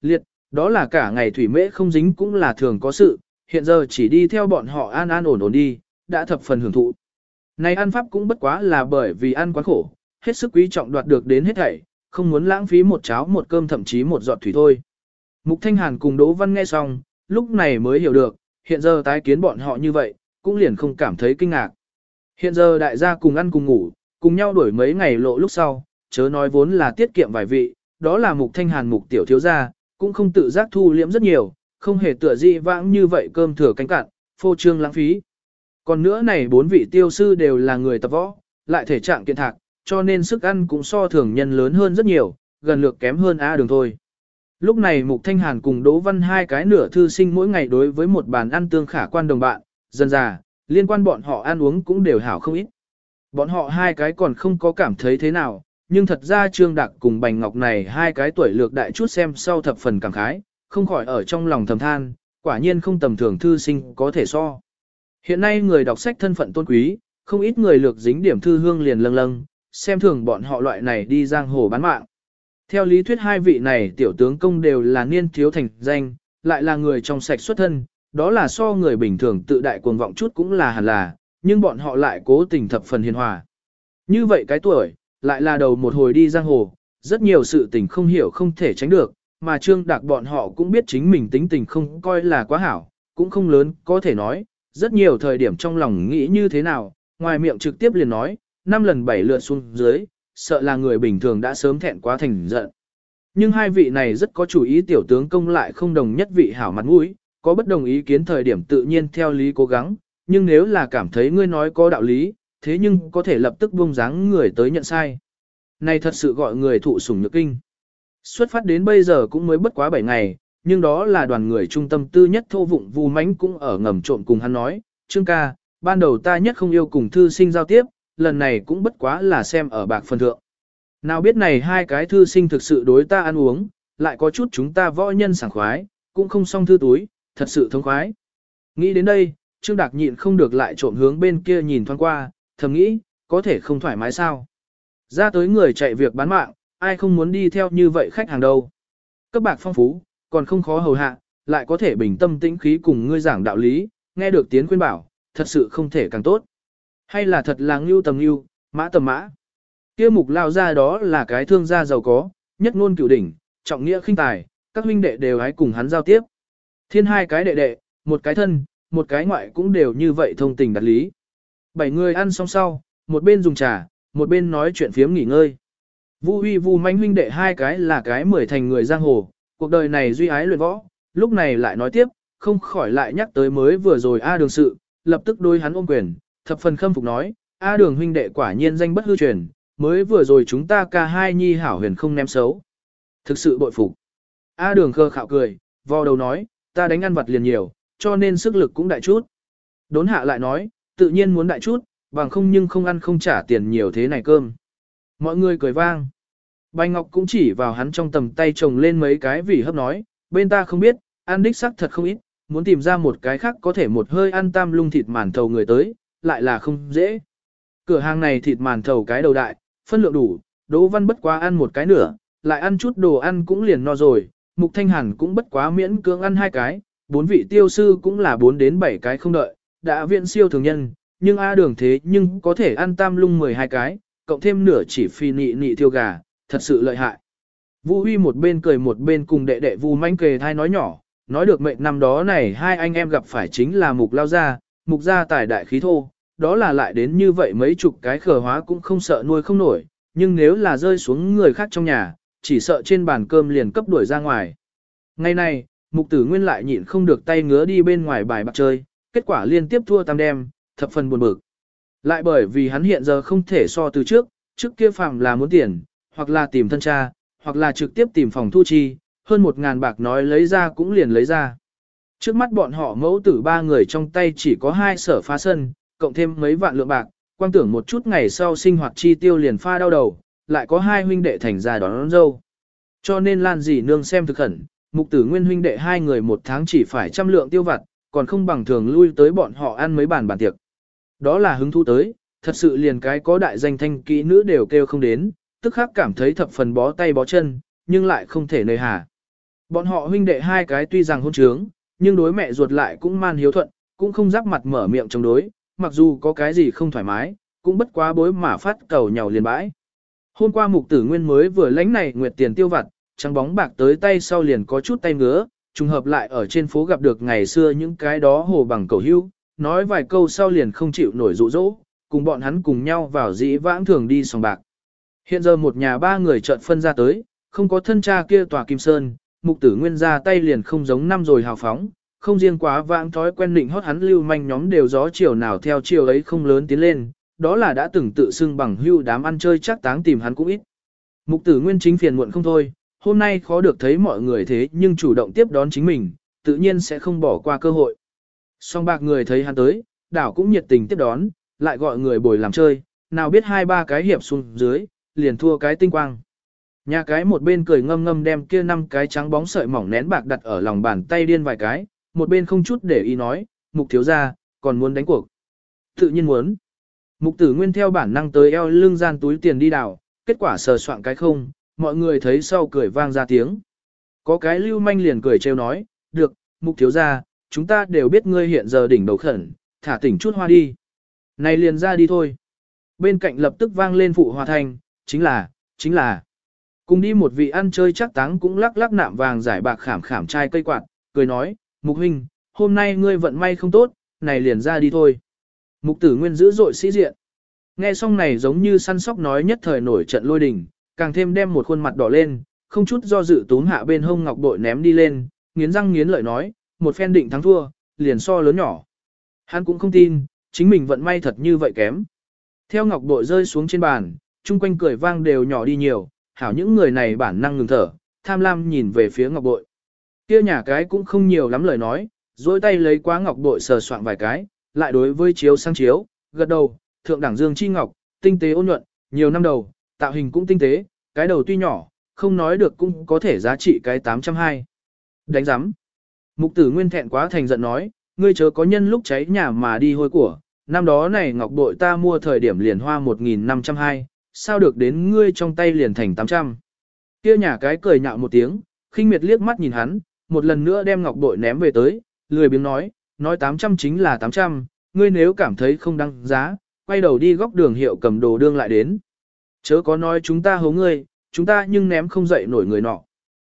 liệt, đó là cả ngày thủy mễ không dính cũng là thường có sự, hiện giờ chỉ đi theo bọn họ an an ổn ổn đi, đã thập phần hưởng thụ. Này ăn pháp cũng bất quá là bởi vì ăn quá khổ, hết sức quý trọng đoạt được đến hết thảy, không muốn lãng phí một cháo một cơm thậm chí một giọt thủy thôi. Mục Thanh Hàn cùng Đỗ Văn nghe xong, lúc này mới hiểu được, hiện giờ tái kiến bọn họ như vậy, cũng liền không cảm thấy kinh ngạc. Hiện giờ đại gia cùng ăn cùng ngủ, cùng nhau đuổi mấy ngày lộ lúc sau, chớ nói vốn là tiết kiệm vài vị, đó là Mục Thanh Hàn mục tiểu thiếu gia, cũng không tự giác thu liễm rất nhiều, không hề tựa dị vãng như vậy cơm thừa cánh cạn, phô trương lãng phí. Còn nữa này bốn vị tiêu sư đều là người tập võ, lại thể trạng kiện thạc, cho nên sức ăn cũng so thường nhân lớn hơn rất nhiều, gần lược kém hơn A đường thôi. Lúc này Mục Thanh Hàn cùng Đỗ Văn hai cái nửa thư sinh mỗi ngày đối với một bàn ăn tương khả quan đồng bạn, dần già, liên quan bọn họ ăn uống cũng đều hảo không ít. Bọn họ hai cái còn không có cảm thấy thế nào, nhưng thật ra Trương Đạc cùng Bành Ngọc này hai cái tuổi lược đại chút xem sau thập phần cảm khái, không khỏi ở trong lòng thầm than, quả nhiên không tầm thường thư sinh có thể so. Hiện nay người đọc sách thân phận tôn quý, không ít người lược dính điểm thư hương liền lâng lâng, xem thường bọn họ loại này đi giang hồ bán mạng. Theo lý thuyết hai vị này tiểu tướng công đều là niên thiếu thành danh, lại là người trong sạch xuất thân, đó là so người bình thường tự đại cuồng vọng chút cũng là hẳn là, nhưng bọn họ lại cố tình thập phần hiền hòa. Như vậy cái tuổi, lại là đầu một hồi đi giang hồ, rất nhiều sự tình không hiểu không thể tránh được, mà trương đạc bọn họ cũng biết chính mình tính tình không coi là quá hảo, cũng không lớn, có thể nói, rất nhiều thời điểm trong lòng nghĩ như thế nào, ngoài miệng trực tiếp liền nói, năm lần bảy lượt xuống dưới, sợ là người bình thường đã sớm thẹn quá thành giận. Nhưng hai vị này rất có chủ ý tiểu tướng công lại không đồng nhất vị hảo mặt mũi, có bất đồng ý kiến thời điểm tự nhiên theo lý cố gắng, nhưng nếu là cảm thấy ngươi nói có đạo lý, thế nhưng có thể lập tức buông dáng người tới nhận sai. Này thật sự gọi người thụ sủng nhược kinh. Xuất phát đến bây giờ cũng mới bất quá 7 ngày, nhưng đó là đoàn người trung tâm tư nhất thô vụng vu mánh cũng ở ngầm trộn cùng hắn nói, Trương ca, ban đầu ta nhất không yêu cùng thư sinh giao tiếp, lần này cũng bất quá là xem ở bạc phần thượng. Nào biết này hai cái thư sinh thực sự đối ta ăn uống, lại có chút chúng ta võ nhân sảng khoái, cũng không xong thư túi, thật sự thông khoái. Nghĩ đến đây, Trương Đạc nhịn không được lại trộm hướng bên kia nhìn thoáng qua, thầm nghĩ, có thể không thoải mái sao. Ra tới người chạy việc bán mạng, ai không muốn đi theo như vậy khách hàng đâu. Cấp bạc phong phú, còn không khó hầu hạ, lại có thể bình tâm tĩnh khí cùng ngươi giảng đạo lý, nghe được tiếng khuyên bảo, thật sự không thể càng tốt. Hay là thật là ngưu tầm ngưu, mã tầm mã. Kia mục lao ra đó là cái thương gia giàu có, nhất ngôn cửu đỉnh, trọng nghĩa khinh tài, các huynh đệ đều hãy cùng hắn giao tiếp. Thiên hai cái đệ đệ, một cái thân, một cái ngoại cũng đều như vậy thông tình đặt lý. Bảy người ăn xong sau, một bên dùng trà, một bên nói chuyện phiếm nghỉ ngơi. Vu Huy Vu Manh huynh đệ hai cái là cái mười thành người giang hồ, cuộc đời này duy ái luyện võ, lúc này lại nói tiếp, không khỏi lại nhắc tới mới vừa rồi A đường sự, lập tức đôi hắn ôm quyền, thập phần khâm phục nói, A đường huynh đệ quả nhiên danh bất hư truyền, mới vừa rồi chúng ta ca hai nhi hảo huyền không ném xấu. Thực sự bội phục. A đường khơ khạo cười, vò đầu nói, ta đánh ăn vặt liền nhiều, cho nên sức lực cũng đại chút. Đốn hạ lại nói, tự nhiên muốn đại chút, bằng không nhưng không ăn không trả tiền nhiều thế này cơm. Mọi người cười vang. Bạch Ngọc cũng chỉ vào hắn trong tầm tay trồng lên mấy cái vì hấp nói, bên ta không biết, ăn đích sắc thật không ít, muốn tìm ra một cái khác có thể một hơi ăn tam lung thịt màn thầu người tới, lại là không dễ. Cửa hàng này thịt màn thầu cái đầu đại, phân lượng đủ, Đỗ Văn bất quá ăn một cái nữa, lại ăn chút đồ ăn cũng liền no rồi, Mục Thanh Hàn cũng bất quá miễn cưỡng ăn hai cái, bốn vị tiêu sư cũng là bốn đến bảy cái không đợi, đã viện siêu thường nhân, nhưng A đường thế nhưng có thể ăn tam lung 12 cái, cộng thêm nửa chỉ phi nị nị thiêu gà, thật sự lợi hại. Vu Huy một bên cười một bên cùng đệ đệ Vu Manh kề thai nói nhỏ, nói được mệnh năm đó này hai anh em gặp phải chính là mục lao gia, mục gia tài đại khí thô, đó là lại đến như vậy mấy chục cái khờ hóa cũng không sợ nuôi không nổi, nhưng nếu là rơi xuống người khác trong nhà, chỉ sợ trên bàn cơm liền cấp đuổi ra ngoài. Ngày nay mục tử nguyên lại nhịn không được tay ngứa đi bên ngoài bài bạc chơi, kết quả liên tiếp thua tam đêm, thập phần buồn bực. Lại bởi vì hắn hiện giờ không thể so từ trước, trước kia phạm là muốn tiền, hoặc là tìm thân cha, hoặc là trực tiếp tìm phòng thu chi, hơn một ngàn bạc nói lấy ra cũng liền lấy ra. Trước mắt bọn họ mẫu tử ba người trong tay chỉ có hai sở phá sân, cộng thêm mấy vạn lượng bạc, quang tưởng một chút ngày sau sinh hoạt chi tiêu liền pha đau đầu, lại có hai huynh đệ thành ra đón, đón dâu. Cho nên Lan dì nương xem thực khẩn, mục tử nguyên huynh đệ hai người một tháng chỉ phải trăm lượng tiêu vặt, còn không bằng thường lui tới bọn họ ăn mấy bàn bàn tiệc. Đó là hứng thú tới, thật sự liền cái có đại danh thanh kỹ nữ đều kêu không đến, tức khắc cảm thấy thập phần bó tay bó chân, nhưng lại không thể nơi hà. Bọn họ huynh đệ hai cái tuy rằng hôn trướng, nhưng đối mẹ ruột lại cũng man hiếu thuận, cũng không giáp mặt mở miệng chống đối, mặc dù có cái gì không thoải mái, cũng bất quá bối mà phát cầu nhào liền bãi. Hôm qua mục tử nguyên mới vừa lãnh này nguyệt tiền tiêu vặt, trắng bóng bạc tới tay sau liền có chút tay ngứa, trùng hợp lại ở trên phố gặp được ngày xưa những cái đó hồ bằng cầu hữu, nói vài câu sau liền không chịu nổi rụ rỗ, cùng bọn hắn cùng nhau vào dĩ vãng thường đi sòng bạc. Hiện giờ một nhà ba người chợt phân ra tới, không có thân cha kia tòa kim sơn, mục tử nguyên ra tay liền không giống năm rồi hào phóng, không riêng quá vãng thói quen định hót hắn lưu manh nhóm đều gió chiều nào theo chiều ấy không lớn tiến lên, đó là đã từng tự xưng bằng hưu đám ăn chơi chắc táng tìm hắn cũng ít. Mục tử nguyên chính phiền muộn không thôi, hôm nay khó được thấy mọi người thế nhưng chủ động tiếp đón chính mình, tự nhiên sẽ không bỏ qua cơ hội. Song bạc người thấy hắn tới, đảo cũng nhiệt tình tiếp đón, lại gọi người bồi làm chơi, nào biết hai ba cái hiệp xuống dưới, liền thua cái tinh quang. Nhà cái một bên cười ngâm ngâm đem kia năm cái trắng bóng sợi mỏng nén bạc đặt ở lòng bàn tay điên vài cái, một bên không chút để ý nói, mục thiếu ra, còn muốn đánh cuộc. Tự nhiên muốn. Mục tử nguyên theo bản năng tới eo lưng gian túi tiền đi đảo, kết quả sờ soạn cái không, mọi người thấy sau cười vang ra tiếng. Có cái lưu manh liền cười trêu nói, được, mục thiếu ra, chúng ta đều biết ngươi hiện giờ đỉnh đầu khẩn, thả tỉnh chút hoa đi. Này liền ra đi thôi. Bên cạnh lập tức vang lên phụ hòa thanh, chính là, chính là. Cùng đi một vị ăn chơi chắc táng cũng lắc lắc nạm vàng giải bạc khảm khảm chai cây quạt, cười nói, mục huynh, hôm nay ngươi vận may không tốt, này liền ra đi thôi. Mục tử nguyên giữ dội sĩ diện. Nghe xong này giống như săn sóc nói nhất thời nổi trận lôi đình, càng thêm đem một khuôn mặt đỏ lên, không chút do dự túm hạ bên hông ngọc bội ném đi lên, nghiến răng nghiến lợi nói, một phen định thắng thua, liền so lớn nhỏ. Hắn cũng không tin, chính mình vận may thật như vậy kém. Theo ngọc bội rơi xuống trên bàn, chung quanh cười vang đều nhỏ đi nhiều, hảo những người này bản năng ngừng thở, tham lam nhìn về phía ngọc bội. Kia nhà cái cũng không nhiều lắm lời nói, dối tay lấy quá ngọc bội sờ soạn vài cái, lại đối với chiếu sang chiếu, gật đầu, thượng đẳng dương chi ngọc, tinh tế ôn nhuận, nhiều năm đầu, tạo hình cũng tinh tế, cái đầu tuy nhỏ, không nói được cũng có thể giá trị cái 820. Đánh giám. Mục tử nguyên thẹn quá thành giận nói, ngươi chớ có nhân lúc cháy nhà mà đi hôi của, năm đó này ngọc bội ta mua thời điểm liền hoa 1.520, sao được đến ngươi trong tay liền thành 800. Kia nhà cái cười nhạo một tiếng, khinh miệt liếc mắt nhìn hắn, một lần nữa đem ngọc bội ném về tới, lười biếng nói, nói 800 chính là 800, ngươi nếu cảm thấy không đăng giá, quay đầu đi góc đường hiệu cầm đồ đương lại đến. Chớ có nói chúng ta hố ngươi, chúng ta nhưng ném không dậy nổi người nọ.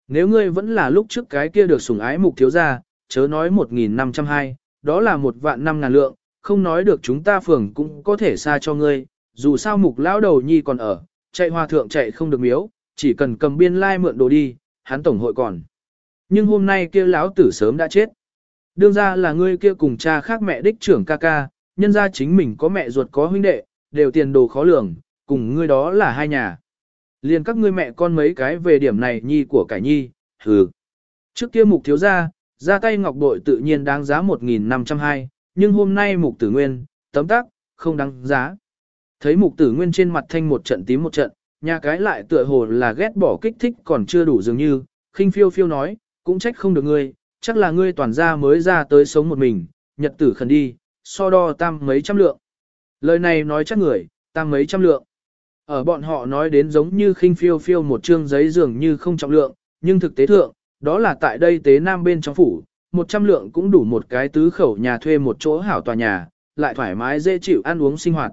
Nếu ngươi vẫn là lúc trước cái kia được sủng ái mục thiếu gia, chớ nói 1.520, đó là một vạn năm ngàn lượng, không nói được chúng ta phường cũng có thể xa cho ngươi, dù sao mục lão đầu nhi còn ở, chạy hòa thượng chạy không được miếu, chỉ cần cầm biên lai mượn đồ đi, hắn tổng hội còn. Nhưng hôm nay kia lão tử sớm đã chết. Đương ra là ngươi kia cùng cha khác mẹ đích trưởng ca ca, nhân ra chính mình có mẹ ruột có huynh đệ, đều tiền đồ khó lường, cùng ngươi đó là hai nhà. Liền các ngươi mẹ con mấy cái về điểm này nhi của cải nhi, hừ. Trước kia mục thiếu gia ra tay ngọc bội tự nhiên đáng giá 1.520, nhưng hôm nay mục tử nguyên, tấm tắc, không đáng giá. Thấy mục tử nguyên trên mặt thanh một trận tím một trận, nhà cái lại tựa hồ là ghét bỏ kích thích còn chưa đủ dường như, khinh phiêu phiêu nói, cũng trách không được ngươi, chắc là ngươi toàn gia mới ra tới sống một mình, nhật tử khẩn đi, so đo tam mấy trăm lượng. Lời này nói chắc người, tam mấy trăm lượng. Ở bọn họ nói đến giống như khinh phiêu phiêu một chương giấy dường như không trọng lượng, nhưng thực tế thượng, đó là tại đây tế nam bên trong phủ, một trăm lượng cũng đủ một cái tứ khẩu nhà thuê một chỗ hảo tòa nhà, lại thoải mái dễ chịu ăn uống sinh hoạt.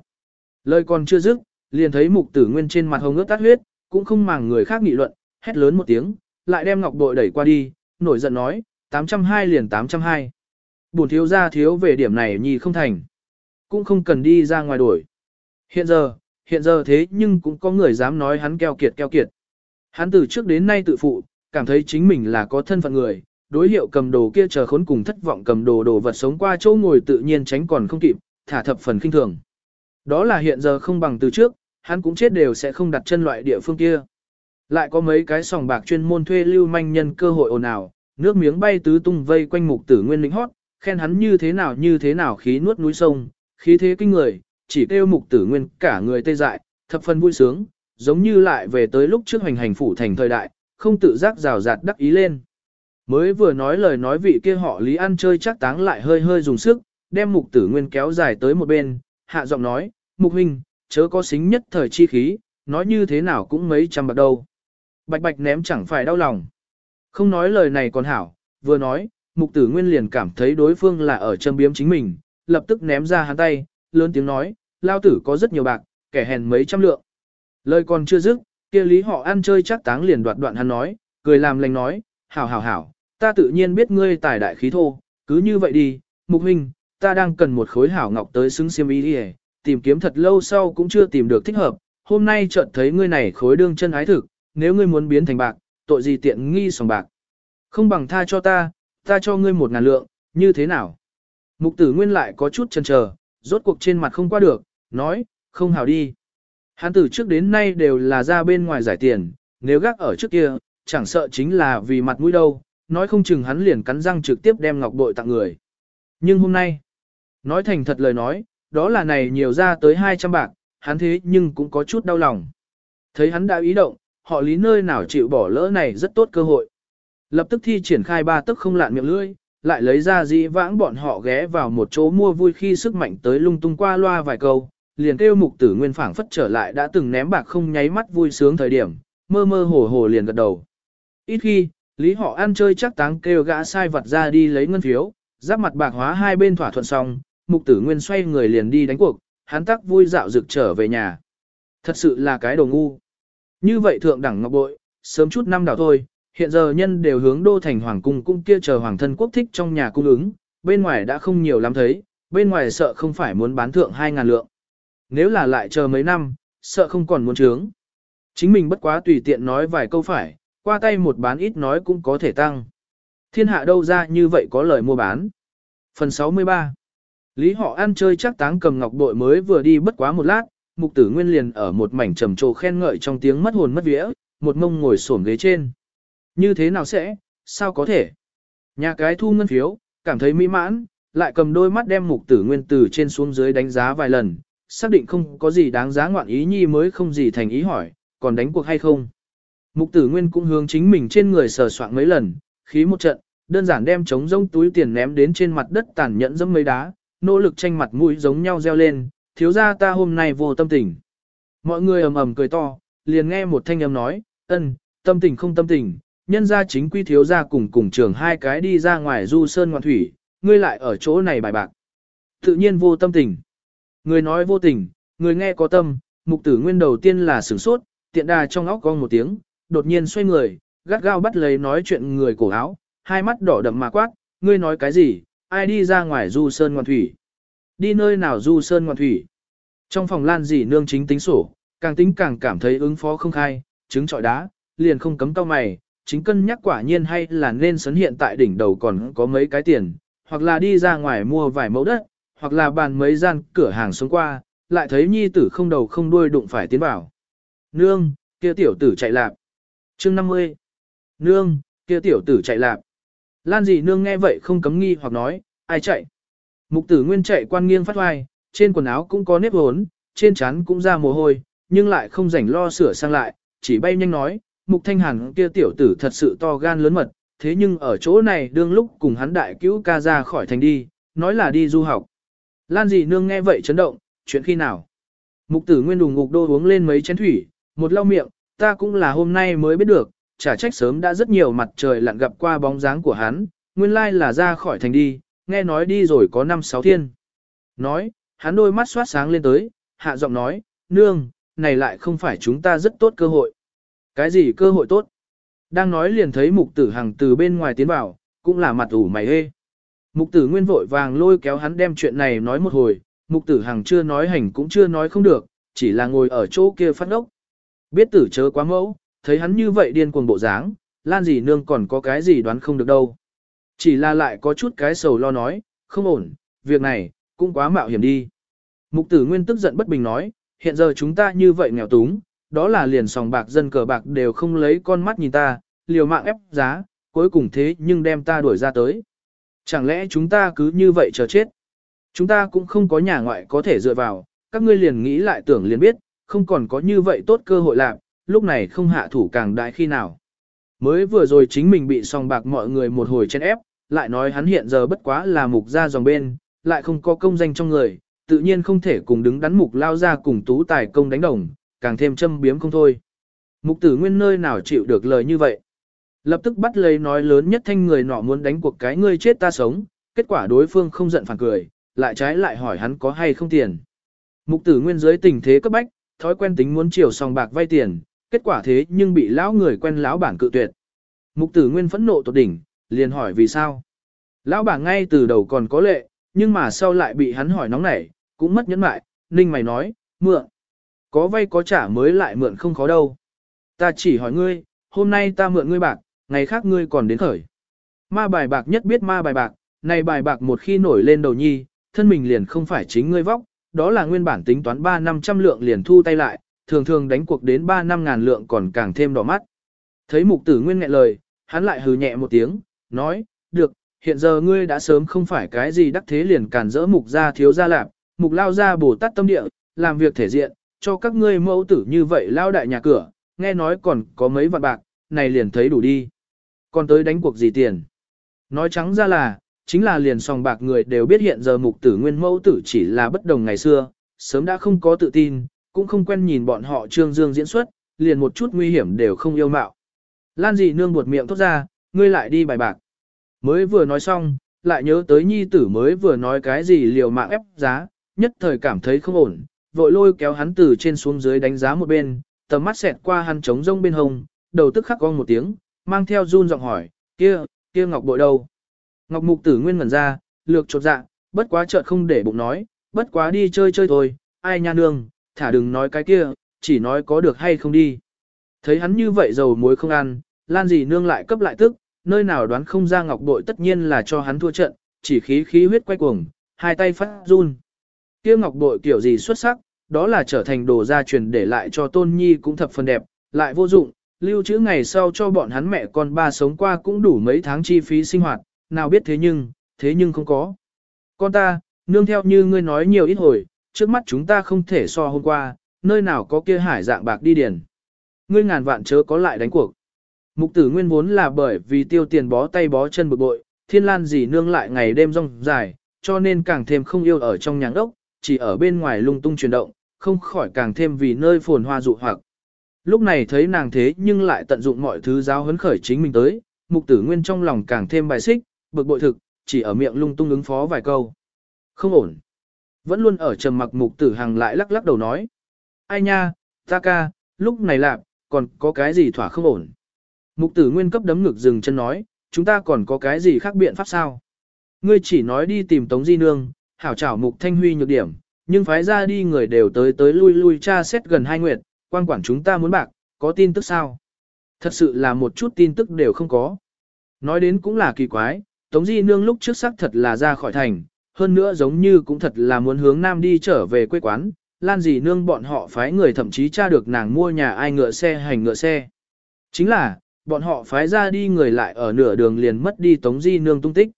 Lời còn chưa dứt, liền thấy mục tử nguyên trên mặt hồng ướt tắt huyết, cũng không màng người khác nghị luận, hét lớn một tiếng, lại đem ngọc bội đẩy qua đi, nổi giận nói, 820 liền 820. Bổn thiếu ra thiếu về điểm này nhì không thành. Cũng không cần đi ra ngoài đổi. Hiện giờ, hiện giờ thế nhưng cũng có người dám nói hắn keo kiệt keo kiệt. Hắn từ trước đến nay tự phụ, cảm thấy chính mình là có thân phận người, đối hiệu cầm đồ kia chờ khốn cùng thất vọng cầm đồ đồ vật sống qua chỗ ngồi tự nhiên tránh còn không kịp, thả thập phần kinh thường. Đó là hiện giờ không bằng từ trước, hắn cũng chết đều sẽ không đặt chân loại địa phương kia. Lại có mấy cái sòng bạc chuyên môn thuê lưu manh nhân cơ hội ồn ào, nước miếng bay tứ tung vây quanh mục tử nguyên lính hót, khen hắn như thế nào như thế nào khí nuốt núi sông, khí thế kinh người, chỉ kêu mục tử nguyên cả người tê dại, thập phần vui sướng, giống như lại về tới lúc trước hành hành phủ thành thời đại, không tự giác rào rạt đắc ý lên. Mới vừa nói lời nói vị kia họ lý ăn chơi chắc táng lại hơi hơi dùng sức, đem mục tử nguyên kéo dài tới một bên, hạ giọng nói, mục huynh, chớ có xính nhất thời chi khí, nói như thế nào cũng mấy trăm bạc đâu. Bạch bạch ném chẳng phải đau lòng. Không nói lời này còn hảo, vừa nói, mục tử nguyên liền cảm thấy đối phương là ở châm biếm chính mình, lập tức ném ra hắn tay, lớn tiếng nói, lao tử có rất nhiều bạc, kẻ hèn mấy trăm lượng. Lời còn chưa dứt, kia lý họ ăn chơi chắc táng liền đoạt đoạn hắn nói, cười làm lành nói, hảo hảo hảo, ta tự nhiên biết ngươi tài đại khí thô, cứ như vậy đi, mục huynh, ta đang cần một khối hảo ngọc tới xứng xiêm y đi tìm kiếm thật lâu sau cũng chưa tìm được thích hợp, hôm nay chợt thấy ngươi này khối đương chân ái thực, nếu ngươi muốn biến thành bạc, tội gì tiện nghi sòng bạc. Không bằng tha cho ta, ta cho ngươi một ngàn lượng, như thế nào? Mục tử nguyên lại có chút chần chờ, rốt cuộc trên mặt không qua được, nói, không hảo đi. Hắn từ trước đến nay đều là ra bên ngoài giải tiền, nếu gác ở trước kia, chẳng sợ chính là vì mặt mũi đâu, nói không chừng hắn liền cắn răng trực tiếp đem ngọc bội tặng người. Nhưng hôm nay, nói thành thật lời nói, đó là này nhiều ra tới 200 bạc, hắn thế nhưng cũng có chút đau lòng. Thấy hắn đã ý động, họ lý nơi nào chịu bỏ lỡ này rất tốt cơ hội. Lập tức thi triển khai ba tức không lạn miệng lưỡi, lại lấy ra dĩ vãng bọn họ ghé vào một chỗ mua vui khi sức mạnh tới lung tung qua loa vài câu, liền kêu mục tử nguyên phảng phất trở lại đã từng ném bạc không nháy mắt vui sướng thời điểm, mơ mơ hồ hồ liền gật đầu. Ít khi, lý họ ăn chơi chắc táng kêu gã sai vật ra đi lấy ngân phiếu, giáp mặt bạc hóa hai bên thỏa thuận xong, mục tử nguyên xoay người liền đi đánh cuộc, hắn tắc vui dạo rực trở về nhà. Thật sự là cái đồ ngu. Như vậy thượng đẳng ngọc bội, sớm chút năm đảo thôi, hiện giờ nhân đều hướng đô thành hoàng cung cung kia chờ hoàng thân quốc thích trong nhà cung ứng, bên ngoài đã không nhiều lắm thấy, bên ngoài sợ không phải muốn bán thượng hai ngàn lượng. Nếu là lại chờ mấy năm, sợ không còn muốn trướng. Chính mình bất quá tùy tiện nói vài câu phải, qua tay một bán ít nói cũng có thể tăng. Thiên hạ đâu ra như vậy có lời mua bán. Phần 63 Lý họ ăn chơi chắc táng cầm ngọc bội mới vừa đi bất quá một lát, mục tử nguyên liền ở một mảnh trầm trồ khen ngợi trong tiếng mất hồn mất vía, một mông ngồi xổm ghế trên. Như thế nào sẽ, sao có thể? Nhà cái thu ngân phiếu, cảm thấy mỹ mãn, lại cầm đôi mắt đem mục tử nguyên từ trên xuống dưới đánh giá vài lần, xác định không có gì đáng giá ngoạn ý nhi mới không gì thành ý hỏi, còn đánh cuộc hay không? Mục tử nguyên cũng hướng chính mình trên người sờ soạn mấy lần, khí một trận, đơn giản đem trống rông túi tiền ném đến trên mặt đất tàn nhẫn dẫm mấy đá, nỗ lực tranh mặt mũi giống nhau reo lên, thiếu ra ta hôm nay vô tâm tình. Mọi người ầm ầm cười to, liền nghe một thanh âm nói, ân, tâm tình không tâm tình, nhân gia chính quy thiếu gia cùng cùng trường hai cái đi ra ngoài du sơn ngoạn thủy, ngươi lại ở chỗ này bài bạc. Tự nhiên vô tâm tình. Người nói vô tình, người nghe có tâm, mục tử nguyên đầu tiên là sửng sốt, tiện đà trong óc cong một tiếng, đột nhiên xoay người, gắt gao bắt lấy nói chuyện người cổ áo, hai mắt đỏ đậm mà quát, ngươi nói cái gì, ai đi ra ngoài du sơn ngoạn thủy. Đi nơi nào du sơn ngoạn thủy. Trong phòng lan dì nương chính tính sổ, càng tính càng cảm thấy ứng phó không khai, trứng trọi đá, liền không cấm cao mày, chính cân nhắc quả nhiên hay là nên sấn hiện tại đỉnh đầu còn có mấy cái tiền, hoặc là đi ra ngoài mua vài mẫu đất, hoặc là bàn mấy gian cửa hàng xuống qua, lại thấy nhi tử không đầu không đuôi đụng phải tiến vào. Nương, kia tiểu tử chạy lạp. chương 50. Nương, kia tiểu tử chạy lạp. Lan dì nương nghe vậy không cấm nghi hoặc nói, ai chạy. Mục tử nguyên chạy quan nghiêng phát hoai, trên quần áo cũng có nếp hốn, trên trán cũng ra mồ hôi, nhưng lại không rảnh lo sửa sang lại, chỉ bay nhanh nói, mục thanh hàn kia tiểu tử thật sự to gan lớn mật, thế nhưng ở chỗ này đương lúc cùng hắn đại cứu ca ra khỏi thành đi, nói là đi du học. Lan dì nương nghe vậy chấn động, chuyện khi nào? Mục tử nguyên đùng ngục đô uống lên mấy chén thủy, một lau miệng, ta cũng là hôm nay mới biết được, chả trách sớm đã rất nhiều mặt trời lặn gặp qua bóng dáng của hắn, nguyên lai là ra khỏi thành đi, nghe nói đi rồi có năm sáu thiên. Nói, hắn đôi mắt xoát sáng lên tới, hạ giọng nói, nương, này lại không phải chúng ta rất tốt cơ hội. Cái gì cơ hội tốt? Đang nói liền thấy mục tử hằng từ bên ngoài tiến vào, cũng là mặt ủ mày hê. Mục tử nguyên vội vàng lôi kéo hắn đem chuyện này nói một hồi, mục tử hằng chưa nói hành cũng chưa nói không được, chỉ là ngồi ở chỗ kia phát ốc. Biết tử chớ quá mẫu, thấy hắn như vậy điên cuồng bộ dáng, lan gì nương còn có cái gì đoán không được đâu. Chỉ là lại có chút cái sầu lo nói, không ổn, việc này, cũng quá mạo hiểm đi. Mục tử nguyên tức giận bất bình nói, hiện giờ chúng ta như vậy nghèo túng, đó là liền sòng bạc dân cờ bạc đều không lấy con mắt nhìn ta, liều mạng ép giá, cuối cùng thế nhưng đem ta đuổi ra tới. Chẳng lẽ chúng ta cứ như vậy chờ chết? Chúng ta cũng không có nhà ngoại có thể dựa vào, các ngươi liền nghĩ lại tưởng liền biết, không còn có như vậy tốt cơ hội làm, lúc này không hạ thủ càng đại khi nào. Mới vừa rồi chính mình bị sòng bạc mọi người một hồi chen ép, lại nói hắn hiện giờ bất quá là mục ra dòng bên, lại không có công danh trong người, tự nhiên không thể cùng đứng đắn mục lao ra cùng tú tài công đánh đồng, càng thêm châm biếm không thôi. Mục tử nguyên nơi nào chịu được lời như vậy. Lập tức bắt lấy nói lớn nhất thanh người nọ muốn đánh cuộc cái ngươi chết ta sống, kết quả đối phương không giận phản cười, lại trái lại hỏi hắn có hay không tiền. Mục tử nguyên dưới tình thế cấp bách, thói quen tính muốn chiều sòng bạc vay tiền, kết quả thế nhưng bị lão người quen lão bản cự tuyệt. Mục tử nguyên phẫn nộ tột đỉnh, liền hỏi vì sao. Lão bản ngay từ đầu còn có lệ, nhưng mà sau lại bị hắn hỏi nóng nảy, cũng mất nhẫn mại, ninh mày nói, mượn. Có vay có trả mới lại mượn không khó đâu. Ta chỉ hỏi ngươi, hôm nay ta mượn ngươi bạc, ngày khác ngươi còn đến khởi. Ma bài bạc nhất biết ma bài bạc, này bài bạc một khi nổi lên đầu nhi, thân mình liền không phải chính ngươi vóc, đó là nguyên bản tính toán 3 năm trăm lượng liền thu tay lại, thường thường đánh cuộc đến 3 năm ngàn lượng còn càng thêm đỏ mắt. Thấy mục tử nguyên nghẹn lời, hắn lại hừ nhẹ một tiếng, nói, được, hiện giờ ngươi đã sớm không phải cái gì đắc thế liền cản rỡ mục ra thiếu gia lạp, mục lao ra bổ tát tâm địa, làm việc thể diện, cho các ngươi mẫu tử như vậy lao đại nhà cửa, nghe nói còn có mấy vạn bạc, này liền thấy đủ đi. Còn tới đánh cuộc gì tiền? Nói trắng ra là, chính là liền sòng bạc người đều biết hiện giờ mục tử nguyên mẫu tử chỉ là bất đồng ngày xưa, sớm đã không có tự tin, cũng không quen nhìn bọn họ trương dương diễn xuất, liền một chút nguy hiểm đều không yêu mạo. Lan dị nương buột miệng thốt ra, ngươi lại đi bài bạc. Mới vừa nói xong, lại nhớ tới nhi tử mới vừa nói cái gì liều mạng ép giá, nhất thời cảm thấy không ổn, vội lôi kéo hắn từ trên xuống dưới đánh giá một bên, tầm mắt xẹt qua hắn trống rông bên hông, đầu tức khắc cong một tiếng, mang theo run giọng hỏi, kia, kia ngọc bội đâu? Ngọc mục tử nguyên ngẩn ra, lược chột dạ, bất quá chợt không để bụng nói, bất quá đi chơi chơi thôi, ai nha nương, thả đừng nói cái kia, chỉ nói có được hay không đi. Thấy hắn như vậy dầu muối không ăn, lan gì nương lại cấp lại tức, nơi nào đoán không ra ngọc bội tất nhiên là cho hắn thua trận, chỉ khí khí huyết quay cuồng, hai tay phát run. Kia ngọc bội kiểu gì xuất sắc, đó là trở thành đồ gia truyền để lại cho tôn nhi cũng thập phần đẹp, lại vô dụng, lưu trữ ngày sau cho bọn hắn mẹ con ba sống qua cũng đủ mấy tháng chi phí sinh hoạt, nào biết thế nhưng, thế nhưng không có. Con ta, nương theo như ngươi nói nhiều ít hồi, trước mắt chúng ta không thể so hôm qua, nơi nào có kia hải dạng bạc đi điền. Ngươi ngàn vạn chớ có lại đánh cuộc. Mục tử nguyên vốn là bởi vì tiêu tiền bó tay bó chân bực bội, thiên lan dì nương lại ngày đêm rong dài, cho nên càng thêm không yêu ở trong nhàng đốc, chỉ ở bên ngoài lung tung chuyển động, không khỏi càng thêm vì nơi phồn hoa dụ hoặc. Lúc này thấy nàng thế nhưng lại tận dụng mọi thứ giáo huấn khởi chính mình tới, mục tử nguyên trong lòng càng thêm bài xích, bực bội thực, chỉ ở miệng lung tung ứng phó vài câu. Không ổn. Vẫn luôn ở trầm mặc mục tử hàng lại lắc lắc đầu nói. Ai nha, ta ca, lúc này lạp, còn có cái gì thỏa không ổn. Mục tử nguyên cấp đấm ngực dừng chân nói, chúng ta còn có cái gì khác biện pháp sao? Ngươi chỉ nói đi tìm Tống Di Nương, hảo trảo mục thanh huy nhược điểm, nhưng phái ra đi người đều tới tới lui lui tra xét gần hai nguyệt, quan quản chúng ta muốn bạc, có tin tức sao? Thật sự là một chút tin tức đều không có. Nói đến cũng là kỳ quái, Tống Di Nương lúc trước xác thật là ra khỏi thành, hơn nữa giống như cũng thật là muốn hướng nam đi trở về quê quán, Lan Di Nương bọn họ phái người thậm chí tra được nàng mua nhà ai ngựa xe hành ngựa xe. Chính là, bọn họ phái ra đi người lại ở nửa đường liền mất đi Tống Di Nương tung tích.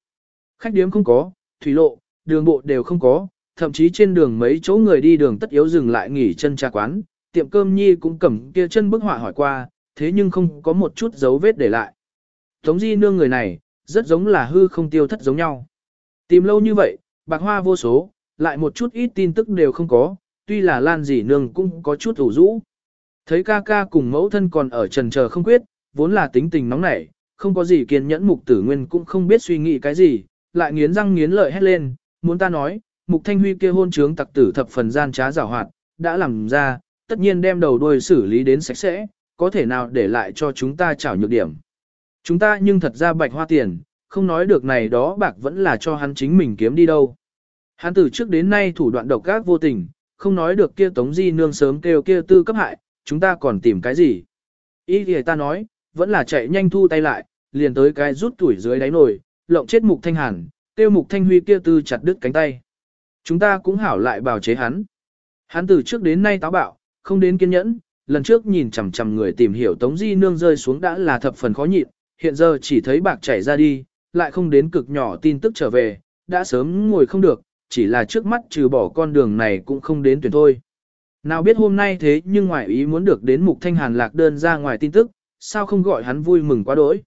Khách điếm không có, thủy lộ, đường bộ đều không có, thậm chí trên đường mấy chỗ người đi đường tất yếu dừng lại nghỉ chân trà quán, tiệm cơm nhi cũng cầm kia chân bức họa hỏi qua, thế nhưng không có một chút dấu vết để lại. Tống Di Nương người này, rất giống là hư không tiêu thất giống nhau. Tìm lâu như vậy, bạc hoa vô số, lại một chút ít tin tức đều không có, tuy là Lan dì nương cũng có chút ủ rũ. Thấy ca ca cùng mẫu thân còn ở trần chờ không quyết, vốn là tính tình nóng nảy, không có gì kiên nhẫn mục tử nguyên cũng không biết suy nghĩ cái gì, lại nghiến răng nghiến lợi hét lên, muốn ta nói, mục thanh huy kia hôn trướng tặc tử thập phần gian trá giảo hoạt, đã làm ra, tất nhiên đem đầu đuôi xử lý đến sạch sẽ, có thể nào để lại cho chúng ta trảo nhược điểm. Chúng ta nhưng thật ra bạch hoa tiền, không nói được này đó bạc vẫn là cho hắn chính mình kiếm đi đâu. Hắn từ trước đến nay thủ đoạn độc ác vô tình, không nói được kia tống di nương sớm kêu kia tư cấp hại, chúng ta còn tìm cái gì. Ý thì ta nói, vẫn là chạy nhanh thu tay lại, liền tới cái rút tuổi dưới đáy nồi, lộng chết mục thanh hàn, tiêu mục thanh huy kia tư chặt đứt cánh tay. Chúng ta cũng hảo lại bào chế hắn. Hắn từ trước đến nay táo bạo, không đến kiên nhẫn, lần trước nhìn chằm chằm người tìm hiểu Tống Di Nương rơi xuống đã là thập phần khó nhịn, hiện giờ chỉ thấy bạc chảy ra đi, lại không đến cực nhỏ tin tức trở về, đã sớm ngồi không được, chỉ là trước mắt trừ bỏ con đường này cũng không đến tuyển thôi. Nào biết hôm nay thế nhưng ngoại ý muốn được đến mục thanh hàn lạc đơn ra ngoài tin tức, sao không gọi hắn vui mừng quá đỗi.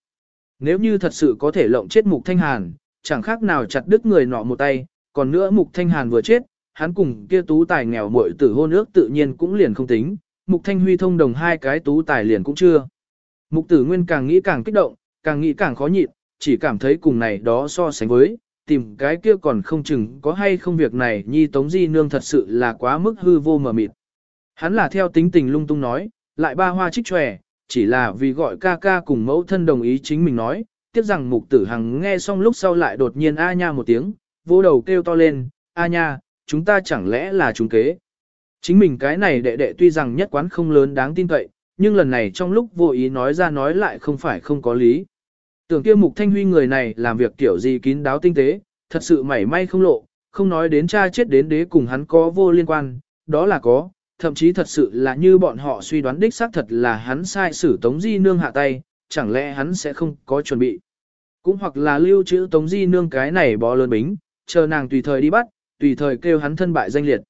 Nếu như thật sự có thể lộng chết mục thanh hàn, chẳng khác nào chặt đứt người nọ một tay, còn nữa mục thanh hàn vừa chết, hắn cùng kia tú tài nghèo muội tử hôn ước tự nhiên cũng liền không tính, mục thanh huy thông đồng hai cái tú tài liền cũng chưa. Mục tử nguyên càng nghĩ càng kích động, càng nghĩ càng khó nhịn, chỉ cảm thấy cùng này đó so sánh với, tìm cái kia còn không chừng có hay không việc này nhi tống di nương thật sự là quá mức hư vô mờ mịt. Hắn là theo tính tình lung tung nói, lại ba hoa trích tròe, chỉ là vì gọi ca ca cùng mẫu thân đồng ý chính mình nói, tiếc rằng mục tử hằng nghe xong lúc sau lại đột nhiên a nha một tiếng, vô đầu kêu to lên, a nha, chúng ta chẳng lẽ là chúng kế. Chính mình cái này đệ đệ tuy rằng nhất quán không lớn đáng tin cậy, nhưng lần này trong lúc vô ý nói ra nói lại không phải không có lý. Tưởng kia mục thanh huy người này làm việc kiểu gì kín đáo tinh tế, thật sự mảy may không lộ, không nói đến cha chết đến đế cùng hắn có vô liên quan, đó là có, thậm chí thật sự là như bọn họ suy đoán đích xác thật là hắn sai xử Tống Di Nương hạ tay, chẳng lẽ hắn sẽ không có chuẩn bị. Cũng hoặc là lưu trữ Tống Di Nương cái này bó lớn bính, chờ nàng tùy thời đi bắt, tùy thời kêu hắn thân bại danh liệt.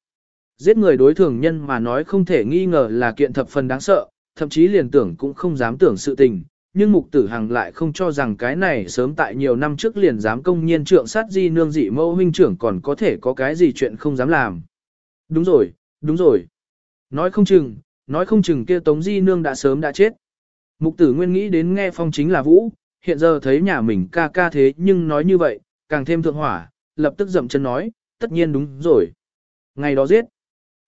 Giết người đối thường nhân mà nói không thể nghi ngờ là kiện thập phần đáng sợ, thậm chí liền tưởng cũng không dám tưởng sự tình, nhưng mục tử hằng lại không cho rằng cái này sớm tại nhiều năm trước liền dám công nhiên trượng sát di nương dị mẫu huynh trưởng còn có thể có cái gì chuyện không dám làm. Đúng rồi, đúng rồi. Nói không chừng, nói không chừng kia tống di nương đã sớm đã chết. Mục tử nguyên nghĩ đến nghe phong chính là vũ, hiện giờ thấy nhà mình ca ca thế nhưng nói như vậy, càng thêm thượng hỏa, lập tức dậm chân nói, tất nhiên đúng rồi. Ngày đó giết.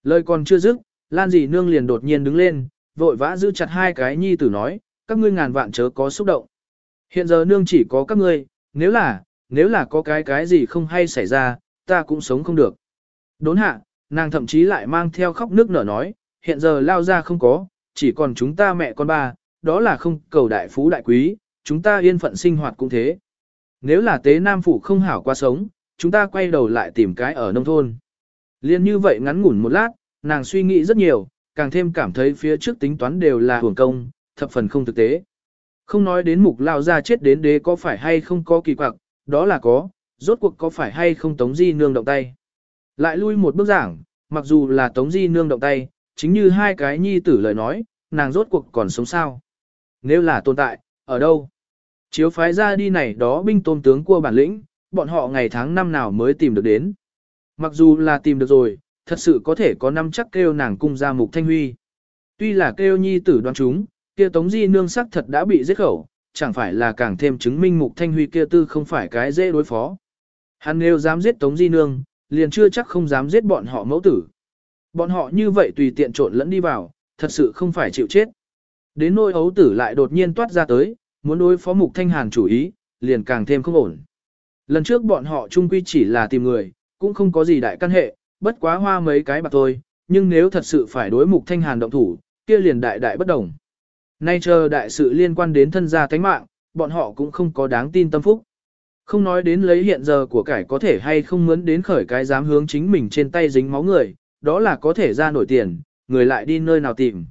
Lời còn chưa dứt, Lan dì nương liền đột nhiên đứng lên, vội vã giữ chặt hai cái nhi tử nói, các ngươi ngàn vạn chớ có xúc động. Hiện giờ nương chỉ có các ngươi, nếu là, nếu là có cái cái gì không hay xảy ra, ta cũng sống không được. Đốn hạ, nàng thậm chí lại mang theo khóc nước nở nói, hiện giờ lao ra không có, chỉ còn chúng ta mẹ con ba, đó là không cầu đại phú đại quý, chúng ta yên phận sinh hoạt cũng thế. Nếu là tế nam phủ không hảo qua sống, chúng ta quay đầu lại tìm cái ở nông thôn. Liên như vậy ngắn ngủn một lát, nàng suy nghĩ rất nhiều, càng thêm cảm thấy phía trước tính toán đều là hưởng công, thập phần không thực tế. Không nói đến mục lao ra chết đến đế có phải hay không có kỳ quặc, đó là có, rốt cuộc có phải hay không tống di nương động tay. Lại lui một bước giảng, mặc dù là tống di nương động tay, chính như hai cái nhi tử lời nói, nàng rốt cuộc còn sống sao. Nếu là tồn tại, ở đâu? Chiếu phái ra đi này đó binh tôn tướng của bản lĩnh, bọn họ ngày tháng năm nào mới tìm được đến. Mặc dù là tìm được rồi, thật sự có thể có năm chắc kêu nàng cung ra mục thanh huy. Tuy là kêu nhi tử đoán chúng, kia tống di nương sắc thật đã bị giết khẩu, chẳng phải là càng thêm chứng minh mục thanh huy kia tư không phải cái dễ đối phó. Hắn nếu dám giết tống di nương, liền chưa chắc không dám giết bọn họ mẫu tử. Bọn họ như vậy tùy tiện trộn lẫn đi vào, thật sự không phải chịu chết. Đến nỗi ấu tử lại đột nhiên toát ra tới, muốn đối phó mục thanh hàn chủ ý, liền càng thêm không ổn. Lần trước bọn họ chung quy chỉ là tìm người, cũng không có gì đại căn hệ, bất quá hoa mấy cái bạc thôi, nhưng nếu thật sự phải đối mục thanh hàn động thủ, kia liền đại đại bất đồng. Nay chờ đại sự liên quan đến thân gia tánh mạng, bọn họ cũng không có đáng tin tâm phúc. Không nói đến lấy hiện giờ của cải có thể hay không muốn đến khởi cái dám hướng chính mình trên tay dính máu người, đó là có thể ra nổi tiền, người lại đi nơi nào tìm.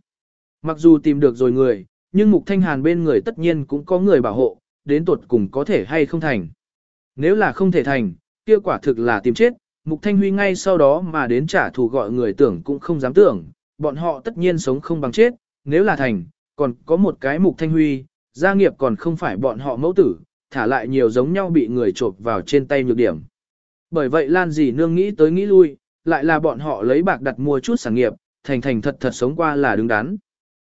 Mặc dù tìm được rồi người, nhưng mục thanh hàn bên người tất nhiên cũng có người bảo hộ, đến tuột cùng có thể hay không thành. Nếu là không thể thành, kia quả thực là tìm chết, mục thanh huy ngay sau đó mà đến trả thù gọi người tưởng cũng không dám tưởng, bọn họ tất nhiên sống không bằng chết, nếu là thành, còn có một cái mục thanh huy, gia nghiệp còn không phải bọn họ mẫu tử, thả lại nhiều giống nhau bị người trộp vào trên tay nhược điểm. Bởi vậy Lan dì nương nghĩ tới nghĩ lui, lại là bọn họ lấy bạc đặt mua chút sản nghiệp, thành thành thật thật sống qua là đứng đắn.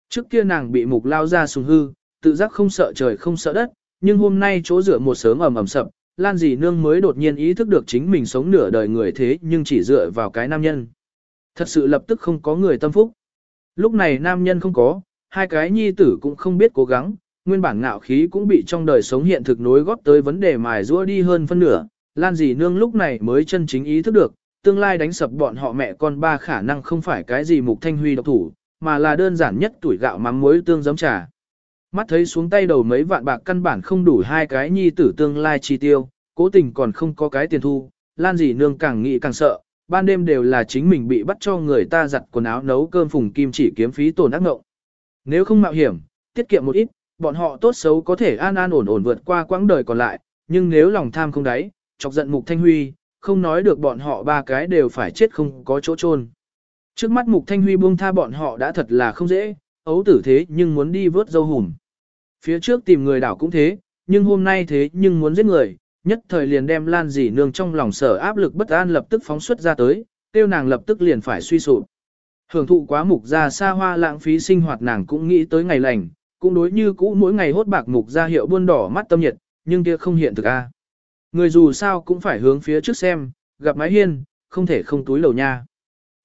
Trước kia nàng bị mục lao ra sùng hư, tự giác không sợ trời không sợ đất, nhưng hôm nay chỗ rửa một sớm ầm ầm sập, Lan dì nương mới đột nhiên ý thức được chính mình sống nửa đời người thế nhưng chỉ dựa vào cái nam nhân. Thật sự lập tức không có người tâm phúc. Lúc này nam nhân không có, hai cái nhi tử cũng không biết cố gắng, nguyên bản ngạo khí cũng bị trong đời sống hiện thực nối góp tới vấn đề mài rũa đi hơn phân nửa. Lan dì nương lúc này mới chân chính ý thức được, tương lai đánh sập bọn họ mẹ con ba khả năng không phải cái gì mục thanh huy độc thủ, mà là đơn giản nhất tuổi gạo mắm muối tương giấm trà. Mắt thấy xuống tay đầu mấy vạn bạc căn bản không đủ hai cái nhi tử tương lai chi tiêu, cố tình còn không có cái tiền thu, Lan dì nương càng nghĩ càng sợ, ban đêm đều là chính mình bị bắt cho người ta giặt quần áo nấu cơm phùng kim chỉ kiếm phí tổn ác ngộng. Nếu không mạo hiểm, tiết kiệm một ít, bọn họ tốt xấu có thể an an ổn ổn vượt qua quãng đời còn lại, nhưng nếu lòng tham không đáy, chọc giận Mục Thanh Huy, không nói được bọn họ ba cái đều phải chết không có chỗ chôn. Trước mắt Mục Thanh Huy buông tha bọn họ đã thật là không dễ, ấu tử thế nhưng muốn đi vớt dâu hùm. Phía trước tìm người đảo cũng thế, nhưng hôm nay thế nhưng muốn giết người, nhất thời liền đem Lan dì nương trong lòng sở áp lực bất an lập tức phóng xuất ra tới, tiêu nàng lập tức liền phải suy sụp. Hưởng thụ quá mục gia xa hoa lãng phí sinh hoạt nàng cũng nghĩ tới ngày lành, cũng đối như cũ mỗi ngày hốt bạc mục gia hiệu buôn đỏ mắt tâm nhiệt, nhưng kia không hiện thực a. Người dù sao cũng phải hướng phía trước xem, gặp mái hiên, không thể không túi lầu nha.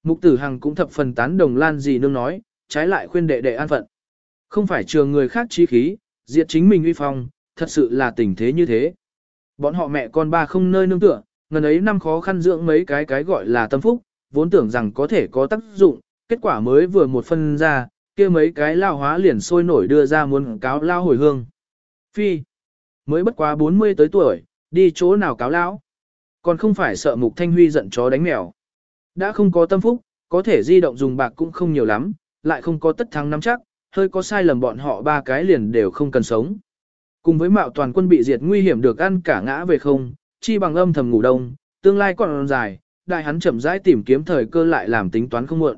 Mục tử hằng cũng thập phần tán đồng lan dì nương nói, trái lại khuyên đệ đệ an phận. Không phải trường người khác trí khí, diệt chính mình uy phong, thật sự là tình thế như thế. Bọn họ mẹ con ba không nơi nương tựa, ngần ấy năm khó khăn dưỡng mấy cái cái gọi là tâm phúc, vốn tưởng rằng có thể có tác dụng, kết quả mới vừa một phân ra, kia mấy cái lao hóa liền sôi nổi đưa ra muốn cáo lao hồi hương. Phi, mới bất quá 40 tới tuổi, đi chỗ nào cáo lão. Còn không phải sợ mục thanh huy giận chó đánh mèo. Đã không có tâm phúc, có thể di động dùng bạc cũng không nhiều lắm, lại không có tất thắng nắm chắc, hơi có sai lầm bọn họ ba cái liền đều không cần sống. Cùng với mạo toàn quân bị diệt nguy hiểm được ăn cả ngã về không, chi bằng âm thầm ngủ đông, tương lai còn dài, đại hắn chậm rãi tìm kiếm thời cơ lại làm tính toán không muộn.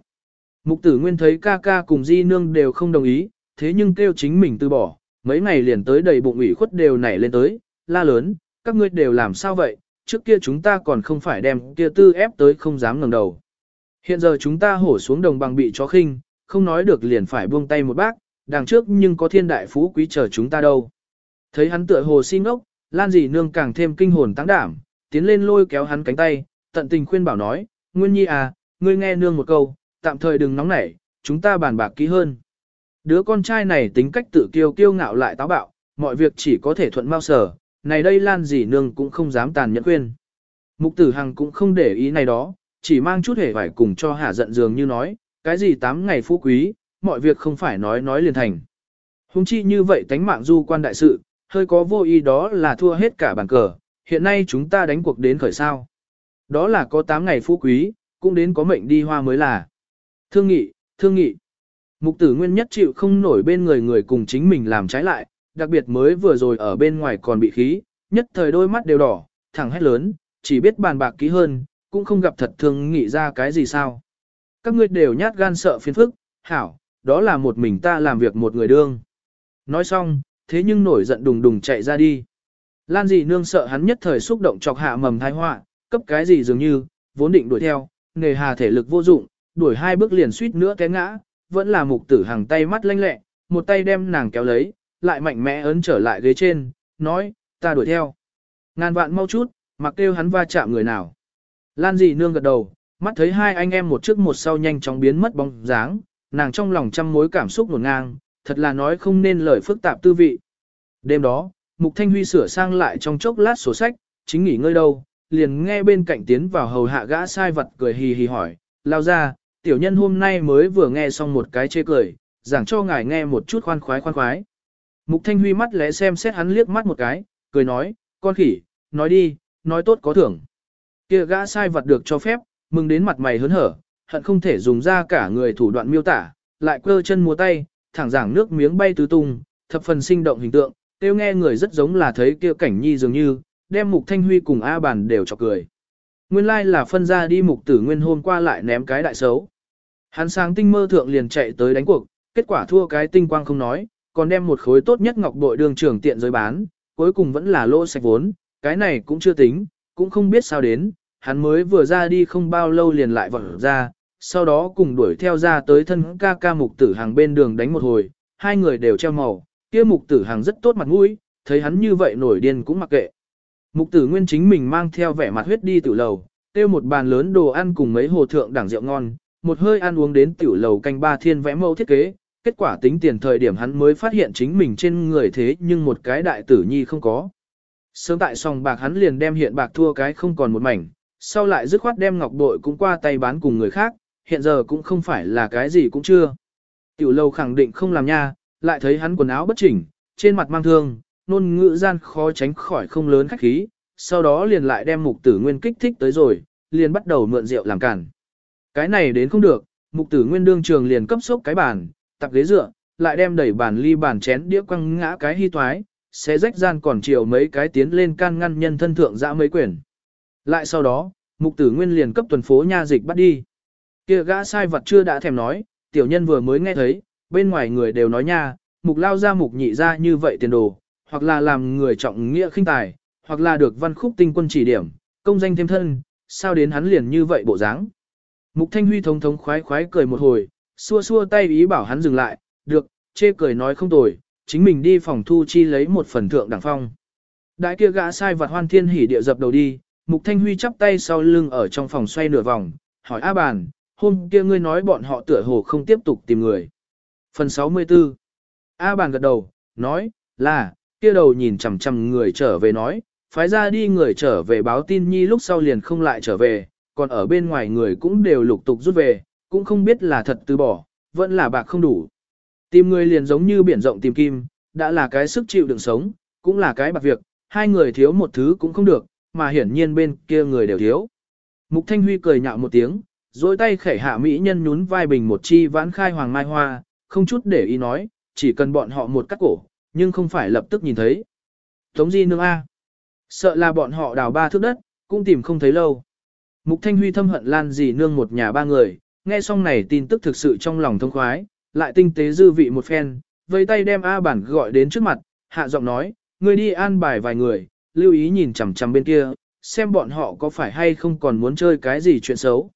Mục tử nguyên thấy ca ca cùng di nương đều không đồng ý, thế nhưng kêu chính mình từ bỏ, mấy ngày liền tới đầy bụng ủy khuất đều nảy lên tới, la lớn, các ngươi đều làm sao vậy, trước kia chúng ta còn không phải đem kia tư ép tới không dám ngẩng đầu. Hiện giờ chúng ta hổ xuống đồng bằng bị chó khinh, không nói được liền phải buông tay một bác, đằng trước nhưng có thiên đại phú quý chờ chúng ta đâu. Thấy hắn tựa hồ xin ốc, Lan dì nương càng thêm kinh hồn tăng đảm, tiến lên lôi kéo hắn cánh tay, tận tình khuyên bảo nói, Nguyên Nhi à, ngươi nghe nương một câu, tạm thời đừng nóng nảy, chúng ta bàn bạc kỹ hơn. Đứa con trai này tính cách tự kiêu kiêu ngạo lại táo bạo, mọi việc chỉ có thể thuận mau sở, này đây Lan dì nương cũng không dám tàn nhẫn khuyên. Mục tử hằng cũng không để ý này đó, chỉ mang chút hề phải cùng cho hạ giận dường như nói, cái gì tám ngày phú quý, mọi việc không phải nói nói liền thành. Hùng chi như vậy tánh mạng du quan đại sự, hơi có vô ý đó là thua hết cả bàn cờ, hiện nay chúng ta đánh cuộc đến khởi sao. Đó là có 8 ngày phú quý, cũng đến có mệnh đi hoa mới là. Thương nghị, thương nghị. Mục tử nguyên nhất chịu không nổi bên người người cùng chính mình làm trái lại, đặc biệt mới vừa rồi ở bên ngoài còn bị khí, nhất thời đôi mắt đều đỏ, thẳng hét lớn, chỉ biết bàn bạc kỹ hơn, cũng không gặp thật thương nghị ra cái gì sao. Các ngươi đều nhát gan sợ phiền phức, hảo, đó là một mình ta làm việc một người đương. Nói xong, thế nhưng nổi giận đùng đùng chạy ra đi. Lan dị nương sợ hắn nhất thời xúc động chọc hạ mầm thai họa, cấp cái gì dường như, vốn định đuổi theo, nghề hà thể lực vô dụng, đuổi hai bước liền suýt nữa té ngã, vẫn là mục tử hàng tay mắt lanh lẹ, một tay đem nàng kéo lấy, lại mạnh mẽ ấn trở lại ghế trên, nói, ta đuổi theo. Ngàn vạn mau chút, mặc kêu hắn va chạm người nào. Lan dị nương gật đầu, mắt thấy hai anh em một trước một sau nhanh chóng biến mất bóng dáng, nàng trong lòng trăm mối cảm xúc ngổn ngang, thật là nói không nên lời phức tạp tư vị. Đêm đó, Mục Thanh Huy sửa sang lại trong chốc lát sổ sách, chính nghỉ ngơi đâu, liền nghe bên cạnh tiến vào hầu hạ gã sai vật cười hì hì hỏi, lao ra, tiểu nhân hôm nay mới vừa nghe xong một cái chê cười, giảng cho ngài nghe một chút khoan khoái khoan khoái. Mục Thanh Huy mắt lẽ xem xét hắn liếc mắt một cái, cười nói, con khỉ, nói đi, nói tốt có thưởng. Kia gã sai vật được cho phép, mừng đến mặt mày hớn hở, hận không thể dùng ra cả người thủ đoạn miêu tả, lại quơ chân múa tay, thẳng giảng nước miếng bay tứ tung, thập phần sinh động hình tượng, tiêu nghe người rất giống là thấy kia cảnh nhi dường như, đem Mục Thanh Huy cùng A Bàn đều chọc cười. Nguyên lai like là phân ra đi Mục Tử Nguyên hôm qua lại ném cái đại xấu. Hắn sáng tinh mơ thượng liền chạy tới đánh cuộc, kết quả thua cái tinh quang không nói, còn đem một khối tốt nhất ngọc bội đường trưởng tiện giới bán, cuối cùng vẫn là lỗ sạch vốn, cái này cũng chưa tính, cũng không biết sao đến, hắn mới vừa ra đi không bao lâu liền lại vọt ra, sau đó cùng đuổi theo ra tới thân ca ca mục tử hàng bên đường đánh một hồi, hai người đều treo màu, kia mục tử hàng rất tốt mặt mũi, thấy hắn như vậy nổi điên cũng mặc kệ. Mục tử nguyên chính mình mang theo vẻ mặt huyết đi tiểu lầu, tiêu một bàn lớn đồ ăn cùng mấy hồ thượng đẳng rượu ngon, một hơi ăn uống đến tiểu lầu canh ba thiên vẽ mẫu thiết kế, kết quả tính tiền thời điểm hắn mới phát hiện chính mình trên người thế nhưng một cái đại tử nhi không có. Sớm tại sòng bạc hắn liền đem hiện bạc thua cái không còn một mảnh, sau lại dứt khoát đem ngọc bội cũng qua tay bán cùng người khác, hiện giờ cũng không phải là cái gì cũng chưa. Tiểu lâu khẳng định không làm nha, lại thấy hắn quần áo bất chỉnh, trên mặt mang thương, nôn ngữ gian khó tránh khỏi không lớn khách khí, sau đó liền lại đem mục tử nguyên kích thích tới rồi, liền bắt đầu mượn rượu làm cản. Cái này đến không được, mục tử nguyên đương trường liền cấp sốc cái bàn, tập ghế dựa, lại đem đẩy bàn ly bàn chén đĩa quăng ngã cái hy toái, sẽ rách gian còn chiều mấy cái tiến lên can ngăn nhân thân thượng dã mấy quyển. Lại sau đó, mục tử nguyên liền cấp tuần phố nha dịch bắt đi. Kia gã sai vật chưa đã thèm nói, tiểu nhân vừa mới nghe thấy, bên ngoài người đều nói nha, mục lao ra mục nhị ra như vậy tiền đồ, hoặc là làm người trọng nghĩa khinh tài, hoặc là được văn khúc tinh quân chỉ điểm, công danh thêm thân, sao đến hắn liền như vậy bộ dáng. Mục thanh huy thống thống khoái khoái cười một hồi, xua xua tay ý bảo hắn dừng lại, được, chê cười nói không tồi, chính mình đi phòng thu chi lấy một phần thượng đẳng phong. Đại kia gã sai vặt hoan thiên hỉ địa dập đầu đi, Mục Thanh Huy chắp tay sau lưng ở trong phòng xoay nửa vòng, hỏi A bàn, hôm kia ngươi nói bọn họ tựa hồ không tiếp tục tìm người. Phần 64 A bàn gật đầu, nói, là, kia đầu nhìn chằm chằm người trở về nói, phái ra đi người trở về báo tin nhi lúc sau liền không lại trở về, còn ở bên ngoài người cũng đều lục tục rút về, cũng không biết là thật từ bỏ, vẫn là bạc không đủ. Tìm người liền giống như biển rộng tìm kim, đã là cái sức chịu đựng sống, cũng là cái bạc việc, hai người thiếu một thứ cũng không được, mà hiển nhiên bên kia người đều thiếu. Mục Thanh Huy cười nhạo một tiếng, dối tay khẩy hạ mỹ nhân nhún vai bình một chi vãn khai hoàng mai hoa, không chút để ý nói, chỉ cần bọn họ một cắt cổ, nhưng không phải lập tức nhìn thấy. Tống Di nương A. Sợ là bọn họ đào ba thước đất, cũng tìm không thấy lâu. Mục Thanh Huy thâm hận Lan dì nương một nhà ba người, nghe xong này tin tức thực sự trong lòng thông khoái, lại tinh tế dư vị một phen, vây tay đem A bản gọi đến trước mặt, hạ giọng nói, người đi an bài vài người, lưu ý nhìn chằm chằm bên kia, xem bọn họ có phải hay không còn muốn chơi cái gì chuyện xấu.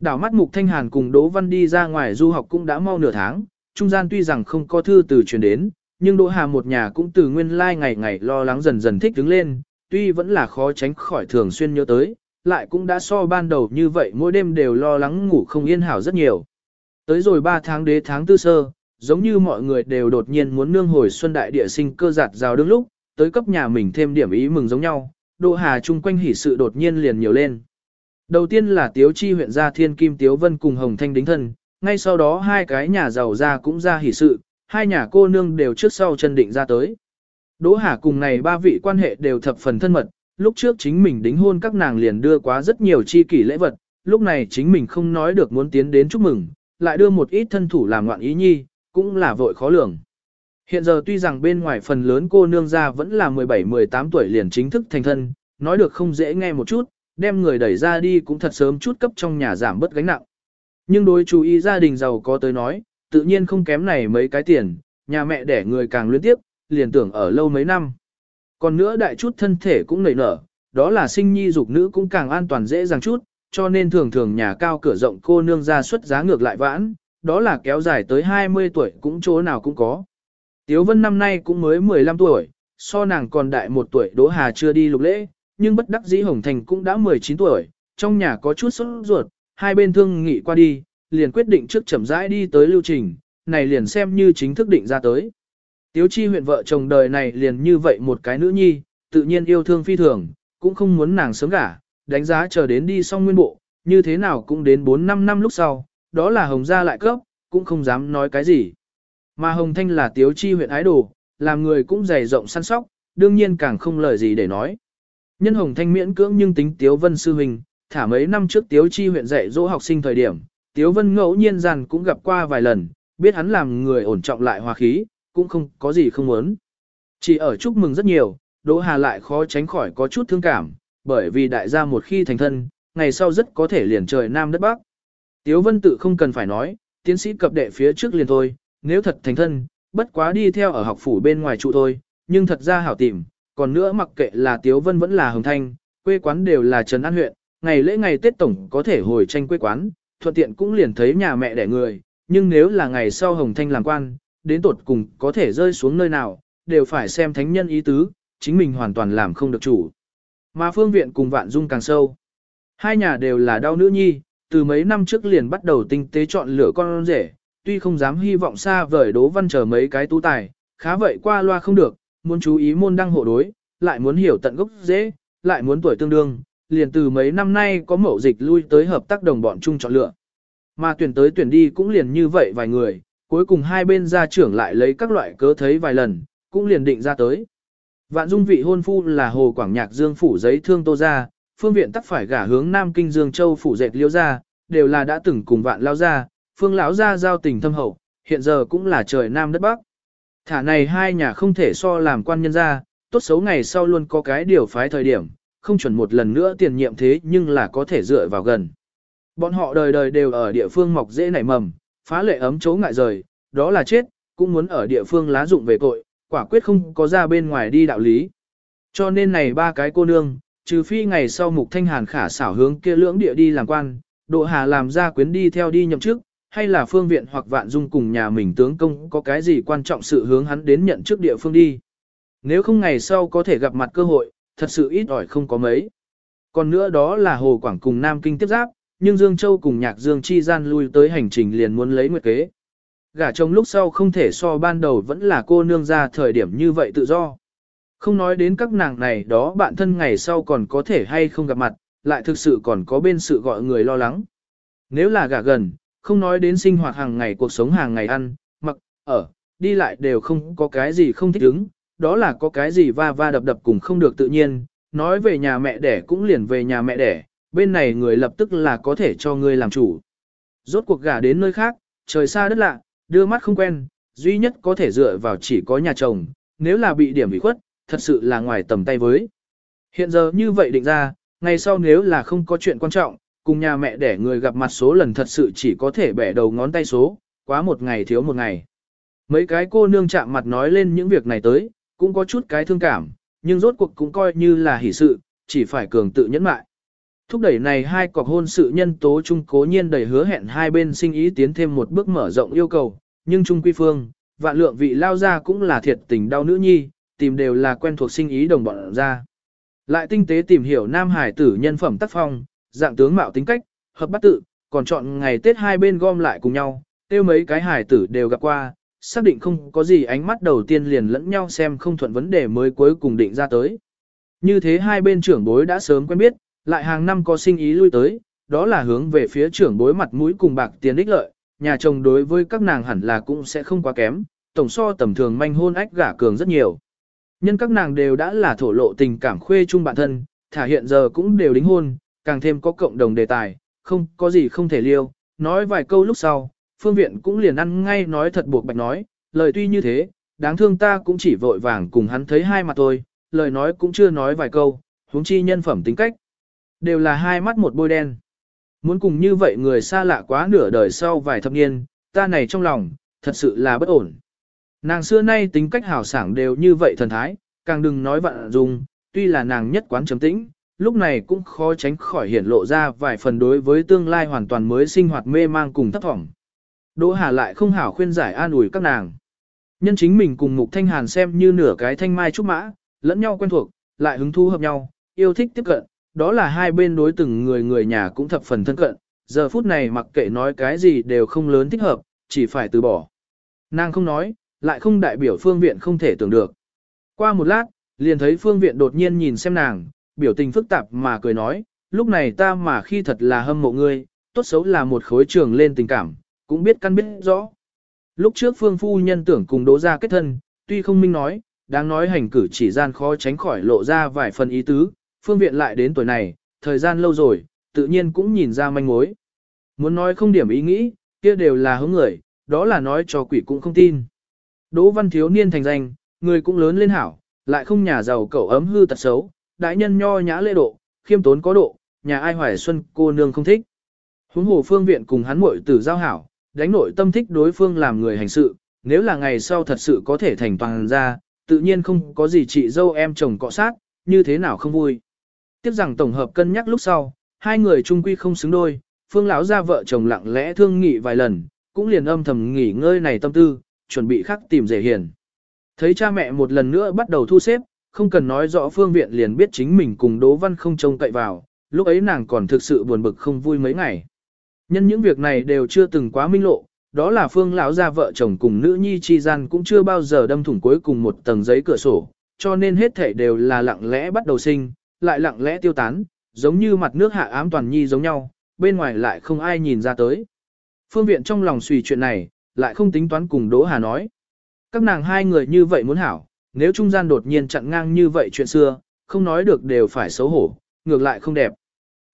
Đảo mắt Mục Thanh Hàn cùng Đỗ Văn đi ra ngoài du học cũng đã mau nửa tháng, trung gian tuy rằng không có thư từ truyền đến, nhưng Đỗ Hà một nhà cũng từ nguyên lai like ngày ngày lo lắng dần dần thích đứng lên, tuy vẫn là khó tránh khỏi thường xuyên nhớ tới, lại cũng đã so ban đầu như vậy mỗi đêm đều lo lắng ngủ không yên hảo rất nhiều. Tới rồi 3 tháng đế tháng tư sơ, giống như mọi người đều đột nhiên muốn nương hồi xuân đại địa sinh cơ giạt rào đương lúc, tới cấp nhà mình thêm điểm ý mừng giống nhau, Đỗ Hà chung quanh hỉ sự đột nhiên liền nhiều lên. Đầu tiên là Tiếu Chi huyện gia Thiên Kim Tiếu Vân cùng Hồng Thanh đính thân, ngay sau đó hai cái nhà giàu ra cũng ra hỉ sự, hai nhà cô nương đều trước sau chân định ra tới. Đỗ Hà cùng này ba vị quan hệ đều thập phần thân mật, lúc trước chính mình đính hôn các nàng liền đưa quá rất nhiều chi kỷ lễ vật, lúc này chính mình không nói được muốn tiến đến chúc mừng, lại đưa một ít thân thủ làm ngoạn ý nhi, cũng là vội khó lường. Hiện giờ tuy rằng bên ngoài phần lớn cô nương ra vẫn là 17-18 tuổi liền chính thức thành thân, nói được không dễ nghe một chút, đem người đẩy ra đi cũng thật sớm chút cấp trong nhà giảm bớt gánh nặng. Nhưng đối chú ý gia đình giàu có tới nói, tự nhiên không kém này mấy cái tiền, nhà mẹ đẻ người càng luyến tiếp, liền tưởng ở lâu mấy năm. Còn nữa đại chút thân thể cũng nảy nở, đó là sinh nhi dục nữ cũng càng an toàn dễ dàng chút, cho nên thường thường nhà cao cửa rộng cô nương ra xuất giá ngược lại vãn, đó là kéo dài tới 20 tuổi cũng chỗ nào cũng có. Tiếu Vân năm nay cũng mới 15 tuổi, so nàng còn đại một tuổi Đỗ Hà chưa đi lục lễ, nhưng bất đắc dĩ Hồng Thành cũng đã 19 tuổi, trong nhà có chút sốt ruột, hai bên thương nghị qua đi, liền quyết định trước chậm rãi đi tới lưu trình, này liền xem như chính thức định ra tới. Tiếu chi huyện vợ chồng đời này liền như vậy một cái nữ nhi, tự nhiên yêu thương phi thường, cũng không muốn nàng sớm gả, đánh giá chờ đến đi xong nguyên bộ, như thế nào cũng đến 4-5 năm lúc sau, đó là hồng gia lại cấp, cũng không dám nói cái gì. Mà hồng thanh là tiếu chi huyện ái đồ, làm người cũng dày rộng săn sóc, đương nhiên càng không lời gì để nói. Nhân hồng thanh miễn cưỡng nhưng tính tiếu vân sư huynh, thả mấy năm trước tiếu chi huyện dạy dỗ học sinh thời điểm, tiếu vân ngẫu nhiên rằng cũng gặp qua vài lần, biết hắn làm người ổn trọng lại hòa khí, cũng không có gì không muốn. Chỉ ở chúc mừng rất nhiều, Đỗ Hà lại khó tránh khỏi có chút thương cảm, bởi vì đại gia một khi thành thân, ngày sau rất có thể liền trời Nam đất Bắc. Tiếu Vân tự không cần phải nói, tiến sĩ cập đệ phía trước liền thôi, nếu thật thành thân, bất quá đi theo ở học phủ bên ngoài trụ thôi, nhưng thật ra hảo tìm, còn nữa mặc kệ là Tiếu Vân vẫn là Hồng Thanh, quê quán đều là Trần An huyện, ngày lễ ngày Tết Tổng có thể hồi tranh quê quán, thuận tiện cũng liền thấy nhà mẹ đẻ người, nhưng nếu là ngày sau Hồng Thanh làm quan, đến tột cùng có thể rơi xuống nơi nào, đều phải xem thánh nhân ý tứ, chính mình hoàn toàn làm không được chủ. Mà phương viện cùng vạn dung càng sâu. Hai nhà đều là đau nữ nhi, từ mấy năm trước liền bắt đầu tinh tế chọn lựa con rể, tuy không dám hy vọng xa vời đố văn chờ mấy cái tú tài, khá vậy qua loa không được, muốn chú ý môn đăng hộ đối, lại muốn hiểu tận gốc dễ, lại muốn tuổi tương đương, liền từ mấy năm nay có mẫu dịch lui tới hợp tác đồng bọn chung chọn lựa. Mà tuyển tới tuyển đi cũng liền như vậy vài người, cuối cùng hai bên gia trưởng lại lấy các loại cớ thấy vài lần, cũng liền định ra tới. Vạn dung vị hôn phu là Hồ Quảng Nhạc Dương phủ giấy thương tô ra, phương viện tắc phải gả hướng Nam Kinh Dương Châu phủ dệt liêu ra, đều là đã từng cùng vạn lao ra, phương lão ra giao tình thâm hậu, hiện giờ cũng là trời Nam đất Bắc. Thả này hai nhà không thể so làm quan nhân ra, tốt xấu ngày sau luôn có cái điều phái thời điểm, không chuẩn một lần nữa tiền nhiệm thế nhưng là có thể dựa vào gần. Bọn họ đời đời đều ở địa phương mọc dễ nảy mầm, phá lệ ấm chấu ngại rời, đó là chết, cũng muốn ở địa phương lá dụng về tội, quả quyết không có ra bên ngoài đi đạo lý. Cho nên này ba cái cô nương, trừ phi ngày sau mục thanh hàn khả xảo hướng kia lưỡng địa đi làm quan, độ hà làm ra quyến đi theo đi nhậm chức, hay là phương viện hoặc vạn dung cùng nhà mình tướng công có cái gì quan trọng sự hướng hắn đến nhận trước địa phương đi. Nếu không ngày sau có thể gặp mặt cơ hội, thật sự ít ỏi không có mấy. Còn nữa đó là Hồ Quảng cùng Nam Kinh tiếp giáp, nhưng Dương Châu cùng Nhạc Dương chi gian lui tới hành trình liền muốn lấy nguyệt kế. Gả chồng lúc sau không thể so ban đầu vẫn là cô nương ra thời điểm như vậy tự do. Không nói đến các nàng này đó bạn thân ngày sau còn có thể hay không gặp mặt, lại thực sự còn có bên sự gọi người lo lắng. Nếu là gả gần, không nói đến sinh hoạt hàng ngày cuộc sống hàng ngày ăn, mặc, ở, đi lại đều không có cái gì không thích ứng, đó là có cái gì va va đập đập cùng không được tự nhiên, nói về nhà mẹ đẻ cũng liền về nhà mẹ đẻ, bên này người lập tức là có thể cho ngươi làm chủ. Rốt cuộc gả đến nơi khác, trời xa đất lạ, đưa mắt không quen, duy nhất có thể dựa vào chỉ có nhà chồng, nếu là bị điểm bị khuất, thật sự là ngoài tầm tay với. Hiện giờ như vậy định ra, ngày sau nếu là không có chuyện quan trọng, cùng nhà mẹ để người gặp mặt số lần thật sự chỉ có thể bẻ đầu ngón tay số, quá một ngày thiếu một ngày. Mấy cái cô nương chạm mặt nói lên những việc này tới, cũng có chút cái thương cảm, nhưng rốt cuộc cũng coi như là hỷ sự, chỉ phải cường tự nhẫn mại. Thúc đẩy này hai cọc hôn sự nhân tố chung cố nhiên đầy hứa hẹn hai bên sinh ý tiến thêm một bước mở rộng yêu cầu, nhưng chung quy phương, vạn lượng vị lao ra cũng là thiệt tình đau nữ nhi, tìm đều là quen thuộc sinh ý đồng bọn ra. Lại tinh tế tìm hiểu nam hải tử nhân phẩm tác phong, dạng tướng mạo tính cách, hợp bắt tự, còn chọn ngày Tết hai bên gom lại cùng nhau, tiêu mấy cái hải tử đều gặp qua, xác định không có gì ánh mắt đầu tiên liền lẫn nhau xem không thuận vấn đề mới cuối cùng định ra tới. Như thế hai bên trưởng bối đã sớm quen biết, lại hàng năm có sinh ý lui tới, đó là hướng về phía trưởng bối mặt mũi cùng bạc tiền ích lợi, nhà chồng đối với các nàng hẳn là cũng sẽ không quá kém, tổng so tầm thường manh hôn ách gả cường rất nhiều. Nhân các nàng đều đã là thổ lộ tình cảm khuê chung bản thân, thả hiện giờ cũng đều đính hôn, càng thêm có cộng đồng đề tài, không có gì không thể liêu, nói vài câu lúc sau, phương viện cũng liền ăn ngay nói thật buộc bạch nói, lời tuy như thế, đáng thương ta cũng chỉ vội vàng cùng hắn thấy hai mặt thôi, lời nói cũng chưa nói vài câu, huống chi nhân phẩm tính cách. Đều là hai mắt một bôi đen. Muốn cùng như vậy người xa lạ quá nửa đời sau vài thập niên, ta này trong lòng, thật sự là bất ổn. Nàng xưa nay tính cách hào sảng đều như vậy thần thái, càng đừng nói vạn dung, tuy là nàng nhất quán chấm tĩnh, lúc này cũng khó tránh khỏi hiển lộ ra vài phần đối với tương lai hoàn toàn mới sinh hoạt mê mang cùng thấp thỏm. Đỗ Hà lại không hảo khuyên giải an ủi các nàng. Nhân chính mình cùng Mục Thanh Hàn xem như nửa cái thanh mai trúc mã, lẫn nhau quen thuộc, lại hứng thú hợp nhau, yêu thích tiếp cận, đó là hai bên đối từng người người nhà cũng thập phần thân cận, giờ phút này mặc kệ nói cái gì đều không lớn thích hợp, chỉ phải từ bỏ. Nàng không nói, lại không đại biểu phương viện không thể tưởng được. Qua một lát, liền thấy phương viện đột nhiên nhìn xem nàng, biểu tình phức tạp mà cười nói, lúc này ta mà khi thật là hâm mộ ngươi, tốt xấu là một khối trường lên tình cảm, cũng biết căn biết rõ. Lúc trước phương phu nhân tưởng cùng đỗ ra kết thân, tuy không minh nói, đáng nói hành cử chỉ gian khó tránh khỏi lộ ra vài phần ý tứ, phương viện lại đến tuổi này, thời gian lâu rồi, tự nhiên cũng nhìn ra manh mối. Muốn nói không điểm ý nghĩ, kia đều là hướng người, đó là nói cho quỷ cũng không tin. Đỗ văn thiếu niên thành danh, người cũng lớn lên hảo, lại không nhà giàu cậu ấm hư tật xấu, đại nhân nho nhã lễ độ, khiêm tốn có độ, nhà ai hoài xuân cô nương không thích. Huống hồ phương viện cùng hắn muội tử giao hảo, đánh nội tâm thích đối phương làm người hành sự, nếu là ngày sau thật sự có thể thành toàn ra, tự nhiên không có gì chị dâu em chồng cọ sát, như thế nào không vui. Tiếp rằng tổng hợp cân nhắc lúc sau, hai người chung quy không xứng đôi, phương lão ra vợ chồng lặng lẽ thương nghị vài lần, cũng liền âm thầm nghỉ ngơi này tâm tư, chuẩn bị khắc tìm rể hiền. Thấy cha mẹ một lần nữa bắt đầu thu xếp, không cần nói rõ phương viện liền biết chính mình cùng Đỗ Văn không trông cậy vào, lúc ấy nàng còn thực sự buồn bực không vui mấy ngày. Nhân những việc này đều chưa từng quá minh lộ, đó là phương lão gia vợ chồng cùng nữ nhi chi gian cũng chưa bao giờ đâm thủng cuối cùng một tầng giấy cửa sổ, cho nên hết thảy đều là lặng lẽ bắt đầu sinh, lại lặng lẽ tiêu tán, giống như mặt nước hạ ám toàn nhi giống nhau, bên ngoài lại không ai nhìn ra tới. Phương viện trong lòng suy chuyện này, lại không tính toán cùng Đỗ Hà nói. Các nàng hai người như vậy muốn hảo, nếu trung gian đột nhiên chặn ngang như vậy chuyện xưa, không nói được đều phải xấu hổ, ngược lại không đẹp.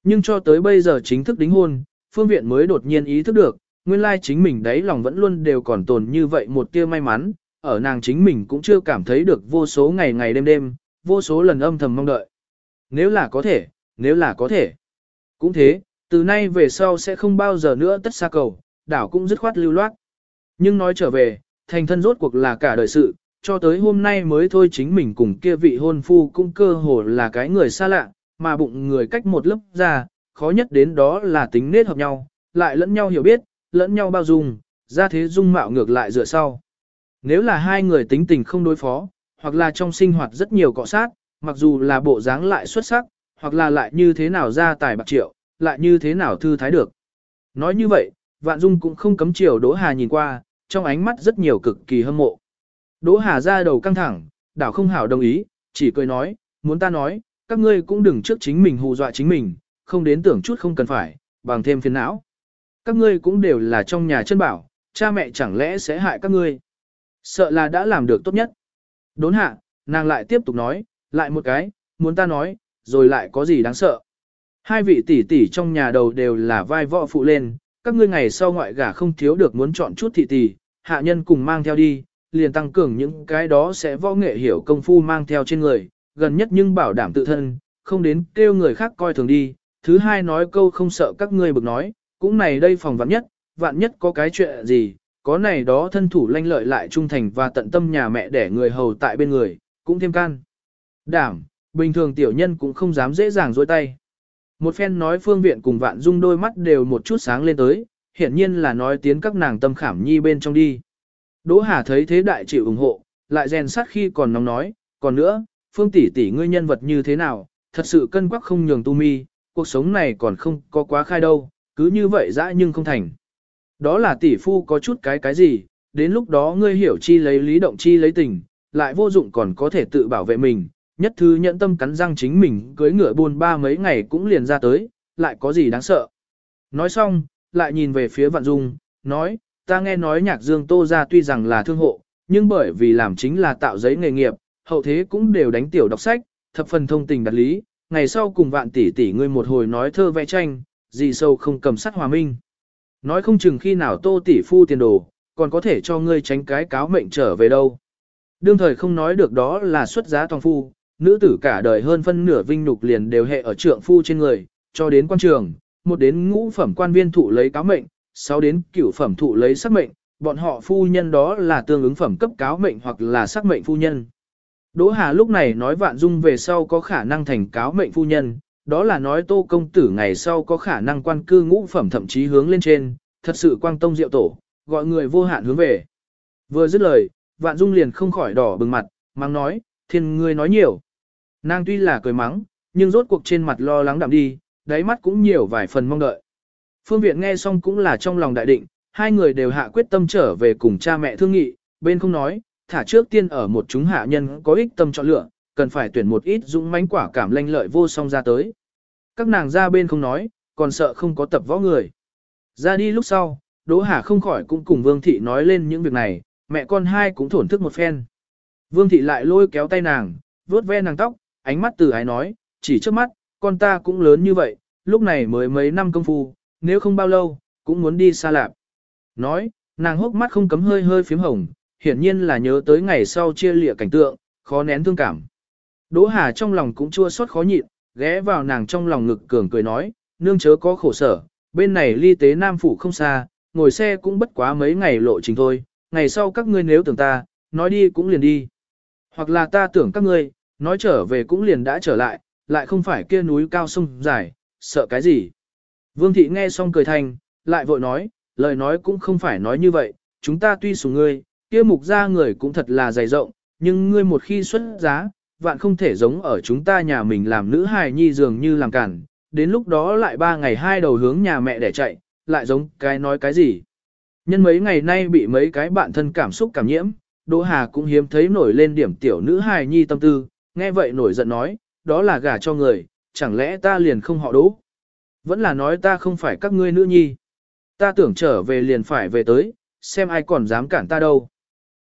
Nhưng cho tới bây giờ chính thức đính hôn, phương viện mới đột nhiên ý thức được, nguyên lai chính mình đấy lòng vẫn luôn đều còn tồn như vậy một tia may mắn, ở nàng chính mình cũng chưa cảm thấy được vô số ngày ngày đêm đêm, vô số lần âm thầm mong đợi. Nếu là có thể, nếu là có thể. Cũng thế, từ nay về sau sẽ không bao giờ nữa tất xa cầu, đảo cũng dứt khoát lưu loát. Nhưng nói trở về, thành thân rốt cuộc là cả đời sự, cho tới hôm nay mới thôi chính mình cùng kia vị hôn phu cũng cơ hồ là cái người xa lạ, mà bụng người cách một lớp ra, khó nhất đến đó là tính nết hợp nhau, lại lẫn nhau hiểu biết, lẫn nhau bao dung, ra thế dung mạo ngược lại dựa sau. Nếu là hai người tính tình không đối phó, hoặc là trong sinh hoạt rất nhiều cọ sát, mặc dù là bộ dáng lại xuất sắc, hoặc là lại như thế nào ra tài bạc triệu, lại như thế nào thư thái được. Nói như vậy, Vạn Dung cũng không cấm chiều Đỗ Hà nhìn qua, trong ánh mắt rất nhiều cực kỳ hâm mộ. Đỗ Hà ra đầu căng thẳng, đảo không hảo đồng ý, chỉ cười nói, muốn ta nói, các ngươi cũng đừng trước chính mình hù dọa chính mình, không đến tưởng chút không cần phải, bằng thêm phiền não. Các ngươi cũng đều là trong nhà chân bảo, cha mẹ chẳng lẽ sẽ hại các ngươi. Sợ là đã làm được tốt nhất. Đốn hạ, nàng lại tiếp tục nói, lại một cái, muốn ta nói, rồi lại có gì đáng sợ. Hai vị tỷ tỷ trong nhà đầu đều là vai võ phụ lên, các ngươi ngày sau ngoại gả không thiếu được muốn chọn chút thị tỷ, hạ nhân cùng mang theo đi, liền tăng cường những cái đó sẽ võ nghệ hiểu công phu mang theo trên người, gần nhất nhưng bảo đảm tự thân, không đến kêu người khác coi thường đi. Thứ hai nói câu không sợ các ngươi bực nói, cũng này đây phòng vạn nhất, vạn nhất có cái chuyện gì, có này đó thân thủ lanh lợi lại trung thành và tận tâm nhà mẹ để người hầu tại bên người, cũng thêm can. Đảm, bình thường tiểu nhân cũng không dám dễ dàng dối tay. Một phen nói phương viện cùng vạn dung đôi mắt đều một chút sáng lên tới, hiển nhiên là nói tiến các nàng tâm khảm nhi bên trong đi. Đỗ Hà thấy thế đại chịu ủng hộ, lại rèn sát khi còn nóng nói, còn nữa, phương tỷ tỷ ngươi nhân vật như thế nào, thật sự cân quắc không nhường tu mi, cuộc sống này còn không có quá khai đâu, cứ như vậy dã nhưng không thành. Đó là tỷ phu có chút cái cái gì, đến lúc đó ngươi hiểu chi lấy lý động chi lấy tình, lại vô dụng còn có thể tự bảo vệ mình, nhất thứ nhẫn tâm cắn răng chính mình cưới ngựa buôn ba mấy ngày cũng liền ra tới, lại có gì đáng sợ. Nói xong, lại nhìn về phía Vạn Dung, nói, ta nghe nói nhạc dương tô ra tuy rằng là thương hộ, nhưng bởi vì làm chính là tạo giấy nghề nghiệp, hậu thế cũng đều đánh tiểu đọc sách, thập phần thông tình đặt lý, ngày sau cùng vạn tỷ tỷ ngươi một hồi nói thơ vẽ tranh, gì sâu không cầm sắt hòa minh. Nói không chừng khi nào tô tỷ phu tiền đồ, còn có thể cho ngươi tránh cái cáo mệnh trở về đâu. Đương thời không nói được đó là xuất giá toàn phu, nữ tử cả đời hơn phân nửa vinh nhục liền đều hệ ở trượng phu trên người, cho đến quan trường, một đến ngũ phẩm quan viên thụ lấy cáo mệnh, sau đến cửu phẩm thụ lấy sắc mệnh, bọn họ phu nhân đó là tương ứng phẩm cấp cáo mệnh hoặc là sắc mệnh phu nhân. Đỗ Hà lúc này nói vạn dung về sau có khả năng thành cáo mệnh phu nhân, đó là nói tô công tử ngày sau có khả năng quan cư ngũ phẩm thậm chí hướng lên trên, thật sự quang tông diệu tổ, gọi người vô hạn hướng về. Vừa dứt lời, vạn dung liền không khỏi đỏ bừng mặt, mang nói, thiên ngươi nói nhiều. Nàng tuy là cười mắng, nhưng rốt cuộc trên mặt lo lắng đạm đi, đáy mắt cũng nhiều vài phần mong đợi. Phương Viện nghe xong cũng là trong lòng đại định, hai người đều hạ quyết tâm trở về cùng cha mẹ thương nghị, bên không nói, thả trước tiên ở một chúng hạ nhân có ích tâm chọn lựa, cần phải tuyển một ít dũng mãnh quả cảm lanh lợi vô song ra tới. Các nàng ra bên không nói, còn sợ không có tập võ người. Ra đi lúc sau, Đỗ Hà không khỏi cũng cùng Vương Thị nói lên những việc này, mẹ con hai cũng thổn thức một phen. Vương Thị lại lôi kéo tay nàng, vuốt ve nàng tóc, ánh mắt từ ái nói, chỉ trước mắt, con ta cũng lớn như vậy, lúc này mới mấy năm công phu, nếu không bao lâu, cũng muốn đi xa lạp. Nói, nàng hốc mắt không cấm hơi hơi phím hồng, hiển nhiên là nhớ tới ngày sau chia lịa cảnh tượng, khó nén thương cảm. Đỗ Hà trong lòng cũng chua xót khó nhịn, ghé vào nàng trong lòng ngực cường cười nói, nương chớ có khổ sở, bên này ly tế Nam Phủ không xa, ngồi xe cũng bất quá mấy ngày lộ trình thôi, ngày sau các ngươi nếu tưởng ta, nói đi cũng liền đi. Hoặc là ta tưởng các ngươi, nói trở về cũng liền đã trở lại, lại không phải kia núi cao sông dài, sợ cái gì. Vương thị nghe xong cười thành, lại vội nói, lời nói cũng không phải nói như vậy, chúng ta tuy sủng ngươi, kia mục ra người cũng thật là dày rộng, nhưng ngươi một khi xuất giá, vạn không thể giống ở chúng ta nhà mình làm nữ hài nhi dường như làm cản, đến lúc đó lại ba ngày hai đầu hướng nhà mẹ để chạy, lại giống cái nói cái gì. Nhân mấy ngày nay bị mấy cái bạn thân cảm xúc cảm nhiễm, Đỗ Hà cũng hiếm thấy nổi lên điểm tiểu nữ hài nhi tâm tư, nghe vậy nổi giận nói, đó là gả cho người, chẳng lẽ ta liền không họ đỗ. Vẫn là nói ta không phải các ngươi nữ nhi. Ta tưởng trở về liền phải về tới, xem ai còn dám cản ta đâu.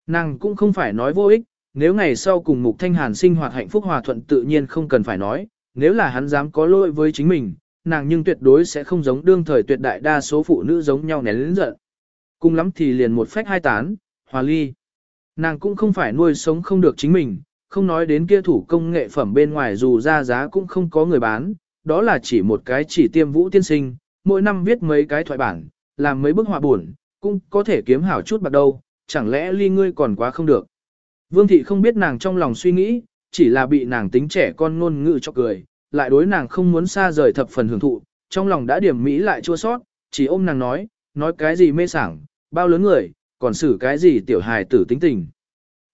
Nàng cũng không phải nói vô ích, nếu ngày sau cùng Mục Thanh Hàn sinh hoạt hạnh phúc hòa thuận tự nhiên không cần phải nói, nếu là hắn dám có lỗi với chính mình, nàng nhưng tuyệt đối sẽ không giống đương thời tuyệt đại đa số phụ nữ giống nhau nén lĩnh giận. Cùng lắm thì liền một phách hai tán, hòa ly. Nàng cũng không phải nuôi sống không được chính mình, không nói đến kia thủ công nghệ phẩm bên ngoài dù ra giá cũng không có người bán, đó là chỉ một cái chỉ tiêm vũ tiên sinh, mỗi năm viết mấy cái thoại bản, làm mấy bức họa buồn, cũng có thể kiếm hảo chút bạc đâu, chẳng lẽ ly ngươi còn quá không được. Vương thị không biết nàng trong lòng suy nghĩ, chỉ là bị nàng tính trẻ con ngôn ngữ cho cười, lại đối nàng không muốn xa rời thập phần hưởng thụ, trong lòng đã điểm mỹ lại chua sót, chỉ ôm nàng nói, nói cái gì mê sảng, bao lớn người, còn xử cái gì tiểu hài tử tính tình.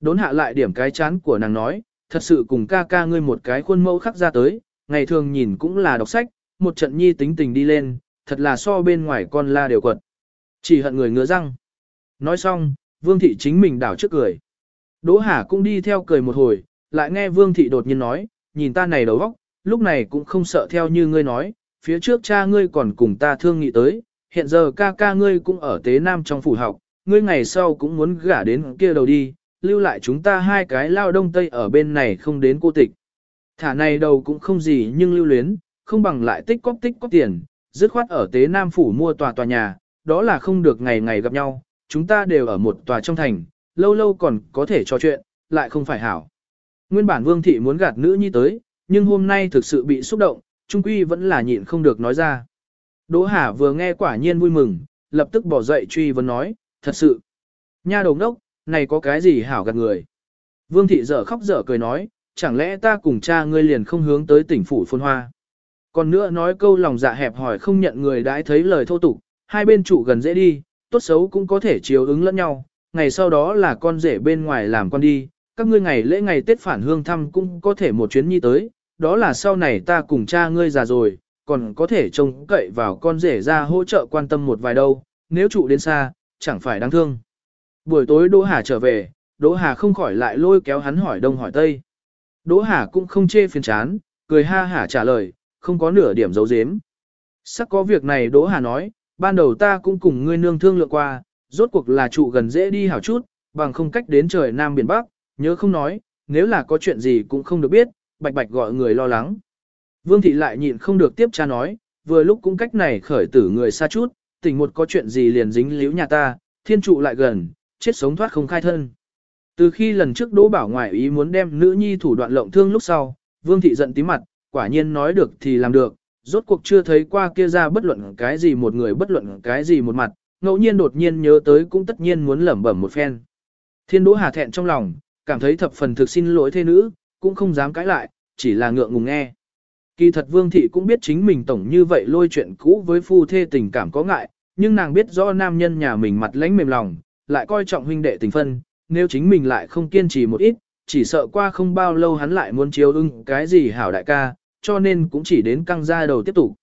Đốn hạ lại điểm cái chán của nàng nói, thật sự cùng ca ca ngươi một cái khuôn mẫu khắc ra tới, ngày thường nhìn cũng là đọc sách, một trận nhi tính tình đi lên, thật là so bên ngoài con la đều quật. Chỉ hận người ngứa răng. Nói xong, Vương Thị chính mình đảo trước cười. Đỗ Hà cũng đi theo cười một hồi, lại nghe Vương Thị đột nhiên nói, nhìn ta này đầu óc, lúc này cũng không sợ theo như ngươi nói, phía trước cha ngươi còn cùng ta thương nghị tới, hiện giờ ca ca ngươi cũng ở Tế Nam trong phủ học, ngươi ngày sau cũng muốn gả đến kia đầu đi, lưu lại chúng ta hai cái lao đông tây ở bên này không đến cô tịch. Thả này đầu cũng không gì nhưng lưu luyến, không bằng lại tích cóp tích cóp tiền, dứt khoát ở Tế Nam phủ mua tòa tòa nhà, đó là không được ngày ngày gặp nhau, chúng ta đều ở một tòa trong thành, lâu lâu còn có thể trò chuyện, lại không phải hảo. Nguyên bản Vương Thị muốn gạt nữ nhi tới, nhưng hôm nay thực sự bị xúc động, trung quy vẫn là nhịn không được nói ra. Đỗ Hà vừa nghe quả nhiên vui mừng, lập tức bỏ dậy truy vấn nói, thật sự. Nha đồng đốc, này có cái gì hảo gạt người. Vương thị dở khóc dở cười nói, chẳng lẽ ta cùng cha ngươi liền không hướng tới tỉnh phủ phôn hoa. Còn nữa nói câu lòng dạ hẹp hỏi không nhận người đãi thấy lời thô tục, hai bên chủ gần dễ đi, tốt xấu cũng có thể chiếu ứng lẫn nhau, ngày sau đó là con rể bên ngoài làm con đi, các ngươi ngày lễ ngày Tết phản hương thăm cũng có thể một chuyến nhi tới, đó là sau này ta cùng cha ngươi già rồi, còn có thể trông cậy vào con rể ra hỗ trợ quan tâm một vài đâu, nếu trụ đến xa, chẳng phải đáng thương. Buổi tối Đỗ Hà trở về, Đỗ Hà không khỏi lại lôi kéo hắn hỏi đông hỏi tây. Đỗ Hà cũng không chê phiền chán, cười ha hả trả lời, không có nửa điểm giấu giếm. Sắc có việc này Đỗ Hà nói, ban đầu ta cũng cùng ngươi nương thương lượng qua, rốt cuộc là trụ gần dễ đi hảo chút, bằng không cách đến trời Nam Biển Bắc, nhớ không nói, nếu là có chuyện gì cũng không được biết, bạch bạch gọi người lo lắng. Vương thị lại nhịn không được tiếp cha nói, vừa lúc cũng cách này khởi tử người xa chút, tình một có chuyện gì liền dính liễu nhà ta, thiên trụ lại gần, chết sống thoát không khai thân. Từ khi lần trước Đỗ Bảo ngoại ý muốn đem nữ nhi thủ đoạn lộng thương lúc sau, Vương thị giận tí mặt, quả nhiên nói được thì làm được, rốt cuộc chưa thấy qua kia ra bất luận cái gì một người bất luận cái gì một mặt, ngẫu nhiên đột nhiên nhớ tới cũng tất nhiên muốn lẩm bẩm một phen. Thiên Đỗ Hà thẹn trong lòng, cảm thấy thập phần thực xin lỗi thê nữ, cũng không dám cãi lại, chỉ là ngượng ngùng nghe. Kỳ thật Vương Thị cũng biết chính mình tổng như vậy lôi chuyện cũ với phu thê tình cảm có ngại, nhưng nàng biết rõ nam nhân nhà mình mặt lãnh mềm lòng, lại coi trọng huynh đệ tình phân, nếu chính mình lại không kiên trì một ít, chỉ sợ qua không bao lâu hắn lại muốn chiếu ưng cái gì hảo đại ca, cho nên cũng chỉ đến căng ra đầu tiếp tục.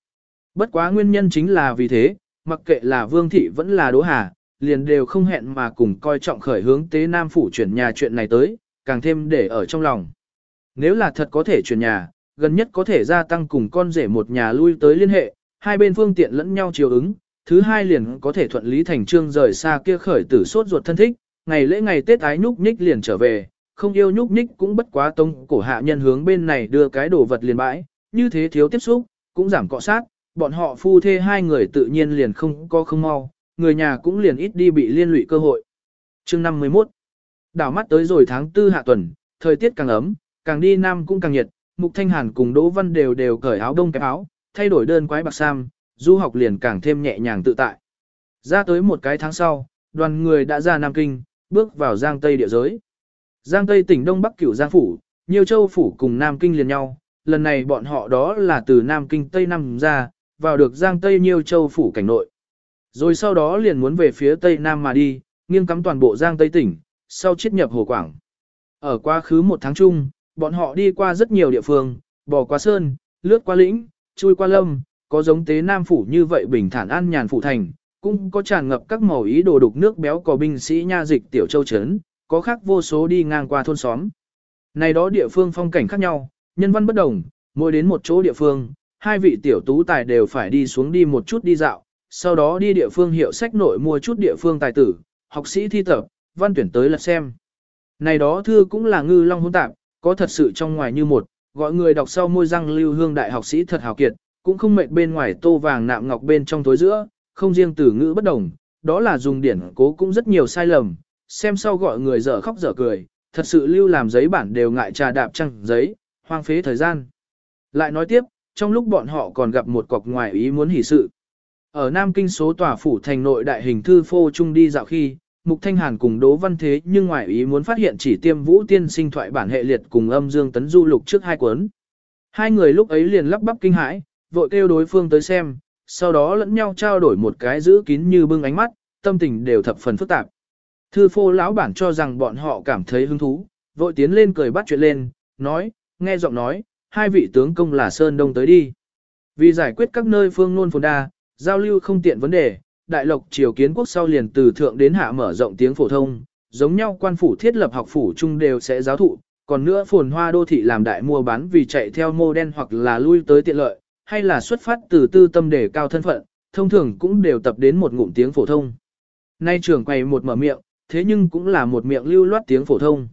Bất quá nguyên nhân chính là vì thế, mặc kệ là Vương Thị vẫn là Đỗ Hà, liền đều không hẹn mà cùng coi trọng khởi hướng tế Nam Phủ chuyển nhà chuyện này tới, càng thêm để ở trong lòng. Nếu là thật có thể chuyển nhà, gần nhất có thể gia tăng cùng con rể một nhà lui tới liên hệ, hai bên phương tiện lẫn nhau chiều ứng, thứ hai liền có thể thuận lý thành trương rời xa kia khởi tử sốt ruột thân thích, ngày lễ ngày Tết ái nhúc nhích liền trở về, không yêu nhúc nhích cũng bất quá tông cổ hạ nhân hướng bên này đưa cái đồ vật liền bãi, như thế thiếu tiếp xúc, cũng giảm cọ sát, bọn họ phu thê hai người tự nhiên liền không có không mau, người nhà cũng liền ít đi bị liên lụy cơ hội. Chương 51 Đảo mắt tới rồi tháng tư hạ tuần, thời tiết càng ấm, càng đi nam cũng càng nhiệt, Mục Thanh Hàn cùng Đỗ Văn đều đều cởi áo đông cái áo, thay đổi đơn quái bạc sam, du học liền càng thêm nhẹ nhàng tự tại. Ra tới một cái tháng sau, đoàn người đã ra Nam Kinh, bước vào Giang Tây địa giới. Giang Tây tỉnh Đông Bắc cửu Giang Phủ, nhiều châu phủ cùng Nam Kinh liền nhau, lần này bọn họ đó là từ Nam Kinh Tây Nam ra, vào được Giang Tây nhiều châu phủ cảnh nội. Rồi sau đó liền muốn về phía Tây Nam mà đi, nghiêng cắm toàn bộ Giang Tây tỉnh, sau chiết nhập Hồ Quảng. Ở quá khứ một tháng chung, bọn họ đi qua rất nhiều địa phương, bò qua sơn, lướt qua lĩnh, chui qua lâm, có giống tế Nam Phủ như vậy bình thản an nhàn phủ thành, cũng có tràn ngập các màu ý đồ đục nước béo có binh sĩ nha dịch tiểu châu chấn, có khác vô số đi ngang qua thôn xóm. Này đó địa phương phong cảnh khác nhau, nhân văn bất đồng, mỗi đến một chỗ địa phương, hai vị tiểu tú tài đều phải đi xuống đi một chút đi dạo, sau đó đi địa phương hiệu sách nội mua chút địa phương tài tử, học sĩ thi tập, văn tuyển tới lật xem. Này đó thư cũng là ngư long hỗn tạp, có thật sự trong ngoài như một, gọi người đọc sau môi răng lưu hương đại học sĩ thật hào kiệt, cũng không mệt bên ngoài tô vàng nạm ngọc bên trong tối giữa, không riêng từ ngữ bất đồng, đó là dùng điển cố cũng rất nhiều sai lầm, xem sau gọi người dở khóc dở cười, thật sự lưu làm giấy bản đều ngại trà đạp trăng giấy, hoang phế thời gian. Lại nói tiếp, trong lúc bọn họ còn gặp một cọc ngoài ý muốn hỷ sự. Ở Nam Kinh số tòa phủ thành nội đại hình thư phô trung đi dạo khi, Mục Thanh Hàn cùng Đỗ Văn Thế nhưng ngoài ý muốn phát hiện chỉ tiêm vũ tiên sinh thoại bản hệ liệt cùng âm dương tấn du lục trước hai cuốn. Hai người lúc ấy liền lắp bắp kinh hãi, vội kêu đối phương tới xem, sau đó lẫn nhau trao đổi một cái giữ kín như bưng ánh mắt, tâm tình đều thập phần phức tạp. Thư phô lão bản cho rằng bọn họ cảm thấy hứng thú, vội tiến lên cười bắt chuyện lên, nói, nghe giọng nói, hai vị tướng công là Sơn Đông tới đi. Vì giải quyết các nơi phương nôn phồn đa, giao lưu không tiện vấn đề, đại lộc triều kiến quốc sau liền từ thượng đến hạ mở rộng tiếng phổ thông, giống nhau quan phủ thiết lập học phủ chung đều sẽ giáo thụ, còn nữa phồn hoa đô thị làm đại mua bán vì chạy theo mô đen hoặc là lui tới tiện lợi, hay là xuất phát từ tư tâm đề cao thân phận, thông thường cũng đều tập đến một ngụm tiếng phổ thông. Nay trưởng quầy một mở miệng, thế nhưng cũng là một miệng lưu loát tiếng phổ thông.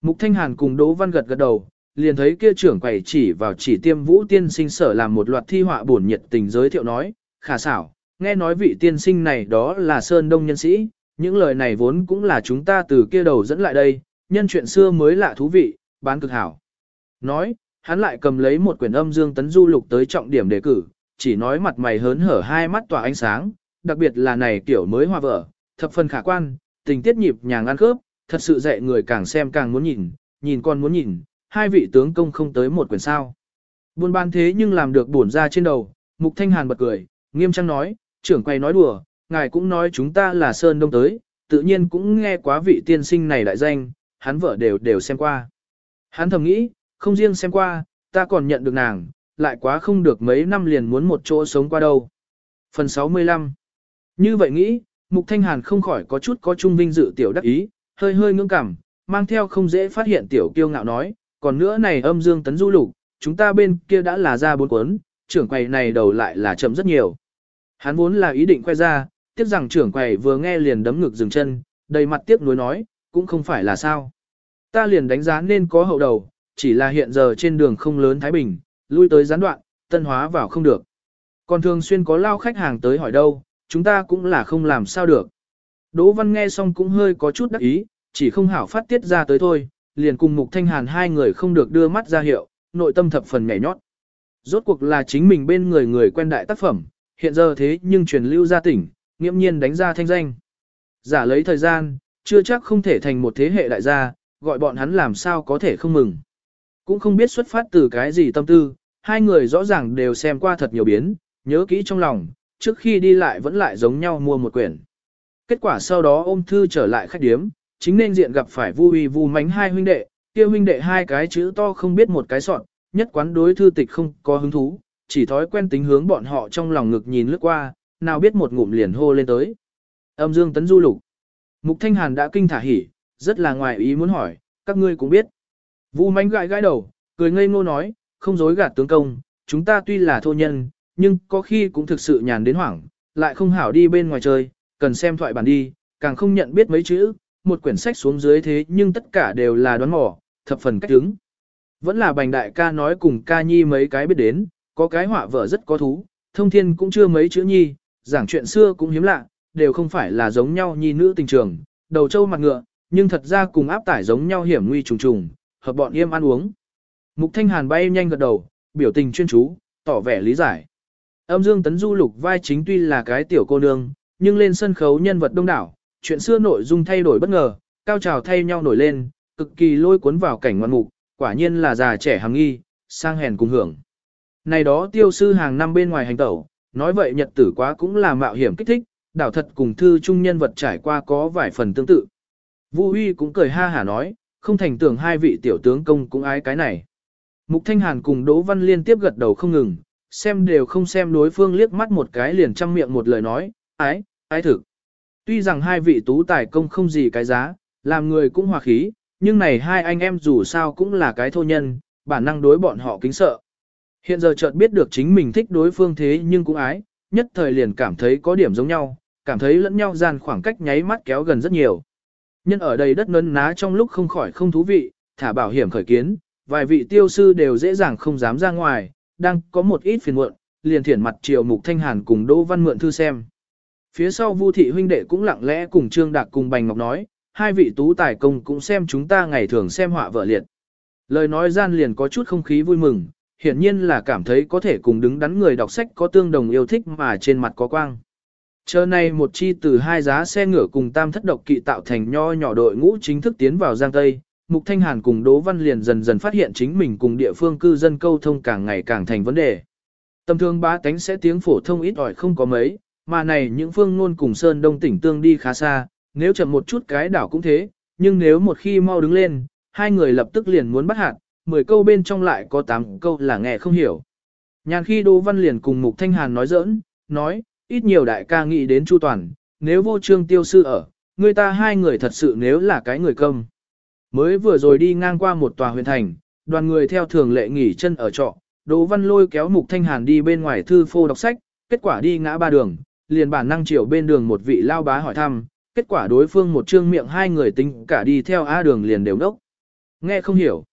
Mục Thanh Hàn cùng Đỗ Văn gật gật đầu, liền thấy kia trưởng quầy chỉ vào chỉ tiêm vũ tiên sinh sở làm một loạt thi họa bổn nhiệt tình giới thiệu nói, khả xảo, nghe nói vị tiên sinh này đó là Sơn Đông nhân sĩ, những lời này vốn cũng là chúng ta từ kia đầu dẫn lại đây, nhân chuyện xưa mới lạ thú vị, bán cực hảo. Nói, hắn lại cầm lấy một quyển âm dương tấn du lục tới trọng điểm đề cử, chỉ nói mặt mày hớn hở hai mắt tỏa ánh sáng, đặc biệt là này kiểu mới hòa vợ, thập phần khả quan, tình tiết nhịp nhàng ăn khớp, thật sự dạy người càng xem càng muốn nhìn, nhìn con muốn nhìn, hai vị tướng công không tới một quyển sao. Buôn ban thế nhưng làm được bổn ra trên đầu, Mục Thanh Hàn bật cười, nghiêm trang nói, trưởng quay nói đùa, ngài cũng nói chúng ta là Sơn Đông tới, tự nhiên cũng nghe quá vị tiên sinh này đại danh, hắn vợ đều đều xem qua. Hắn thầm nghĩ, không riêng xem qua, ta còn nhận được nàng, lại quá không được mấy năm liền muốn một chỗ sống qua đâu. Phần 65 Như vậy nghĩ, Mục Thanh Hàn không khỏi có chút có trung vinh dự tiểu đắc ý, hơi hơi ngưỡng cảm, mang theo không dễ phát hiện tiểu kiêu ngạo nói, còn nữa này âm dương tấn du lục, chúng ta bên kia đã là ra bốn cuốn, trưởng quầy này đầu lại là chậm rất nhiều. Hắn vốn là ý định quay ra, tiếc rằng trưởng quầy vừa nghe liền đấm ngực dừng chân, đầy mặt tiếc nuối nói, cũng không phải là sao. Ta liền đánh giá nên có hậu đầu, chỉ là hiện giờ trên đường không lớn Thái Bình, lui tới gián đoạn, tân hóa vào không được. Còn thường xuyên có lao khách hàng tới hỏi đâu, chúng ta cũng là không làm sao được. Đỗ Văn nghe xong cũng hơi có chút đắc ý, chỉ không hảo phát tiết ra tới thôi, liền cùng Mục Thanh Hàn hai người không được đưa mắt ra hiệu, nội tâm thập phần nhảy nhót. Rốt cuộc là chính mình bên người người quen đại tác phẩm, hiện giờ thế nhưng truyền lưu ra tỉnh, nghiễm nhiên đánh ra thanh danh. Giả lấy thời gian, chưa chắc không thể thành một thế hệ đại gia, gọi bọn hắn làm sao có thể không mừng. Cũng không biết xuất phát từ cái gì tâm tư, hai người rõ ràng đều xem qua thật nhiều biến, nhớ kỹ trong lòng, trước khi đi lại vẫn lại giống nhau mua một quyển. Kết quả sau đó ôm thư trở lại khách điếm, chính nên diện gặp phải Vu Uy Vu Mánh hai huynh đệ, kia huynh đệ hai cái chữ to không biết một cái soạn, nhất quán đối thư tịch không có hứng thú, chỉ thói quen tính hướng bọn họ trong lòng ngực nhìn lướt qua, nào biết một ngụm liền hô lên tới. Âm Dương Tấn Du Lục. Mục Thanh Hàn đã kinh thả hỉ, rất là ngoài ý muốn hỏi, các ngươi cũng biết. Vu Mánh gãi gãi đầu, cười ngây ngô nói, không dối gạt tướng công, chúng ta tuy là thô nhân, nhưng có khi cũng thực sự nhàn đến hoảng, lại không hảo đi bên ngoài chơi, cần xem thoại bản đi, càng không nhận biết mấy chữ, một quyển sách xuống dưới thế nhưng tất cả đều là đoán mò, thập phần cách đứng. Vẫn là bành đại ca nói cùng ca nhi mấy cái biết đến, có cái họa vợ rất có thú, thông thiên cũng chưa mấy chữ nhi, giảng chuyện xưa cũng hiếm lạ, đều không phải là giống nhau nhi nữ tình trường, đầu trâu mặt ngựa, nhưng thật ra cùng áp tải giống nhau hiểm nguy trùng trùng, hợp bọn yêm ăn uống. Mục Thanh Hàn bay nhanh gật đầu, biểu tình chuyên chú, tỏ vẻ lý giải. Âm Dương Tấn Du lục vai chính tuy là cái tiểu cô nương, nhưng lên sân khấu nhân vật đông đảo, chuyện xưa nội dung thay đổi bất ngờ, cao trào thay nhau nổi lên, cực kỳ lôi cuốn vào cảnh ngoạn mục, quả nhiên là già trẻ hàng nghi, sang hèn cùng hưởng. Này đó tiêu sư hàng năm bên ngoài hành tẩu, nói vậy nhật tử quá cũng là mạo hiểm kích thích, đảo thật cùng thư trung nhân vật trải qua có vài phần tương tự. Vu Huy cũng cười ha hả nói, không thành tưởng hai vị tiểu tướng công cũng ái cái này. Mục Thanh Hàn cùng Đỗ Văn liên tiếp gật đầu không ngừng, xem đều không xem đối phương liếc mắt một cái liền trăm miệng một lời nói, ái, ái thực. Tuy rằng hai vị tú tài công không gì cái giá, làm người cũng hòa khí, nhưng này hai anh em dù sao cũng là cái thô nhân, bản năng đối bọn họ kính sợ. Hiện giờ chợt biết được chính mình thích đối phương thế nhưng cũng ái, nhất thời liền cảm thấy có điểm giống nhau, cảm thấy lẫn nhau gian khoảng cách nháy mắt kéo gần rất nhiều. Nhân ở đây đất nấn ná trong lúc không khỏi không thú vị, thả bảo hiểm khởi kiến, vài vị tiêu sư đều dễ dàng không dám ra ngoài, đang có một ít phiền muộn, liền thiển mặt triều mục thanh hàn cùng Đỗ Văn mượn thư xem. Phía sau Vu thị huynh đệ cũng lặng lẽ cùng Trương Đạc cùng Bành Ngọc nói, hai vị tú tài công cũng xem chúng ta ngày thường xem họa vợ liệt. Lời nói gian liền có chút không khí vui mừng, hiển nhiên là cảm thấy có thể cùng đứng đắn người đọc sách có tương đồng yêu thích mà trên mặt có quang. Chờ này một chi từ hai giá xe ngựa cùng tam thất độc kỵ tạo thành nho nhỏ đội ngũ chính thức tiến vào Giang Tây, Mục Thanh Hàn cùng Đỗ Văn liền dần dần phát hiện chính mình cùng địa phương cư dân câu thông càng ngày càng thành vấn đề. Tầm thường bá tánh sẽ tiếng phổ thông ít ỏi không có mấy, mà này những phương ngôn cùng Sơn Đông tỉnh tương đi khá xa, nếu chậm một chút cái đảo cũng thế, nhưng nếu một khi mau đứng lên, hai người lập tức liền muốn bắt hạt, 10 câu bên trong lại có 8 câu là nghe không hiểu. Nhàn khi Đỗ Văn liền cùng Mục Thanh Hàn nói giỡn, nói, ít nhiều đại ca nghĩ đến Chu Toàn, nếu vô trương tiêu sư ở, người ta hai người thật sự nếu là cái người công. Mới vừa rồi đi ngang qua một tòa huyện thành, đoàn người theo thường lệ nghỉ chân ở trọ, Đỗ Văn lôi kéo Mục Thanh Hàn đi bên ngoài thư phô đọc sách, kết quả đi ngã ba đường, liền bản năng chiều bên đường một vị lao bá hỏi thăm, kết quả đối phương một trương miệng hai người tính cả đi theo A đường liền đều đốc. Nghe không hiểu.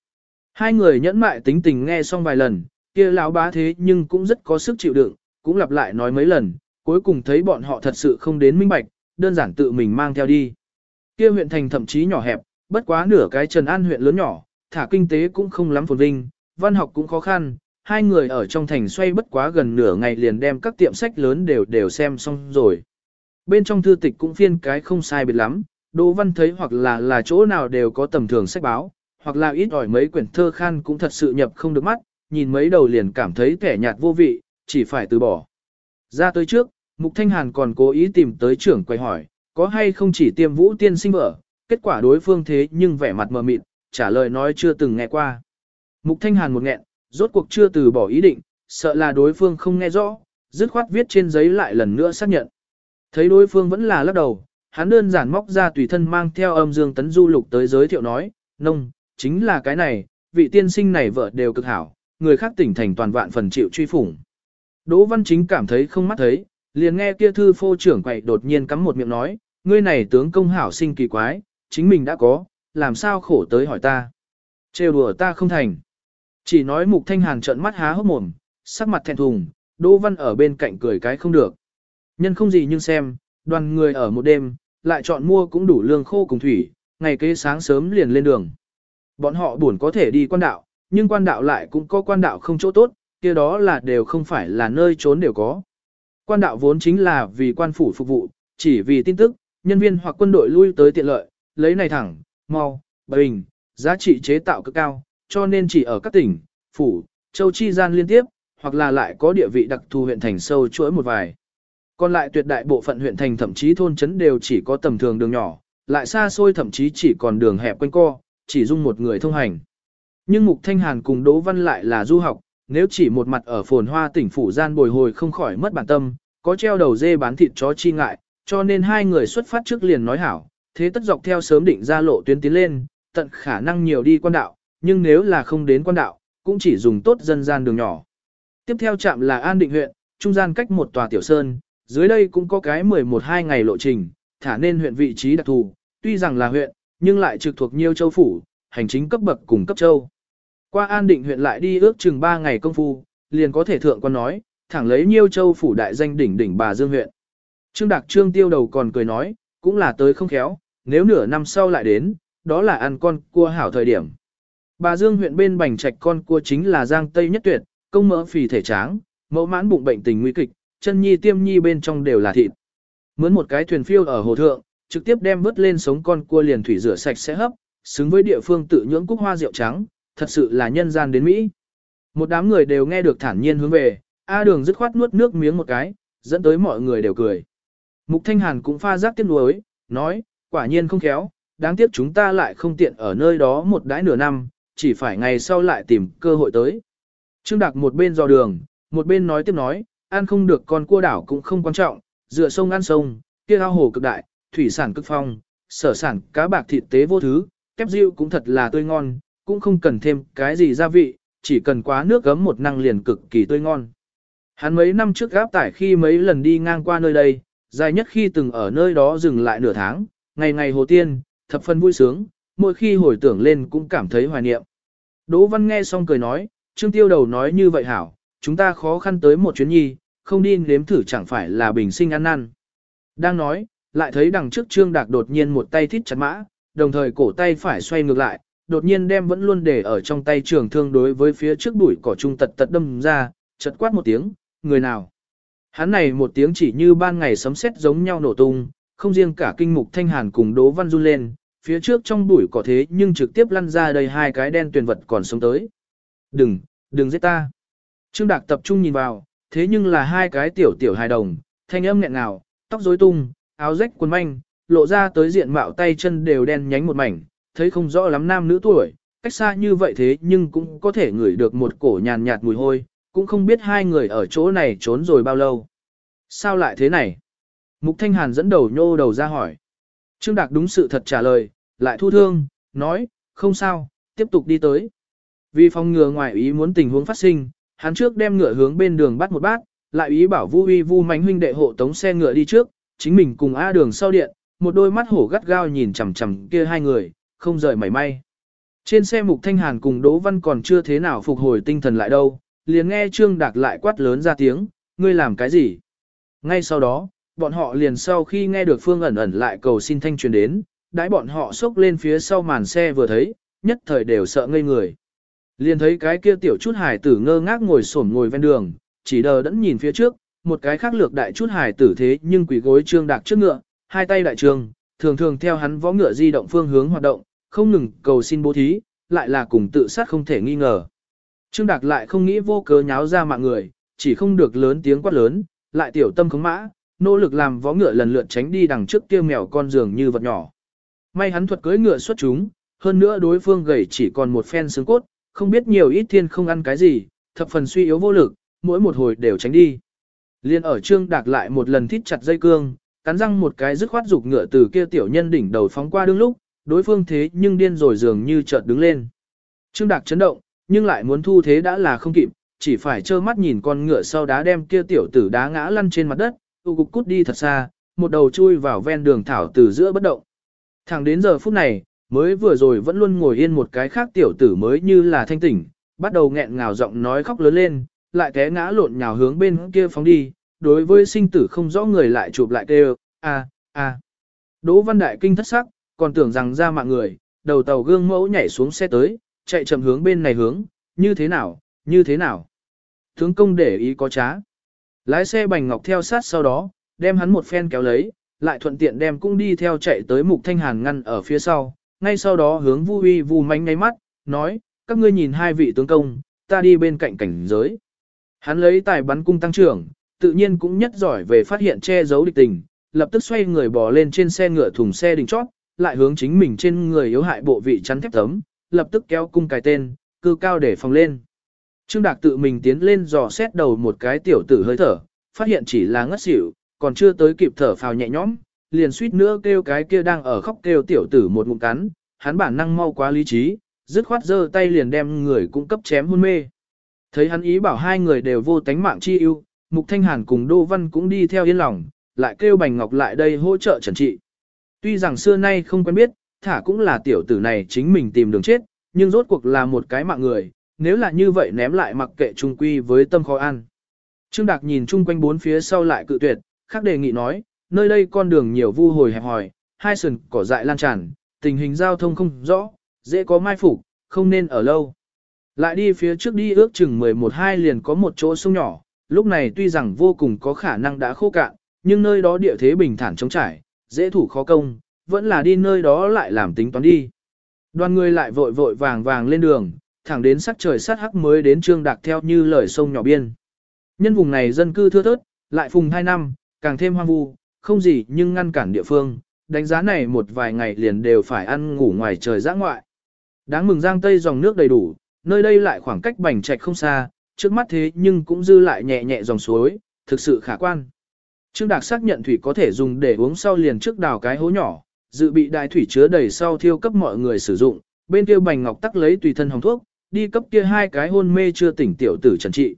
Hai người nhẫn mại tính tình nghe xong vài lần, kia lão bá thế nhưng cũng rất có sức chịu đựng, cũng lặp lại nói mấy lần, cuối cùng thấy bọn họ thật sự không đến minh bạch, đơn giản tự mình mang theo đi. Kia huyện thành thậm chí nhỏ hẹp, bất quá nửa cái Trần An huyện lớn nhỏ, thả kinh tế cũng không lắm phồn vinh, văn học cũng khó khăn, hai người ở trong thành xoay bất quá gần nửa ngày liền đem các tiệm sách lớn đều đều xem xong rồi. Bên trong thư tịch cũng phiên cái không sai biệt lắm, Đỗ Văn thấy hoặc là là chỗ nào đều có tầm thường sách báo, hoặc là ít ỏi mấy quyển thơ khan cũng thật sự nhập không được mắt, nhìn mấy đầu liền cảm thấy kẻ nhạt vô vị, chỉ phải từ bỏ. Ra tới trước, Mục Thanh Hàn còn cố ý tìm tới trưởng quay hỏi, có hay không chỉ tiêm vũ tiên sinh vợ, kết quả đối phương thế nhưng vẻ mặt mờ mịt, trả lời nói chưa từng nghe qua. Mục Thanh Hàn một nghẹn, rốt cuộc chưa từ bỏ ý định, sợ là đối phương không nghe rõ, dứt khoát viết trên giấy lại lần nữa xác nhận. Thấy đối phương vẫn là lắc đầu, hắn đơn giản móc ra tùy thân mang theo âm dương tấn du lục tới giới thiệu nói, nông, chính là cái này, vị tiên sinh này vợ đều cực hảo, người khác tỉnh thành toàn vạn phần chịu truy phủng. Đỗ Văn Chính cảm thấy không mắt thấy, liền nghe kia thư phô trưởng quậy đột nhiên cắm một miệng nói, ngươi này tướng công hảo sinh kỳ quái, chính mình đã có, làm sao khổ tới hỏi ta. Trêu đùa ta không thành. Chỉ nói mục thanh hàn trợn mắt há hốc mồm, sắc mặt thẹn thùng, Đỗ Văn ở bên cạnh cười cái không được. Nhân không gì nhưng xem, đoàn người ở một đêm, lại chọn mua cũng đủ lương khô cùng thủy, ngày kế sáng sớm liền lên đường. Bọn họ buồn có thể đi quan đạo, nhưng quan đạo lại cũng có quan đạo không chỗ tốt, kia đó là đều không phải là nơi trốn đều có. Quan đạo vốn chính là vì quan phủ phục vụ, chỉ vì tin tức, nhân viên hoặc quân đội lui tới tiện lợi, lấy này thẳng, mau, bình, giá trị chế tạo cực cao, cho nên chỉ ở các tỉnh, phủ, châu chi gian liên tiếp, hoặc là lại có địa vị đặc thù huyện thành sâu chuỗi một vài. Còn lại tuyệt đại bộ phận huyện thành thậm chí thôn trấn đều chỉ có tầm thường đường nhỏ, lại xa xôi thậm chí chỉ còn đường hẹp quanh co, chỉ dung một người thông hành. Nhưng Mục Thanh Hàn cùng Đỗ Văn lại là du học, nếu chỉ một mặt ở phồn hoa tỉnh phủ gian bồi hồi không khỏi mất bản tâm, có treo đầu dê bán thịt chó chi ngại, cho nên hai người xuất phát trước liền nói hảo, thế tất dọc theo sớm định ra lộ tuyến tiến lên, tận khả năng nhiều đi quan đạo, nhưng nếu là không đến quan đạo, cũng chỉ dùng tốt dân gian đường nhỏ. Tiếp theo chạm là An Định huyện, trung gian cách một tòa tiểu sơn, dưới đây cũng có cái 11-2 ngày lộ trình, thả nên huyện vị trí đặc thù, tuy rằng là huyện, nhưng lại trực thuộc nhiều Châu Phủ, hành chính cấp bậc cùng cấp châu. Qua An Định huyện lại đi ước chừng 3 ngày công phu, liền có thể thượng quan nói, thẳng lấy Nhiêu Châu Phủ đại danh đỉnh đỉnh bà Dương huyện. Trương Đạc Trương tiêu đầu còn cười nói, cũng là tới không khéo, nếu nửa năm sau lại đến, đó là ăn con cua hảo thời điểm. Bà Dương huyện bên Bành Trạch con cua chính là Giang Tây nhất tuyệt, công mỡ phì thể tráng, mẫu mãn bụng bệnh tình nguy kịch, chân nhi tiêm nhi bên trong đều là thịt. Mướn một cái thuyền phiêu ở hồ thượng, trực tiếp đem vớt lên sống con cua liền thủy rửa sạch sẽ hấp, xứng với địa phương tự nhưỡng cúc hoa rượu trắng, thật sự là nhân gian đến Mỹ. Một đám người đều nghe được thản nhiên hướng về, A đường dứt khoát nuốt nước miếng một cái, dẫn tới mọi người đều cười. Mục Thanh Hàn cũng pha giác tiếc nuối, nói, quả nhiên không khéo, đáng tiếc chúng ta lại không tiện ở nơi đó một đãi nửa năm, chỉ phải ngày sau lại tìm cơ hội tới. Trương Đạc một bên dò đường, một bên nói tiếp nói, ăn không được con cua đảo cũng không quan trọng, dựa sông ăn sông, kia ao hồ cực đại, thủy sản cực phong, sở sản cá bạc thịt tế vô thứ, kép rượu cũng thật là tươi ngon, cũng không cần thêm cái gì gia vị, chỉ cần quá nước gấm một năng liền cực kỳ tươi ngon. Hắn mấy năm trước gáp tải khi mấy lần đi ngang qua nơi đây, dài nhất khi từng ở nơi đó dừng lại nửa tháng, ngày ngày hồ tiên, thập phân vui sướng, mỗi khi hồi tưởng lên cũng cảm thấy hoài niệm. Đỗ Văn nghe xong cười nói, Trương Tiêu Đầu nói như vậy hảo, chúng ta khó khăn tới một chuyến nhi, không đi nếm thử chẳng phải là bình sinh ăn năn. Đang nói, lại thấy đằng trước Trương Đạc đột nhiên một tay thít chặt mã, đồng thời cổ tay phải xoay ngược lại, đột nhiên đem vẫn luôn để ở trong tay trường thương đối với phía trước bụi cỏ trung tật tật đâm ra, chật quát một tiếng, người nào. Hắn này một tiếng chỉ như ban ngày sấm sét giống nhau nổ tung, không riêng cả kinh mục thanh hàn cùng đố văn run lên, phía trước trong bụi cỏ thế nhưng trực tiếp lăn ra đầy hai cái đen tuyền vật còn sống tới. Đừng, đừng giết ta. Trương Đạc tập trung nhìn vào, thế nhưng là hai cái tiểu tiểu hài đồng, thanh âm nghẹn ngào, tóc rối tung, áo rách quần manh, lộ ra tới diện mạo tay chân đều đen nhánh một mảnh, thấy không rõ lắm nam nữ tuổi, cách xa như vậy thế nhưng cũng có thể ngửi được một cổ nhàn nhạt mùi hôi, cũng không biết hai người ở chỗ này trốn rồi bao lâu. Sao lại thế này? Mục Thanh Hàn dẫn đầu nhô đầu ra hỏi. Trương Đạc đúng sự thật trả lời, lại thu thương, nói, không sao, tiếp tục đi tới. Vì phòng ngừa ngoài ý muốn tình huống phát sinh, hắn trước đem ngựa hướng bên đường bắt một bát, lại ý bảo Vu Uy Vu mạnh huynh đệ hộ tống xe ngựa đi trước, chính mình cùng A đường sau điện, một đôi mắt hổ gắt gao nhìn chằm chằm kia hai người, không rời mảy may. Trên xe Mục Thanh Hàn cùng Đỗ Văn còn chưa thế nào phục hồi tinh thần lại đâu, liền nghe Trương Đạc lại quát lớn ra tiếng, ngươi làm cái gì? Ngay sau đó, bọn họ liền sau khi nghe được Phương ẩn ẩn lại cầu xin thanh truyền đến, đãi bọn họ xốc lên phía sau màn xe vừa thấy, nhất thời đều sợ ngây người. Liền thấy cái kia tiểu chút hải tử ngơ ngác ngồi xổm ngồi ven đường, chỉ đờ đẫn nhìn phía trước, một cái khác lược đại chút hải tử thế nhưng quỷ gối trương đạc trước ngựa, hai tay đại trương thường thường theo hắn võ ngựa di động phương hướng hoạt động, không ngừng cầu xin bố thí, lại là cùng tự sát không thể nghi ngờ. Trương Đạc lại không nghĩ vô cớ nháo ra mạng người, chỉ không được lớn tiếng quát lớn, lại tiểu tâm khống mã, nỗ lực làm võ ngựa lần lượt tránh đi đằng trước kia mèo con giường như vật nhỏ. May hắn thuật cưỡi ngựa xuất chúng, hơn nữa đối phương gầy chỉ còn một phen xương cốt, không biết nhiều ít thiên không ăn cái gì, thập phần suy yếu vô lực, mỗi một hồi đều tránh đi. Liên ở Trương Đạc lại một lần thít chặt dây cương, cắn răng một cái dứt khoát dục ngựa từ kia tiểu nhân đỉnh đầu phóng qua đương lúc, đối phương thế nhưng điên rồi dường như chợt đứng lên. Trương Đạc chấn động, nhưng lại muốn thu thế đã là không kịp, chỉ phải trơ mắt nhìn con ngựa sau đá đem kia tiểu tử đá ngã lăn trên mặt đất, tu cục cút đi thật xa, một đầu chui vào ven đường thảo từ giữa bất động. Thẳng đến giờ phút này, mới vừa rồi vẫn luôn ngồi yên một cái khác tiểu tử mới như là thanh tỉnh, bắt đầu nghẹn ngào giọng nói khóc lớn lên, lại té ngã lộn nhào hướng bên kia phóng đi, đối với sinh tử không rõ người lại chụp lại kêu, a a. Đỗ Văn Đại kinh thất sắc, còn tưởng rằng ra mạng người, đầu tàu gương mẫu nhảy xuống xe tới, chạy chậm hướng bên này hướng, như thế nào, như thế nào. Tướng công để ý có trá. Lái xe bành ngọc theo sát sau đó, đem hắn một phen kéo lấy, lại thuận tiện đem cũng đi theo chạy tới mục thanh hàn ngăn ở phía sau, ngay sau đó hướng vu uy vu mánh ngay mắt, nói, các ngươi nhìn hai vị tướng công, ta đi bên cạnh cảnh giới. Hắn lấy tài bắn cung tăng trưởng, tự nhiên cũng nhất giỏi về phát hiện che giấu địch tình, lập tức xoay người bò lên trên xe ngựa thùng xe đỉnh chót, lại hướng chính mình trên người yếu hại bộ vị chắn thép tấm, lập tức kéo cung cài tên, cư cao để phòng lên. Trương Đạc tự mình tiến lên dò xét đầu một cái tiểu tử hơi thở, phát hiện chỉ là ngất xỉu, còn chưa tới kịp thở phào nhẹ nhõm, liền suýt nữa kêu cái kia đang ở khóc kêu tiểu tử một ngụm cắn, hắn bản năng mau quá lý trí, dứt khoát giơ tay liền đem người cung cấp chém hôn mê. Thấy hắn ý bảo hai người đều vô tánh mạng chi ưu, Mục Thanh Hàn cùng Đô Văn cũng đi theo yên lòng, lại kêu Bành Ngọc lại đây hỗ trợ trần trị. Tuy rằng xưa nay không quen biết, thả cũng là tiểu tử này chính mình tìm đường chết, nhưng rốt cuộc là một cái mạng người, nếu là như vậy ném lại mặc kệ trung quy với tâm khó ăn. Trương Đạc nhìn chung quanh bốn phía sau lại cự tuyệt, khác đề nghị nói, nơi đây con đường nhiều vu hồi hẹp hòi, hai sườn cỏ dại lan tràn, tình hình giao thông không rõ, dễ có mai phục, không nên ở lâu. Lại đi phía trước đi ước chừng 11-2 liền có một chỗ sông nhỏ, lúc này tuy rằng vô cùng có khả năng đã khô cạn, nhưng nơi đó địa thế bình thản trống trải, dễ thủ khó công, vẫn là đi nơi đó lại làm tính toán đi. Đoàn người lại vội vội vàng vàng lên đường, thẳng đến sắc trời sát hắc mới đến trương đạc theo như lời sông nhỏ biên. Nhân vùng này dân cư thưa thớt, lại phùng hai năm, càng thêm hoang vu, không gì nhưng ngăn cản địa phương, đánh giá này một vài ngày liền đều phải ăn ngủ ngoài trời giã ngoại. Đáng mừng giang tây dòng nước đầy đủ, nơi đây lại khoảng cách bành trạch không xa, trước mắt thế nhưng cũng dư lại nhẹ nhẹ dòng suối, thực sự khả quan. Trương Đạc xác nhận thủy có thể dùng để uống sau liền trước đào cái hố nhỏ, dự bị đại thủy chứa đầy sau thiêu cấp mọi người sử dụng, bên kia bành ngọc tắc lấy tùy thân hồng thuốc, đi cấp kia hai cái hôn mê chưa tỉnh tiểu tử trần trị.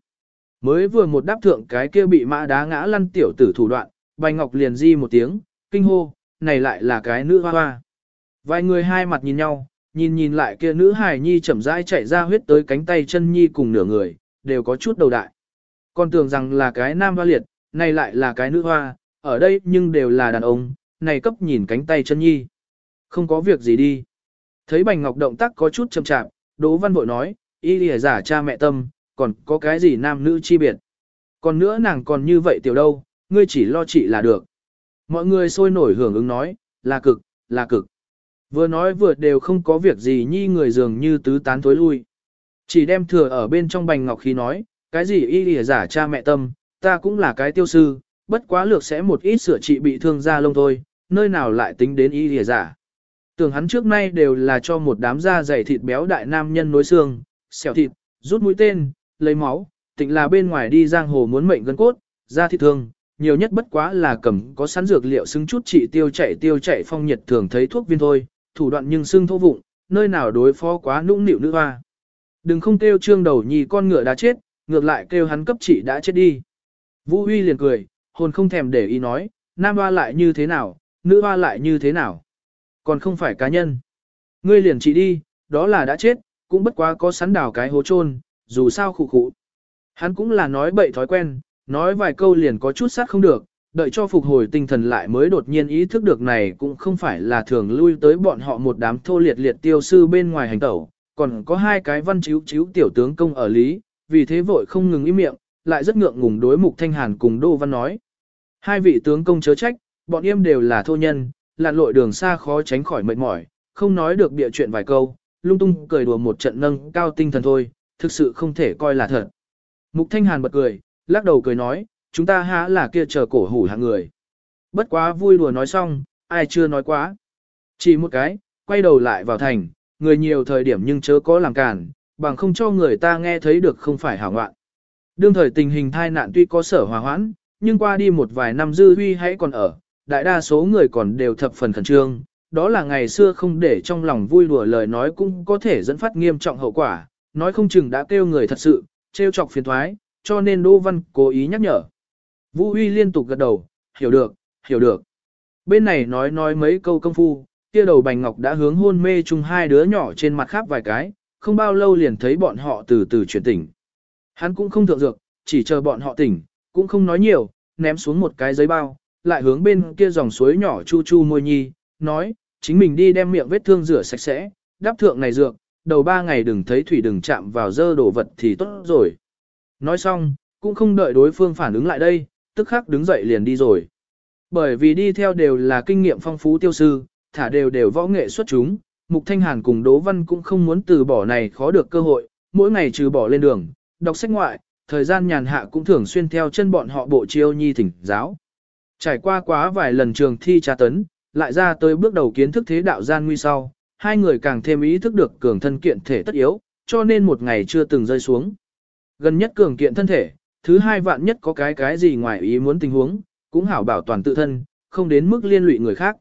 Mới vừa một đáp thượng cái kia bị mã đá ngã lăn tiểu tử thủ đoạn, bành ngọc liền di một tiếng, kinh hô, này lại là cái nữ hoa hoa. Vài người hai mặt nhìn nhau, nhìn nhìn lại kia nữ hài nhi chậm rãi chạy ra huyết tới cánh tay chân nhi cùng nửa người, đều có chút đầu đại. Còn tưởng rằng là cái nam hoa liệt, này lại là cái nữ hoa, ở đây nhưng đều là đàn ông, này cấp nhìn cánh tay chân nhi. Không có việc gì đi. Thấy Bành Ngọc động tác có chút chậm chạp, Đỗ Văn Bội nói, y lìa giả cha mẹ tâm, còn có cái gì nam nữ chi biệt. Còn nữa nàng còn như vậy tiểu đâu, ngươi chỉ lo chị là được. Mọi người sôi nổi hưởng ứng nói, là cực, là cực. Vừa nói vừa đều không có việc gì nhi người dường như tứ tán thối lui. Chỉ đem thừa ở bên trong Bành Ngọc khí nói, cái gì y lìa giả cha mẹ tâm, ta cũng là cái tiêu sư, bất quá lược sẽ một ít sửa trị bị thương da lông thôi, nơi nào lại tính đến y lìa giả. Tưởng hắn trước nay đều là cho một đám da dày thịt béo đại nam nhân nối xương, xẻo thịt, rút mũi tên, lấy máu, tịnh là bên ngoài đi giang hồ muốn mệnh gân cốt, da thịt thương, nhiều nhất bất quá là cầm có sẵn dược liệu xứng chút trị tiêu chảy tiêu chảy phong nhiệt thường thấy thuốc viên thôi, thủ đoạn nhưng xương thô vụng, nơi nào đối phó quá nũng nịu nữ hoa. Đừng không kêu trương đầu nhì con ngựa đã chết, ngược lại kêu hắn cấp trị đã chết đi. Vũ Huy liền cười, hồn không thèm để ý nói, nam hoa lại như thế nào, nữ hoa lại như thế nào. Còn không phải cá nhân. Ngươi liền trị đi, đó là đã chết, cũng bất quá có sắn đào cái hố chôn, dù sao khụ khụ. Hắn cũng là nói bậy thói quen, nói vài câu liền có chút sát không được, đợi cho phục hồi tinh thần lại mới đột nhiên ý thức được này cũng không phải là thường lui tới bọn họ một đám thô liệt liệt tiêu sư bên ngoài hành tẩu, còn có hai cái văn chiếu chiếu tiểu tướng công ở lý, vì thế vội không ngừng im miệng, lại rất ngượng ngùng đối mục thanh hàn cùng Đô Văn nói. Hai vị tướng công chớ trách, bọn em đều là thô nhân, lặn lội đường xa khó tránh khỏi mệt mỏi, không nói được bịa chuyện vài câu, lung tung cười đùa một trận nâng cao tinh thần thôi, thực sự không thể coi là thật. Mục thanh hàn bật cười, lắc đầu cười nói, chúng ta há là kia chờ cổ hủ hạng người. Bất quá vui đùa nói xong, ai chưa nói quá. Chỉ một cái, quay đầu lại vào thành, người nhiều thời điểm nhưng chớ có làm cản, bằng không cho người ta nghe thấy được không phải hảo ngoạn. Đương thời tình hình thai nạn tuy có sở hòa hoãn, nhưng qua đi một vài năm dư huy hãy còn ở, đại đa số người còn đều thập phần khẩn trương, đó là ngày xưa không để trong lòng vui đùa lời nói cũng có thể dẫn phát nghiêm trọng hậu quả, nói không chừng đã kêu người thật sự, trêu chọc phiền thoái, cho nên Đỗ Văn cố ý nhắc nhở. Vũ Huy liên tục gật đầu, hiểu được, hiểu được. Bên này nói nói mấy câu công phu, kia đầu bành ngọc đã hướng hôn mê chung hai đứa nhỏ trên mặt khác vài cái, không bao lâu liền thấy bọn họ từ từ chuyển tỉnh. Hắn cũng không thượng dược, chỉ chờ bọn họ tỉnh, cũng không nói nhiều, ném xuống một cái giấy bao, lại hướng bên kia dòng suối nhỏ chu chu môi nhi, nói, chính mình đi đem miệng vết thương rửa sạch sẽ, đắp thượng này dược, đầu ba ngày đừng thấy thủy đừng chạm vào dơ đồ vật thì tốt rồi. Nói xong, cũng không đợi đối phương phản ứng lại đây, tức khắc đứng dậy liền đi rồi. Bởi vì đi theo đều là kinh nghiệm phong phú tiêu sư, thả đều đều võ nghệ xuất chúng, Mục Thanh Hàn cùng Đỗ Văn cũng không muốn từ bỏ này khó được cơ hội, mỗi ngày trừ bỏ lên đường, đọc sách ngoại, thời gian nhàn hạ cũng thường xuyên theo chân bọn họ bộ chiêu nhi thỉnh giáo. Trải qua quá vài lần trường thi tra tấn, lại ra tới bước đầu kiến thức thế đạo gian nguy sau, hai người càng thêm ý thức được cường thân kiện thể tất yếu, cho nên một ngày chưa từng rơi xuống. Gần nhất cường kiện thân thể, thứ hai vạn nhất có cái cái gì ngoài ý muốn tình huống, cũng hảo bảo toàn tự thân, không đến mức liên lụy người khác.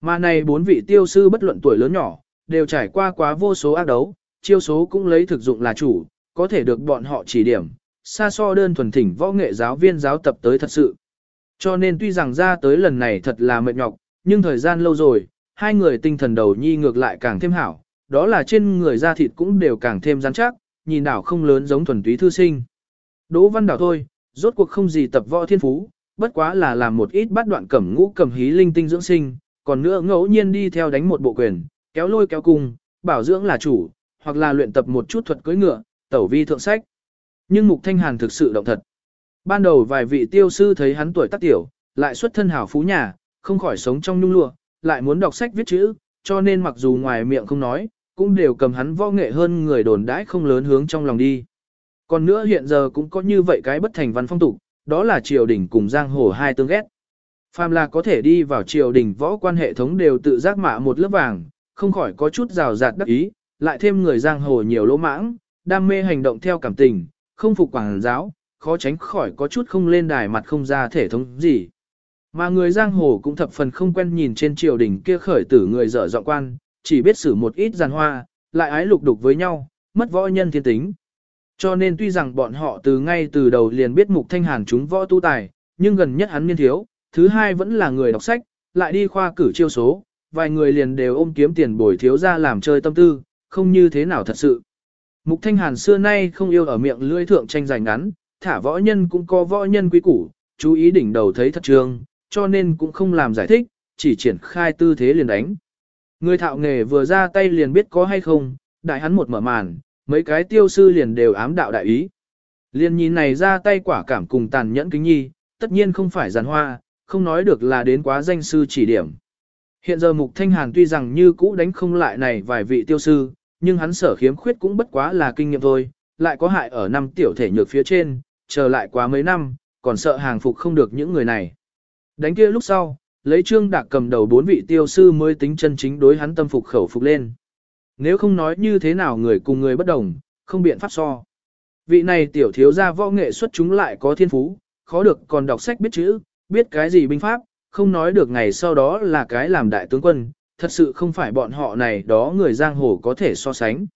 Mà này bốn vị tiêu sư bất luận tuổi lớn nhỏ, đều trải qua quá vô số ác đấu, chiêu số cũng lấy thực dụng là chủ, có thể được bọn họ chỉ điểm, xa so đơn thuần thỉnh võ nghệ giáo viên giáo tập tới thật sự. Cho nên tuy rằng ra tới lần này thật là mệt nhọc, nhưng thời gian lâu rồi, hai người tinh thần đầu nhi ngược lại càng thêm hảo, đó là trên người da thịt cũng đều càng thêm rắn chắc, nhìn đảo không lớn giống thuần túy thư sinh. Đỗ văn đảo thôi, rốt cuộc không gì tập võ thiên phú, bất quá là làm một ít bắt đoạn cẩm ngũ cầm hí linh tinh dưỡng sinh, còn nữa ngẫu nhiên đi theo đánh một bộ quyền, kéo lôi kéo cung, bảo dưỡng là chủ, hoặc là luyện tập một chút thuật cưỡi ngựa, tẩu vi thượng sách. Nhưng Mục Thanh Hàn thực sự động thật. Ban đầu vài vị tiêu sư thấy hắn tuổi tác tiểu, lại xuất thân hảo phú nhà, không khỏi sống trong nhung lụa, lại muốn đọc sách viết chữ, cho nên mặc dù ngoài miệng không nói, cũng đều cầm hắn võ nghệ hơn người đồn đãi không lớn hướng trong lòng đi. Còn nữa hiện giờ cũng có như vậy cái bất thành văn phong tục, đó là triều đình cùng giang hồ hai tương ghét. Phàm là có thể đi vào triều đình võ quan hệ thống đều tự giác mạ một lớp vàng, không khỏi có chút rào rạt đắc ý, lại thêm người giang hồ nhiều lỗ mãng, đam mê hành động theo cảm tình, không phục quảng giáo, khó tránh khỏi có chút không lên đài mặt không ra thể thống gì. Mà người giang hồ cũng thập phần không quen nhìn trên triều đình kia khởi tử người dở dọn quan, chỉ biết xử một ít giàn hoa, lại ái lục đục với nhau, mất võ nhân thiên tính. Cho nên tuy rằng bọn họ từ ngay từ đầu liền biết mục thanh hàn chúng võ tu tài, nhưng gần nhất hắn niên thiếu, thứ hai vẫn là người đọc sách, lại đi khoa cử chiêu số, vài người liền đều ôm kiếm tiền bồi thiếu ra làm chơi tâm tư, không như thế nào thật sự. Mục Thanh Hàn xưa nay không yêu ở miệng lưỡi thượng tranh giành ngắn, thả võ nhân cũng có võ nhân quý củ, chú ý đỉnh đầu thấy thật trường, cho nên cũng không làm giải thích, chỉ triển khai tư thế liền đánh. Người thạo nghề vừa ra tay liền biết có hay không, đại hắn một mở màn, mấy cái tiêu sư liền đều ám đạo đại ý. Liên nhìn này ra tay quả cảm cùng tàn nhẫn kính nhi, tất nhiên không phải giàn hoa, không nói được là đến quá danh sư chỉ điểm. Hiện giờ Mục Thanh Hàn tuy rằng như cũ đánh không lại này vài vị tiêu sư, nhưng hắn sở khiếm khuyết cũng bất quá là kinh nghiệm thôi, lại có hại ở năm tiểu thể nhược phía trên, chờ lại quá mấy năm, còn sợ hàng phục không được những người này. Đánh kia lúc sau, lấy trương đạc cầm đầu bốn vị tiêu sư mới tính chân chính đối hắn tâm phục khẩu phục lên. Nếu không nói như thế nào người cùng người bất đồng, không biện pháp so. Vị này tiểu thiếu gia võ nghệ xuất chúng lại có thiên phú, khó được còn đọc sách biết chữ, biết cái gì binh pháp, không nói được ngày sau đó là cái làm đại tướng quân, thật sự không phải bọn họ này đó người giang hồ có thể so sánh.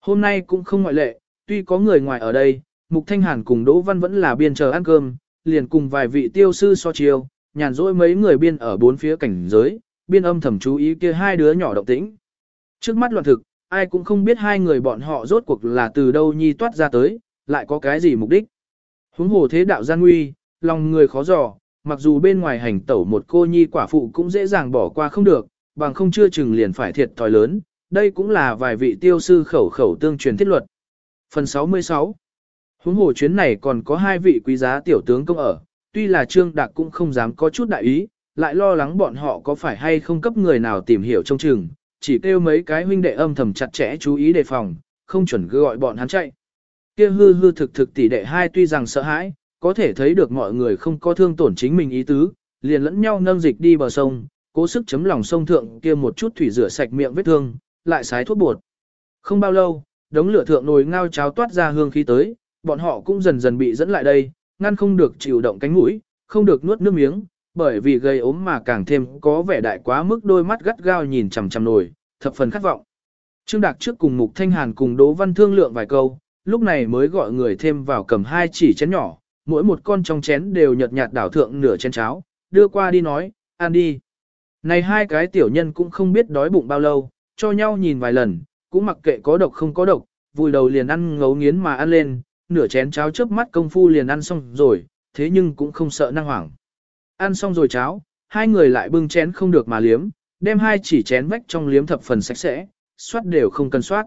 Hôm nay cũng không ngoại lệ, tuy có người ngoài ở đây, Mục Thanh Hàn cùng Đỗ Văn vẫn là biên chờ ăn cơm, liền cùng vài vị tiêu sư so chiêu, nhàn rỗi mấy người biên ở bốn phía cảnh giới, biên âm thầm chú ý kia hai đứa nhỏ động tĩnh. Trước mắt loạn thực, ai cũng không biết hai người bọn họ rốt cuộc là từ đâu nhi toát ra tới, lại có cái gì mục đích. Huống hồ thế đạo gian nguy, lòng người khó dò, mặc dù bên ngoài hành tẩu một cô nhi quả phụ cũng dễ dàng bỏ qua không được, bằng không chưa chừng liền phải thiệt thòi lớn, đây cũng là vài vị tiêu sư khẩu khẩu tương truyền thiết luật. Phần 66 Huống hồ chuyến này còn có hai vị quý giá tiểu tướng công ở, tuy là Trương Đạc cũng không dám có chút đại ý, lại lo lắng bọn họ có phải hay không cấp người nào tìm hiểu trong chừng, chỉ kêu mấy cái huynh đệ âm thầm chặt chẽ chú ý đề phòng, không chuẩn gọi bọn hắn chạy. Kia hư hư thực thực tỷ đệ hai tuy rằng sợ hãi, có thể thấy được mọi người không có thương tổn chính mình ý tứ, liền lẫn nhau nâng dịch đi bờ sông, cố sức chấm lòng sông thượng kia một chút thủy rửa sạch miệng vết thương, lại xái thuốc bột. Không bao lâu, đống lửa thượng nồi ngao cháo toát ra hương khí tới, bọn họ cũng dần dần bị dẫn lại đây, ngăn không được chịu động cánh mũi, không được nuốt nước miếng, bởi vì gây ốm mà càng thêm có vẻ đại quá mức đôi mắt gắt gao nhìn chằm chằm nồi, thập phần khát vọng. Trương Đạc trước cùng Mục Thanh Hàn cùng Đỗ Văn thương lượng vài câu, lúc này mới gọi người thêm vào cầm hai chỉ chén nhỏ, mỗi một con trong chén đều nhợt nhạt đảo thượng nửa chén cháo, đưa qua đi nói, ăn đi. Này hai cái tiểu nhân cũng không biết đói bụng bao lâu, cho nhau nhìn vài lần, cũng mặc kệ có độc không có độc, vùi đầu liền ăn ngấu nghiến mà ăn lên, nửa chén cháo chớp mắt công phu liền ăn xong rồi, thế nhưng cũng không sợ năng hoảng. Ăn xong rồi cháo, hai người lại bưng chén không được mà liếm, đem hai chỉ chén vách trong liếm thập phần sạch sẽ, soát đều không cần soát.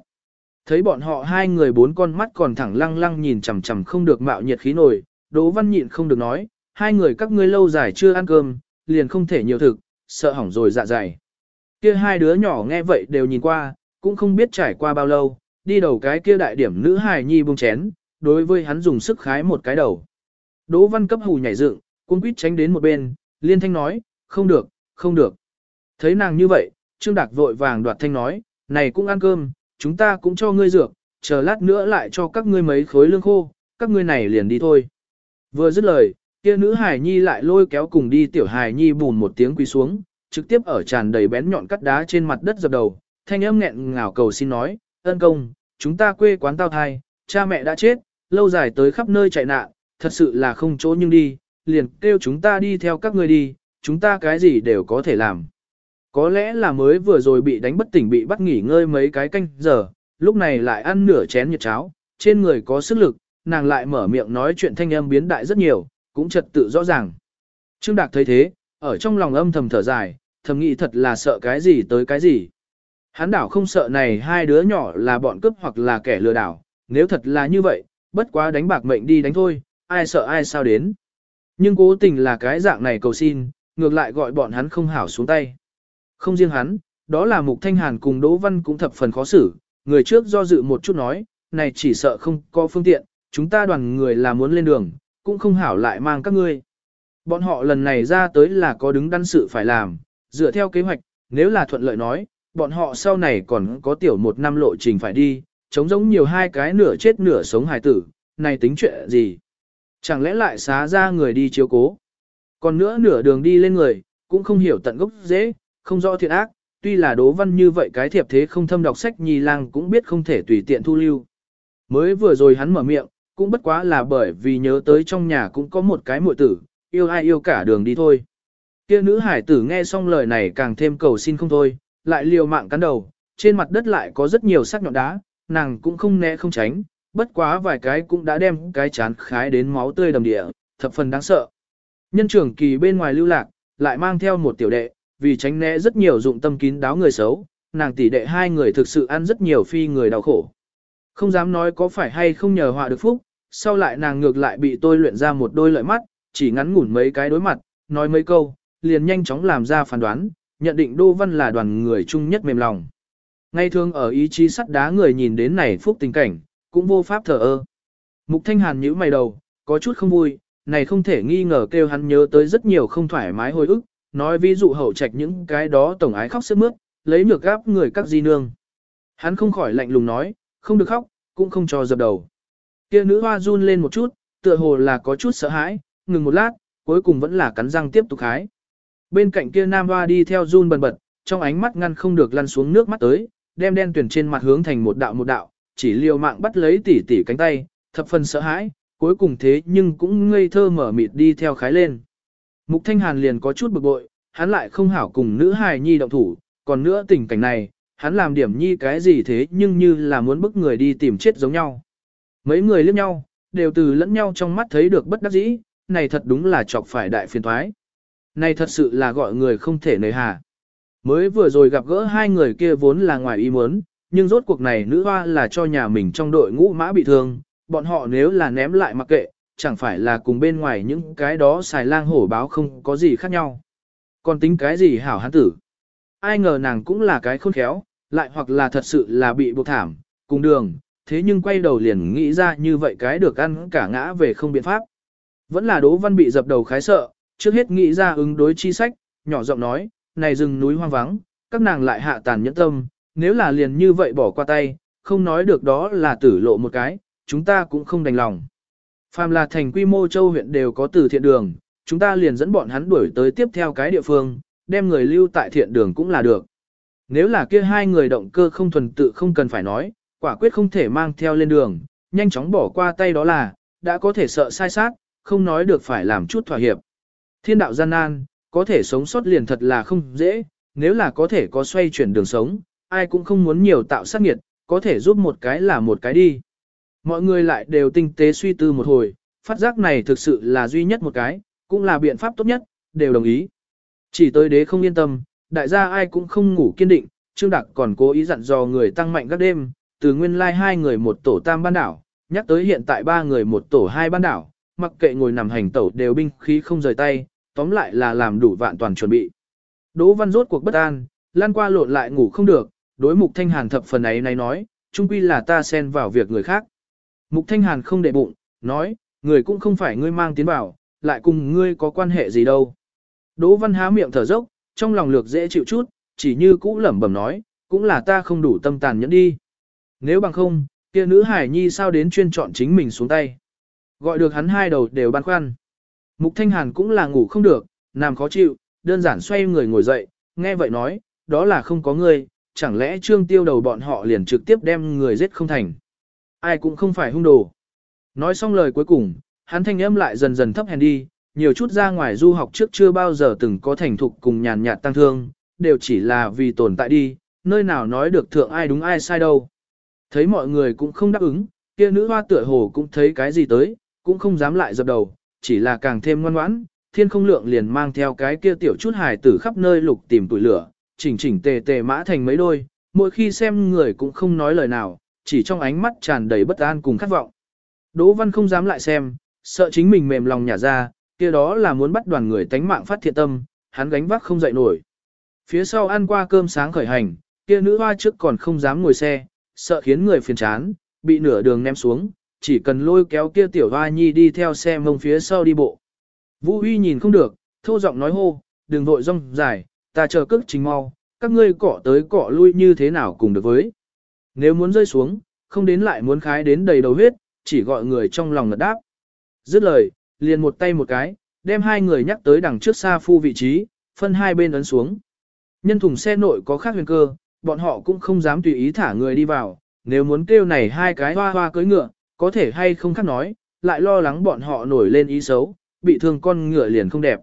Thấy bọn họ hai người bốn con mắt còn thẳng lăng lăng nhìn chằm chằm không được mạo nhiệt khí nổi, Đỗ Văn nhịn không được nói, hai người các ngươi lâu dài chưa ăn cơm, liền không thể nhiều thực, sợ hỏng rồi dạ dày. Kia hai đứa nhỏ nghe vậy đều nhìn qua, cũng không biết trải qua bao lâu, đi đầu cái kia đại điểm nữ hài nhi buông chén, đối với hắn dùng sức khái một cái đầu. Đỗ Văn cấp hù nhảy dựng, cuống quýt tránh đến một bên, liên thanh nói, không được, không được. Thấy nàng như vậy, Trương Đạc vội vàng đoạt thanh nói, này cũng ăn cơm, chúng ta cũng cho ngươi dược, chờ lát nữa lại cho các ngươi mấy khối lương khô, các ngươi này liền đi thôi. Vừa dứt lời, kia nữ hài nhi lại lôi kéo cùng đi tiểu hài nhi bùn một tiếng quỳ xuống, trực tiếp ở tràn đầy bén nhọn cắt đá trên mặt đất dập đầu, thanh âm nghẹn ngào cầu xin nói, ân công, chúng ta quê quán tao thai, cha mẹ đã chết, lâu dài tới khắp nơi chạy nạn, thật sự là không chỗ nhưng đi, liền kêu chúng ta đi theo các ngươi đi, chúng ta cái gì đều có thể làm. Có lẽ là mới vừa rồi bị đánh bất tỉnh bị bắt nghỉ ngơi mấy cái canh giờ, lúc này lại ăn nửa chén nhiệt cháo, trên người có sức lực, nàng lại mở miệng nói chuyện thanh âm biến đại rất nhiều, cũng trật tự rõ ràng. Trương Đạc thấy thế, ở trong lòng âm thầm thở dài, thầm nghĩ thật là sợ cái gì tới cái gì. Hắn đảo không sợ này hai đứa nhỏ là bọn cướp hoặc là kẻ lừa đảo, nếu thật là như vậy, bất quá đánh bạc mệnh đi đánh thôi, ai sợ ai sao đến. Nhưng cố tình là cái dạng này cầu xin, ngược lại gọi bọn hắn không hảo xuống tay. Không riêng hắn, đó là Mục Thanh Hàn cùng Đỗ Văn cũng thập phần khó xử, người trước do dự một chút nói, này chỉ sợ không có phương tiện, chúng ta đoàn người là muốn lên đường, cũng không hảo lại mang các ngươi. Bọn họ lần này ra tới là có đứng đắn sự phải làm, dựa theo kế hoạch, nếu là thuận lợi nói, bọn họ sau này còn có tiểu một năm lộ trình phải đi, chống giống nhiều hai cái nửa chết nửa sống hài tử, này tính chuyện gì? Chẳng lẽ lại xá ra người đi chiếu cố? Còn nữa nửa đường đi lên người, cũng không hiểu tận gốc dễ, không rõ thiện ác, tuy là đố văn như vậy cái thiệp thế không thâm đọc sách nhì lang cũng biết không thể tùy tiện thu lưu. Mới vừa rồi hắn mở miệng, cũng bất quá là bởi vì nhớ tới trong nhà cũng có một cái muội tử, yêu ai yêu cả đường đi thôi. Kia nữ hải tử nghe xong lời này càng thêm cầu xin không thôi, lại liều mạng cắn đầu, trên mặt đất lại có rất nhiều sắc nhọn đá, nàng cũng không né không tránh, bất quá vài cái cũng đã đem cái chán khái đến máu tươi đầm địa, thập phần đáng sợ. Nhân trưởng kỳ bên ngoài lưu lạc, lại mang theo một tiểu đệ, vì tránh né rất nhiều dụng tâm kín đáo người xấu, nàng tỷ đệ hai người thực sự ăn rất nhiều phi người đau khổ. Không dám nói có phải hay không nhờ họa được phúc, sau lại nàng ngược lại bị tôi luyện ra một đôi lợi mắt, chỉ ngắn ngủn mấy cái đối mặt, nói mấy câu, liền nhanh chóng làm ra phán đoán, nhận định Đô Văn là đoàn người chung nhất mềm lòng. Ngay thường ở ý chí sắt đá người nhìn đến này phúc tình cảnh, cũng vô pháp thờ ơ. Mục Thanh Hàn nhíu mày đầu, có chút không vui, này không thể nghi ngờ kêu hắn nhớ tới rất nhiều không thoải mái hồi ức, nói ví dụ hậu trạch những cái đó tổng ái khóc sướt mướt, lấy nhược gáp người các di nương. Hắn không khỏi lạnh lùng nói, không được khóc, cũng không cho dập đầu. Kia nữ hoa run lên một chút, tựa hồ là có chút sợ hãi, ngừng một lát, cuối cùng vẫn là cắn răng tiếp tục hái. Bên cạnh kia nam hoa đi theo run bần bật, trong ánh mắt ngăn không được lăn xuống nước mắt tới, đem đen tuyển trên mặt hướng thành một đạo một đạo, chỉ liều mạng bắt lấy tỉ tỉ cánh tay, thập phần sợ hãi, cuối cùng thế nhưng cũng ngây thơ mở mịt đi theo khái lên. Mục Thanh Hàn liền có chút bực bội, hắn lại không hảo cùng nữ hài nhi động thủ, còn nữa tình cảnh này, hắn làm điểm nhi cái gì thế nhưng như là muốn bức người đi tìm chết giống nhau. Mấy người liếc nhau, đều từ lẫn nhau trong mắt thấy được bất đắc dĩ, này thật đúng là chọc phải đại phiền thoái. Này thật sự là gọi người không thể nề hà. Mới vừa rồi gặp gỡ hai người kia vốn là ngoài ý muốn, nhưng rốt cuộc này nữ hoa là cho nhà mình trong đội ngũ mã bị thương, bọn họ nếu là ném lại mặc kệ, chẳng phải là cùng bên ngoài những cái đó xài lang hổ báo không có gì khác nhau. Còn tính cái gì hảo hán tử? Ai ngờ nàng cũng là cái khôn khéo, lại hoặc là thật sự là bị buộc thảm, cùng đường, thế nhưng quay đầu liền nghĩ ra như vậy cái được ăn cả ngã về không biện pháp. Vẫn là Đỗ Văn bị dập đầu khái sợ, trước hết nghĩ ra ứng đối chi sách, nhỏ giọng nói, này rừng núi hoang vắng, các nàng lại hạ tàn nhẫn tâm, nếu là liền như vậy bỏ qua tay, không nói được đó là tử lộ một cái, chúng ta cũng không đành lòng. Phàm là thành quy mô châu huyện đều có từ thiện đường, chúng ta liền dẫn bọn hắn đuổi tới tiếp theo cái địa phương, đem người lưu tại thiện đường cũng là được. Nếu là kia hai người động cơ không thuần tự không cần phải nói, quả quyết không thể mang theo lên đường, nhanh chóng bỏ qua tay đó là, đã có thể sợ sai sát, không nói được phải làm chút thỏa hiệp. Thiên đạo gian nan, có thể sống sót liền thật là không dễ, nếu là có thể có xoay chuyển đường sống, ai cũng không muốn nhiều tạo sát nghiệt, có thể giúp một cái là một cái đi. Mọi người lại đều tinh tế suy tư một hồi, phát giác này thực sự là duy nhất một cái, cũng là biện pháp tốt nhất, đều đồng ý. Chỉ tới đế không yên tâm, đại gia ai cũng không ngủ kiên định, Trương Đạc còn cố ý dặn dò người tăng mạnh các đêm, từ nguyên lai hai người một tổ tam ban đảo, nhắc tới hiện tại ba người một tổ hai ban đảo, mặc kệ ngồi nằm hành tẩu đều binh khí không rời tay, tóm lại là làm đủ vạn toàn chuẩn bị. Đỗ Văn rốt cuộc bất an, lan qua lộn lại ngủ không được, đối mục thanh hàn thập phần ấy này nói, chung quy là ta xen vào việc người khác. Mục thanh hàn không để bụng, nói, người cũng không phải ngươi mang tiến vào, lại cùng ngươi có quan hệ gì đâu. Đỗ Văn há miệng thở dốc, trong lòng lược dễ chịu chút, chỉ như cũ lẩm bẩm nói, cũng là ta không đủ tâm tàn nhẫn đi. Nếu bằng không, kia nữ hải nhi sao đến chuyên chọn chính mình xuống tay. Gọi được hắn hai đầu đều băn khoăn. Mục Thanh Hàn cũng là ngủ không được, nằm khó chịu, đơn giản xoay người ngồi dậy, nghe vậy nói, đó là không có người, chẳng lẽ trương tiêu đầu bọn họ liền trực tiếp đem người giết không thành. Ai cũng không phải hung đồ. Nói xong lời cuối cùng, hắn thanh âm lại dần dần thấp hèn đi, nhiều chút ra ngoài du học trước chưa bao giờ từng có thành thục cùng nhàn nhạt tăng thương, đều chỉ là vì tồn tại đi, nơi nào nói được thượng ai đúng ai sai đâu. Thấy mọi người cũng không đáp ứng, kia nữ hoa tựa hồ cũng thấy cái gì tới, cũng không dám lại dập đầu, chỉ là càng thêm ngoan ngoãn, thiên không lượng liền mang theo cái kia tiểu chút hài tử khắp nơi lục tìm tuổi lửa, chỉnh chỉnh tề tề mã thành mấy đôi, mỗi khi xem người cũng không nói lời nào, chỉ trong ánh mắt tràn đầy bất an cùng khát vọng. Đỗ Văn không dám lại xem, sợ chính mình mềm lòng nhả ra, kia đó là muốn bắt đoàn người tánh mạng phát thiện tâm, hắn gánh vác không dậy nổi. Phía sau ăn qua cơm sáng khởi hành, kia nữ hoa trước còn không dám ngồi xe, sợ khiến người phiền chán, bị nửa đường ném xuống, chỉ cần lôi kéo kia tiểu hoa nhi đi theo xe mông phía sau đi bộ. Vũ Huy nhìn không được, thô giọng nói hô, đừng vội rong dài, ta chờ cước chính mau, các ngươi cọ tới cọ lui như thế nào cùng được với. Nếu muốn rơi xuống, không đến lại muốn khái đến đầy đầu huyết, chỉ gọi người trong lòng ngật đáp. Dứt lời, liền một tay một cái, đem hai người nhắc tới đằng trước xa phu vị trí, phân hai bên ấn xuống. Nhân thùng xe nội có khác huyền cơ, bọn họ cũng không dám tùy ý thả người đi vào, nếu muốn kêu này hai cái hoa hoa cưới ngựa, có thể hay không khác nói, lại lo lắng bọn họ nổi lên ý xấu, bị thương con ngựa liền không đẹp.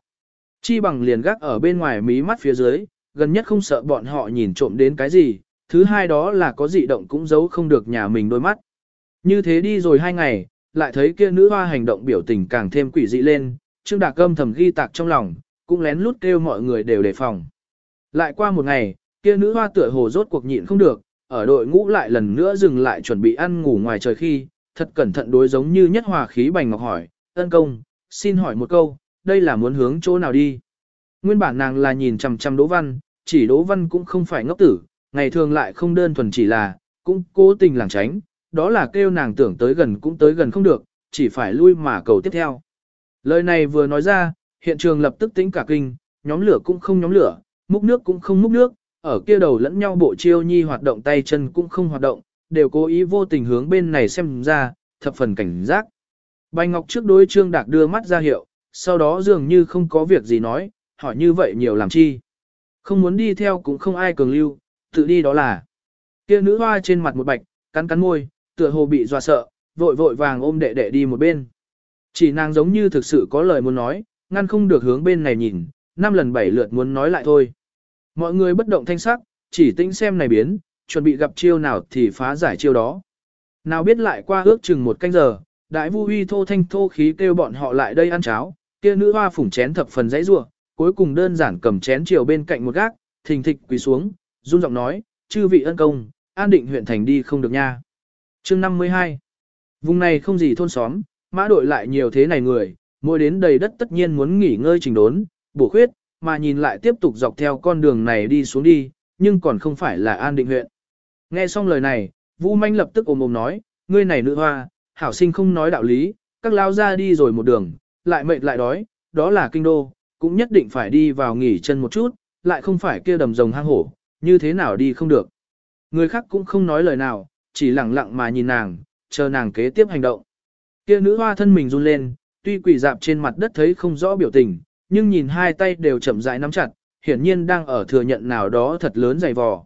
Chi bằng liền gác ở bên ngoài mí mắt phía dưới, gần nhất không sợ bọn họ nhìn trộm đến cái gì, thứ hai đó là có dị động cũng giấu không được nhà mình đôi mắt. Như thế đi rồi hai ngày, lại thấy kia nữ hoa hành động biểu tình càng thêm quỷ dị lên, Trương Đạc Câm thầm ghi tạc trong lòng, cũng lén lút kêu mọi người đều đề phòng. Lại qua một ngày, kia nữ hoa tựa hồ rốt cuộc nhịn không được, ở đội ngũ lại lần nữa dừng lại chuẩn bị ăn ngủ ngoài trời khi, thật cẩn thận đối giống như nhất hòa khí bành ngọc hỏi, ân công, xin hỏi một câu, đây là muốn hướng chỗ nào đi? Nguyên bản nàng là nhìn chằm chằm Đỗ Văn, chỉ Đỗ Văn cũng không phải ngốc tử, ngày thường lại không đơn thuần chỉ là, cũng cố tình lảng tránh, đó là kêu nàng tưởng tới gần cũng tới gần không được, chỉ phải lui mà cầu tiếp theo. Lời này vừa nói ra, hiện trường lập tức tĩnh cả kinh, nhóm lửa cũng không nhóm lửa, múc nước cũng không múc nước, ở kia đầu lẫn nhau bộ chiêu nhi hoạt động tay chân cũng không hoạt động, đều cố ý vô tình hướng bên này xem ra, thập phần cảnh giác. Bạch Ngọc trước đối Trương Đạc đưa mắt ra hiệu, sau đó dường như không có việc gì nói, hỏi như vậy nhiều làm chi. Không muốn đi theo cũng không ai cường lưu, tự đi đó là. Kia nữ hoa trên mặt một bạch, cắn cắn môi, tựa hồ bị dọa sợ, vội vội vàng ôm đệ đệ đi một bên. Chỉ nàng giống như thực sự có lời muốn nói, ngăn không được hướng bên này nhìn, năm lần bảy lượt muốn nói lại thôi. Mọi người bất động thanh sắc, chỉ tĩnh xem này biến, chuẩn bị gặp chiêu nào thì phá giải chiêu đó. Nào biết lại qua ước chừng một canh giờ, đại vu huy thô thanh thô khí kêu bọn họ lại đây ăn cháo, kia nữ hoa phủng chén thập phần dãy rủa, cuối cùng đơn giản cầm chén chiều bên cạnh một gác, thình thịch quỳ xuống, run giọng nói, chư vị ân công, an định huyện thành đi không được nha. chương 52 Vùng này không gì thôn xóm, mã đội lại nhiều thế này người, mỗi đến đầy đất tất nhiên muốn nghỉ ngơi trình đốn, bổ khuyết, mà nhìn lại tiếp tục dọc theo con đường này đi xuống đi, nhưng còn không phải là an định huyện. Nghe xong lời này, Vũ Manh lập tức ồm ồm nói, ngươi này nữ hoa, hảo sinh không nói đạo lý, các lao ra đi rồi một đường, lại mệt lại đói, đó là kinh đô, cũng nhất định phải đi vào nghỉ chân một chút, lại không phải kia đầm rồng hang hổ, như thế nào đi không được. Người khác cũng không nói lời nào, chỉ lặng lặng mà nhìn nàng, chờ nàng kế tiếp hành động. Kia nữ hoa thân mình run lên, tuy quỳ dạp trên mặt đất thấy không rõ biểu tình, nhưng nhìn hai tay đều chậm rãi nắm chặt, hiển nhiên đang ở thừa nhận nào đó thật lớn dày vò.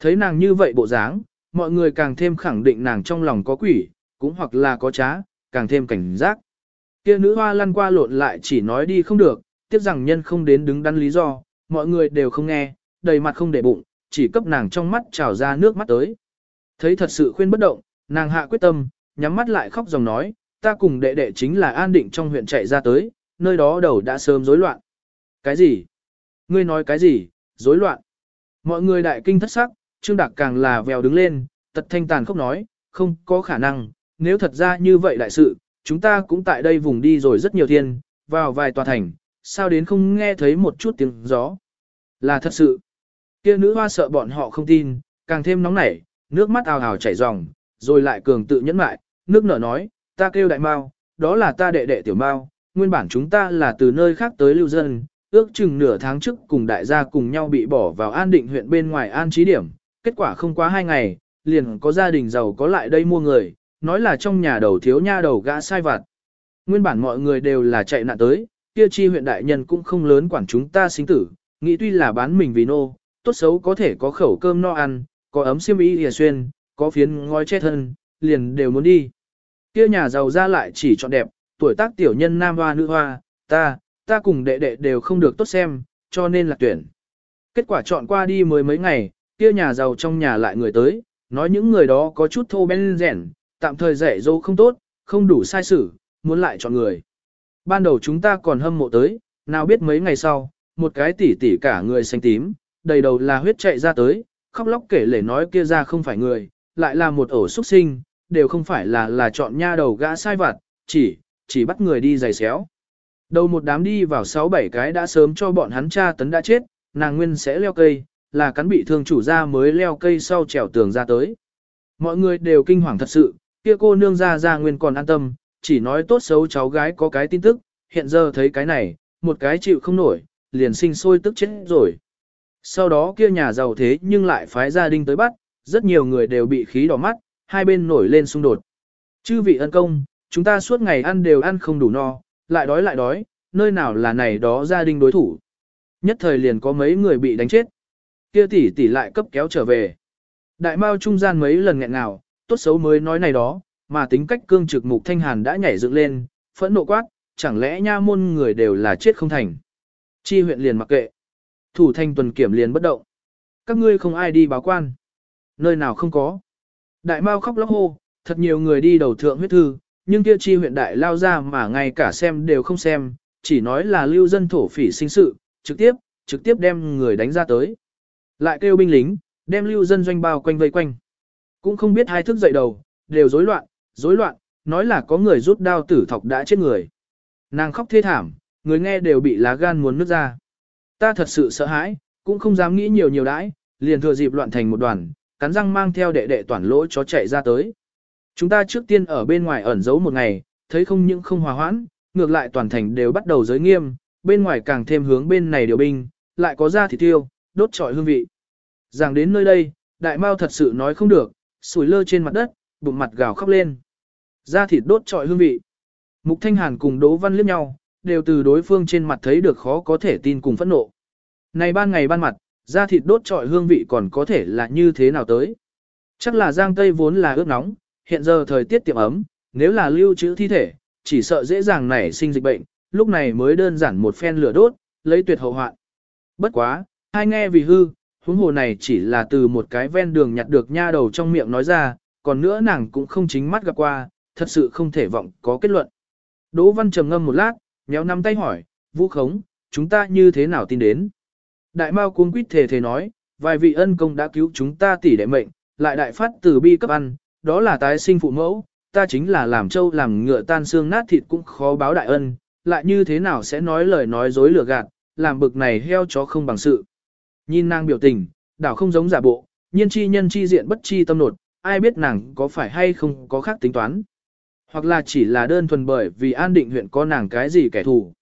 Thấy nàng như vậy bộ dáng, mọi người càng thêm khẳng định nàng trong lòng có quỷ, cũng hoặc là có trá, càng thêm cảnh giác. Kia nữ hoa lăn qua lộn lại chỉ nói đi không được, tiếc rằng nhân không đến đứng đắn lý do, mọi người đều không nghe, đầy mặt không để bụng, chỉ cấp nàng trong mắt trào ra nước mắt tới. Thấy thật sự khuyên bất động, nàng hạ quyết tâm, nhắm mắt lại khóc dòng nói, ta cùng đệ đệ chính là an định trong huyện chạy ra tới, nơi đó đầu đã sớm rối loạn. Cái gì? Ngươi nói cái gì? Rối loạn. Mọi người đại kinh thất sắc, Trương Đạc càng là vèo đứng lên, tật thanh tàn khóc nói, không có khả năng, nếu thật ra như vậy đại sự, chúng ta cũng tại đây vùng đi rồi rất nhiều thiên, vào vài tòa thành, sao đến không nghe thấy một chút tiếng gió. Là thật sự. Kia nữ hoa sợ bọn họ không tin, càng thêm nóng nảy, nước mắt ào ào chảy ròng, rồi lại cường tự nhẫn mại, nước nở nói, ta kêu đại mao, đó là ta đệ đệ tiểu mao, nguyên bản chúng ta là từ nơi khác tới lưu dân, ước chừng nửa tháng trước cùng đại gia cùng nhau bị bỏ vào an định huyện bên ngoài an trí điểm, kết quả không quá hai ngày, liền có gia đình giàu có lại đây mua người, nói là trong nhà đầu thiếu nha đầu gã sai vặt. Nguyên bản mọi người đều là chạy nạn tới, kia chi huyện đại nhân cũng không lớn quản chúng ta sinh tử, nghĩ tuy là bán mình vì nô, tốt xấu có thể có khẩu cơm no ăn, có ấm xiêm y lìa xuyên, có phiến ngói che thân, liền đều muốn đi. Kia nhà giàu ra lại chỉ chọn đẹp, tuổi tác tiểu nhân nam hoa nữ hoa, ta, ta cùng đệ đệ đều không được tốt xem, cho nên là tuyển. Kết quả chọn qua đi mới mấy ngày, kia nhà giàu trong nhà lại người tới, nói những người đó có chút thô bên rẻn, tạm thời dạy dỗ không tốt, không đủ sai sử, muốn lại chọn người. Ban đầu chúng ta còn hâm mộ tới, nào biết mấy ngày sau, một cái tỉ tỉ cả người xanh tím, đầy đầu là huyết chạy ra tới, khóc lóc kể lể nói kia ra không phải người, lại là một ổ xuất sinh, đều không phải là là chọn nha đầu gã sai vặt, chỉ, chỉ bắt người đi giày xéo. Đầu một đám đi vào sáu bảy cái đã sớm cho bọn hắn cha tấn đã chết, nàng nguyên sẽ leo cây, là cắn bị thương chủ ra mới leo cây sau trèo tường ra tới. Mọi người đều kinh hoàng thật sự, kia cô nương ra ra nguyên còn an tâm, chỉ nói tốt xấu cháu gái có cái tin tức, hiện giờ thấy cái này, một cái chịu không nổi, liền sinh sôi tức chết rồi. Sau đó kia nhà giàu thế nhưng lại phái gia đình tới bắt, rất nhiều người đều bị khí đỏ mắt, hai bên nổi lên xung đột. Chư vị ân công, chúng ta suốt ngày ăn đều ăn không đủ no, lại đói lại đói, nơi nào là này đó gia đình đối thủ. Nhất thời liền có mấy người bị đánh chết. Kia tỷ tỷ lại cấp kéo trở về. Đại Mao trung gian mấy lần nghẹn ngào, tốt xấu mới nói này đó, mà tính cách cương trực mục thanh hàn đã nhảy dựng lên, phẫn nộ quát, chẳng lẽ nha môn người đều là chết không thành. Chi huyện liền mặc kệ. Thủ thanh tuần kiểm liền bất động. Các ngươi không ai đi báo quan. Nơi nào không có. Đại Mao khóc lóc hô, thật nhiều người đi đầu thượng huyết thư, nhưng kia chi huyện đại lao ra mà ngay cả xem đều không xem, chỉ nói là lưu dân thổ phỉ sinh sự, trực tiếp, trực tiếp đem người đánh ra tới. Lại kêu binh lính, đem lưu dân doanh bao quanh vây quanh. Cũng không biết hai thức dậy đầu, đều rối loạn, rối loạn, nói là có người rút đao tử thọc đã chết người. Nàng khóc thê thảm, người nghe đều bị lá gan muốn nứt ra. Ta thật sự sợ hãi, cũng không dám nghĩ nhiều nhiều đãi, liền thừa dịp loạn thành một đoàn, cắn răng mang theo đệ đệ toàn lỗ chó chạy ra tới. Chúng ta trước tiên ở bên ngoài ẩn giấu một ngày, thấy không những không hòa hoãn, ngược lại toàn thành đều bắt đầu giới nghiêm, bên ngoài càng thêm hướng bên này điều binh, lại có ra thịt tiêu, đốt trọi hương vị. Giảng đến nơi đây, đại mao thật sự nói không được, sủi lơ trên mặt đất, bụng mặt gào khóc lên. Ra thịt đốt trọi hương vị. Mục Thanh Hàn cùng Đỗ Văn liếc nhau, đều từ đối phương trên mặt thấy được khó có thể tin cùng phẫn nộ. Này ban ngày ban mặt, ra thịt đốt trọi hương vị còn có thể là như thế nào tới. Chắc là Giang Tây vốn là ướt nóng, hiện giờ thời tiết tiệm ấm, nếu là lưu trữ thi thể, chỉ sợ dễ dàng nảy sinh dịch bệnh, lúc này mới đơn giản một phen lửa đốt, lấy tuyệt hậu hoạn. Bất quá, hai nghe vì hư, huống hồ này chỉ là từ một cái ven đường nhặt được nha đầu trong miệng nói ra, còn nữa nàng cũng không chính mắt gặp qua, thật sự không thể vọng có kết luận. Đỗ Văn trầm ngâm một lát, nhéo nắm tay hỏi, vũ khống, chúng ta như thế nào tin đến? Đại Mao cuống quýt thề thề nói, vài vị ân công đã cứu chúng ta tỷ đệ mệnh, lại đại phát từ bi cấp ăn, đó là tái sinh phụ mẫu, ta chính là làm trâu làm ngựa tan xương nát thịt cũng khó báo đại ân, lại như thế nào sẽ nói lời nói dối lừa gạt, làm bực này heo chó không bằng sự. Nhìn nàng biểu tình, đảo không giống giả bộ, nhiên chi nhân chi diện bất chi tâm nột, ai biết nàng có phải hay không có khác tính toán. Hoặc là chỉ là đơn thuần bởi vì an định huyện có nàng cái gì kẻ thù.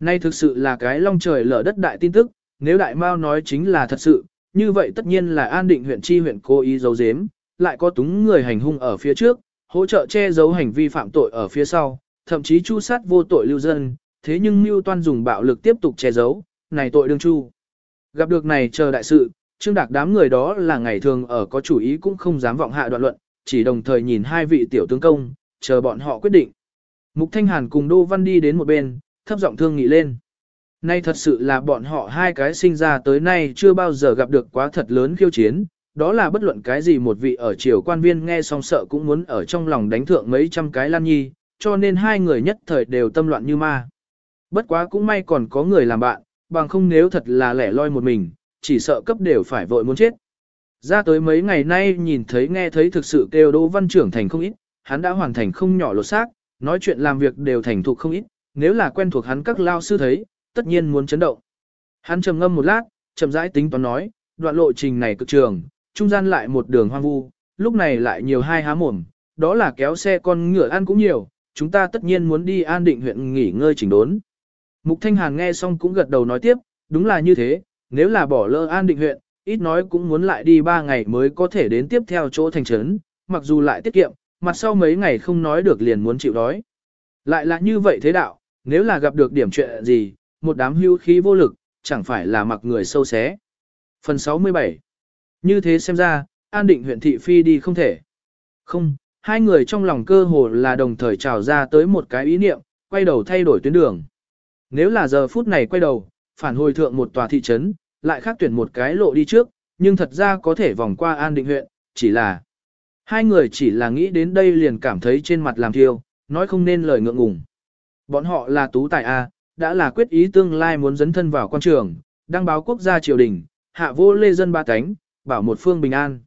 Nay thực sự là cái long trời lở đất đại tin tức, nếu đại mao nói chính là thật sự, như vậy tất nhiên là an định huyện chi huyện cố ý giấu giếm, lại có túng người hành hung ở phía trước, hỗ trợ che giấu hành vi phạm tội ở phía sau, thậm chí chu sát vô tội lưu dân, thế nhưng mưu toan dùng bạo lực tiếp tục che giấu, này tội đương chu. Gặp được này chờ đại sự, Trương Đạc đám người đó là ngày thường ở có chủ ý cũng không dám vọng hạ đoạn luận, chỉ đồng thời nhìn hai vị tiểu tướng công, chờ bọn họ quyết định. Mục Thanh Hàn cùng Đô Văn đi đến một bên, thấp giọng thương nghị lên. Nay thật sự là bọn họ hai cái sinh ra tới nay chưa bao giờ gặp được quá thật lớn khiêu chiến, đó là bất luận cái gì một vị ở triều quan viên nghe xong sợ cũng muốn ở trong lòng đánh thượng mấy trăm cái lan nhi, cho nên hai người nhất thời đều tâm loạn như ma. Bất quá cũng may còn có người làm bạn, bằng không nếu thật là lẻ loi một mình, chỉ sợ cấp đều phải vội muốn chết. Ra tới mấy ngày nay nhìn thấy nghe thấy thực sự kêu Đỗ Văn trưởng thành không ít, hắn đã hoàn thành không nhỏ lột xác, nói chuyện làm việc đều thành thục không ít, nếu là quen thuộc hắn các lao sư thấy, tất nhiên muốn chấn động. Hắn trầm ngâm một lát, chậm rãi tính toán nói, đoạn lộ trình này cực trường, trung gian lại một đường hoang vu, lúc này lại nhiều hai há mồm, đó là kéo xe con ngựa ăn cũng nhiều, chúng ta tất nhiên muốn đi an định huyện nghỉ ngơi chỉnh đốn. Mục Thanh Hàn nghe xong cũng gật đầu nói tiếp, đúng là như thế, nếu là bỏ lỡ an định huyện, ít nói cũng muốn lại đi ba ngày mới có thể đến tiếp theo chỗ thành trấn, mặc dù lại tiết kiệm, mặt sau mấy ngày không nói được liền muốn chịu đói. Lại là như vậy thế đạo, nếu là gặp được điểm chuyện gì, một đám hưu khí vô lực, chẳng phải là mặc người sâu xé. Phần 67 như thế xem ra, an định huyện thị phi đi không thể. Không, hai người trong lòng cơ hồ là đồng thời trào ra tới một cái ý niệm, quay đầu thay đổi tuyến đường. Nếu là giờ phút này quay đầu, phản hồi thượng một tòa thị trấn, lại khác tuyển một cái lộ đi trước, nhưng thật ra có thể vòng qua an định huyện, chỉ là hai người chỉ là nghĩ đến đây liền cảm thấy trên mặt làm thiêu, nói không nên lời ngượng ngùng. Bọn họ là tú tài A, đã là quyết ý tương lai muốn dấn thân vào quan trường, đăng báo quốc gia triều đình, hạ vô lê dân ba cánh, bảo một phương bình an.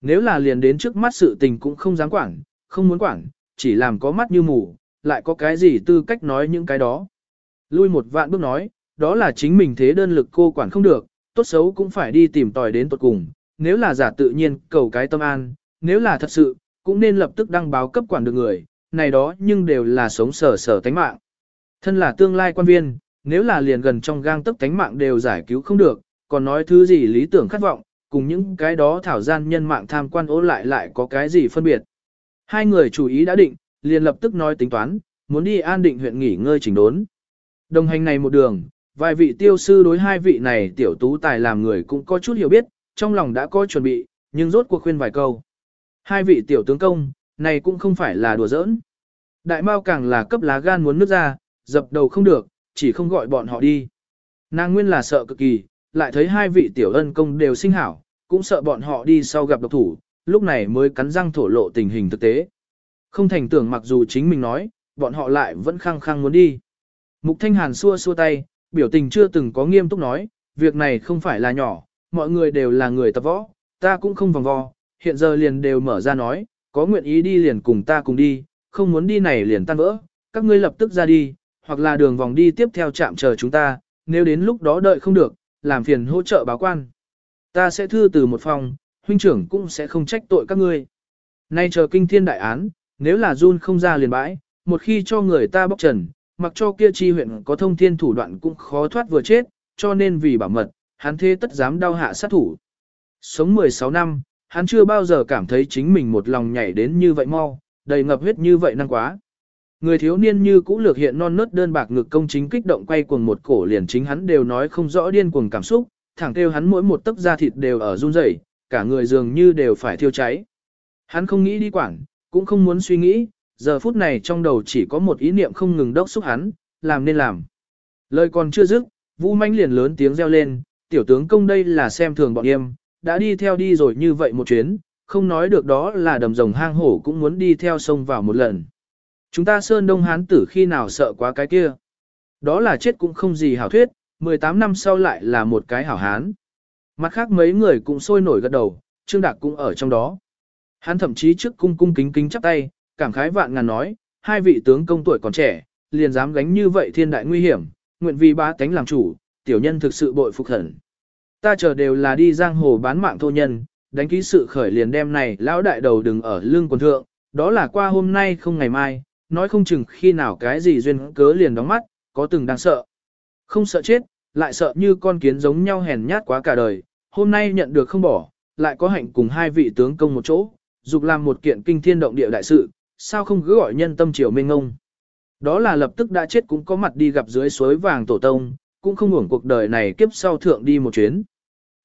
Nếu là liền đến trước mắt sự tình cũng không dám quản, không muốn quản, chỉ làm có mắt như mù, lại có cái gì tư cách nói những cái đó. Lui một vạn bước nói, đó là chính mình thế đơn lực cô quản không được, tốt xấu cũng phải đi tìm tòi đến tột cùng, nếu là giả tự nhiên cầu cái tâm an, nếu là thật sự, cũng nên lập tức đăng báo cấp quản được người, này đó nhưng đều là sống sở sở tánh mạng. Thân là tương lai quan viên, nếu là liền gần trong gang tức tánh mạng đều giải cứu không được, còn nói thứ gì lý tưởng khát vọng, cùng những cái đó thảo gian nhân mạng tham quan ố lại lại có cái gì phân biệt. Hai người chủ ý đã định, liền lập tức nói tính toán, muốn đi an định huyện nghỉ ngơi chỉnh đốn. Đồng hành này một đường, vài vị tiêu sư đối hai vị này tiểu tú tài làm người cũng có chút hiểu biết, trong lòng đã có chuẩn bị, nhưng rốt cuộc khuyên vài câu. Hai vị tiểu tướng công, này cũng không phải là đùa giỡn. Đại Mao càng là cấp lá gan muốn nước ra, dập đầu không được, chỉ không gọi bọn họ đi. Nàng nguyên là sợ cực kỳ, lại thấy hai vị tiểu ân công đều sinh hảo, cũng sợ bọn họ đi sau gặp độc thủ, lúc này mới cắn răng thổ lộ tình hình thực tế. Không thành tưởng mặc dù chính mình nói, bọn họ lại vẫn khăng khăng muốn đi. Mục Thanh Hàn xua xua tay, biểu tình chưa từng có nghiêm túc nói, việc này không phải là nhỏ, mọi người đều là người tập võ, ta cũng không vòng vo, hiện giờ liền đều mở ra nói, có nguyện ý đi liền cùng ta cùng đi, không muốn đi này liền tan vỡ, các ngươi lập tức ra đi, hoặc là đường vòng đi tiếp theo chạm chờ chúng ta, nếu đến lúc đó đợi không được, làm phiền hỗ trợ báo quan. Ta sẽ thư từ một phòng, huynh trưởng cũng sẽ không trách tội các ngươi. Nay chờ kinh thiên đại án, nếu là run không ra liền bãi, một khi cho người ta bóc trần, mặc cho kia chi huyện có thông thiên thủ đoạn cũng khó thoát vừa chết, cho nên vì bảo mật, hắn thế tất dám đau hạ sát thủ. Sống 16 năm, hắn chưa bao giờ cảm thấy chính mình một lòng nhảy đến như vậy mau, đầy ngập huyết như vậy năng quá. Người thiếu niên như cũ lược hiện non nớt đơn bạc ngực công chính kích động quay cuồng một cổ liền chính hắn đều nói không rõ điên cuồng cảm xúc, thẳng kêu hắn mỗi một tấc da thịt đều ở run rẩy, cả người dường như đều phải thiêu cháy. Hắn không nghĩ đi quảng, cũng không muốn suy nghĩ, giờ phút này trong đầu chỉ có một ý niệm không ngừng đốc xúc hắn, làm nên làm. Lời còn chưa dứt, Vũ Manh liền lớn tiếng reo lên, tiểu tướng công đây là xem thường bọn em, đã đi theo đi rồi như vậy một chuyến, không nói được đó là đầm rồng hang hổ cũng muốn đi theo sông vào một lần. Chúng ta Sơn Đông Hán tử khi nào sợ quá cái kia. Đó là chết cũng không gì hảo thuyết, 18 năm sau lại là một cái hảo hán. Mặt khác mấy người cũng sôi nổi gật đầu, Trương Đạc cũng ở trong đó. Hắn thậm chí trước cung cung kính kính chắp tay, cảm khái vạn ngàn nói, hai vị tướng công tuổi còn trẻ, liền dám gánh như vậy thiên đại nguy hiểm, nguyện vì bá tánh làm chủ, tiểu nhân thực sự bội phục thần. Ta chờ đều là đi giang hồ bán mạng thô nhân, đánh ký sự khởi liền đem này lão đại đầu đừng ở lưng quần thượng, đó là qua hôm nay không ngày mai, nói không chừng khi nào cái gì duyên cớ liền đóng mắt, có từng đang sợ. Không sợ chết, lại sợ như con kiến giống nhau hèn nhát quá cả đời, hôm nay nhận được không bỏ, lại có hạnh cùng hai vị tướng công một chỗ, dục làm một kiện kinh thiên động địa đại sự, sao không cứ gọi nhân tâm triều mênh ngông. Đó là lập tức đã chết cũng có mặt đi gặp dưới suối vàng tổ tông, cũng không hưởng cuộc đời này kiếp sau thượng đi một chuyến.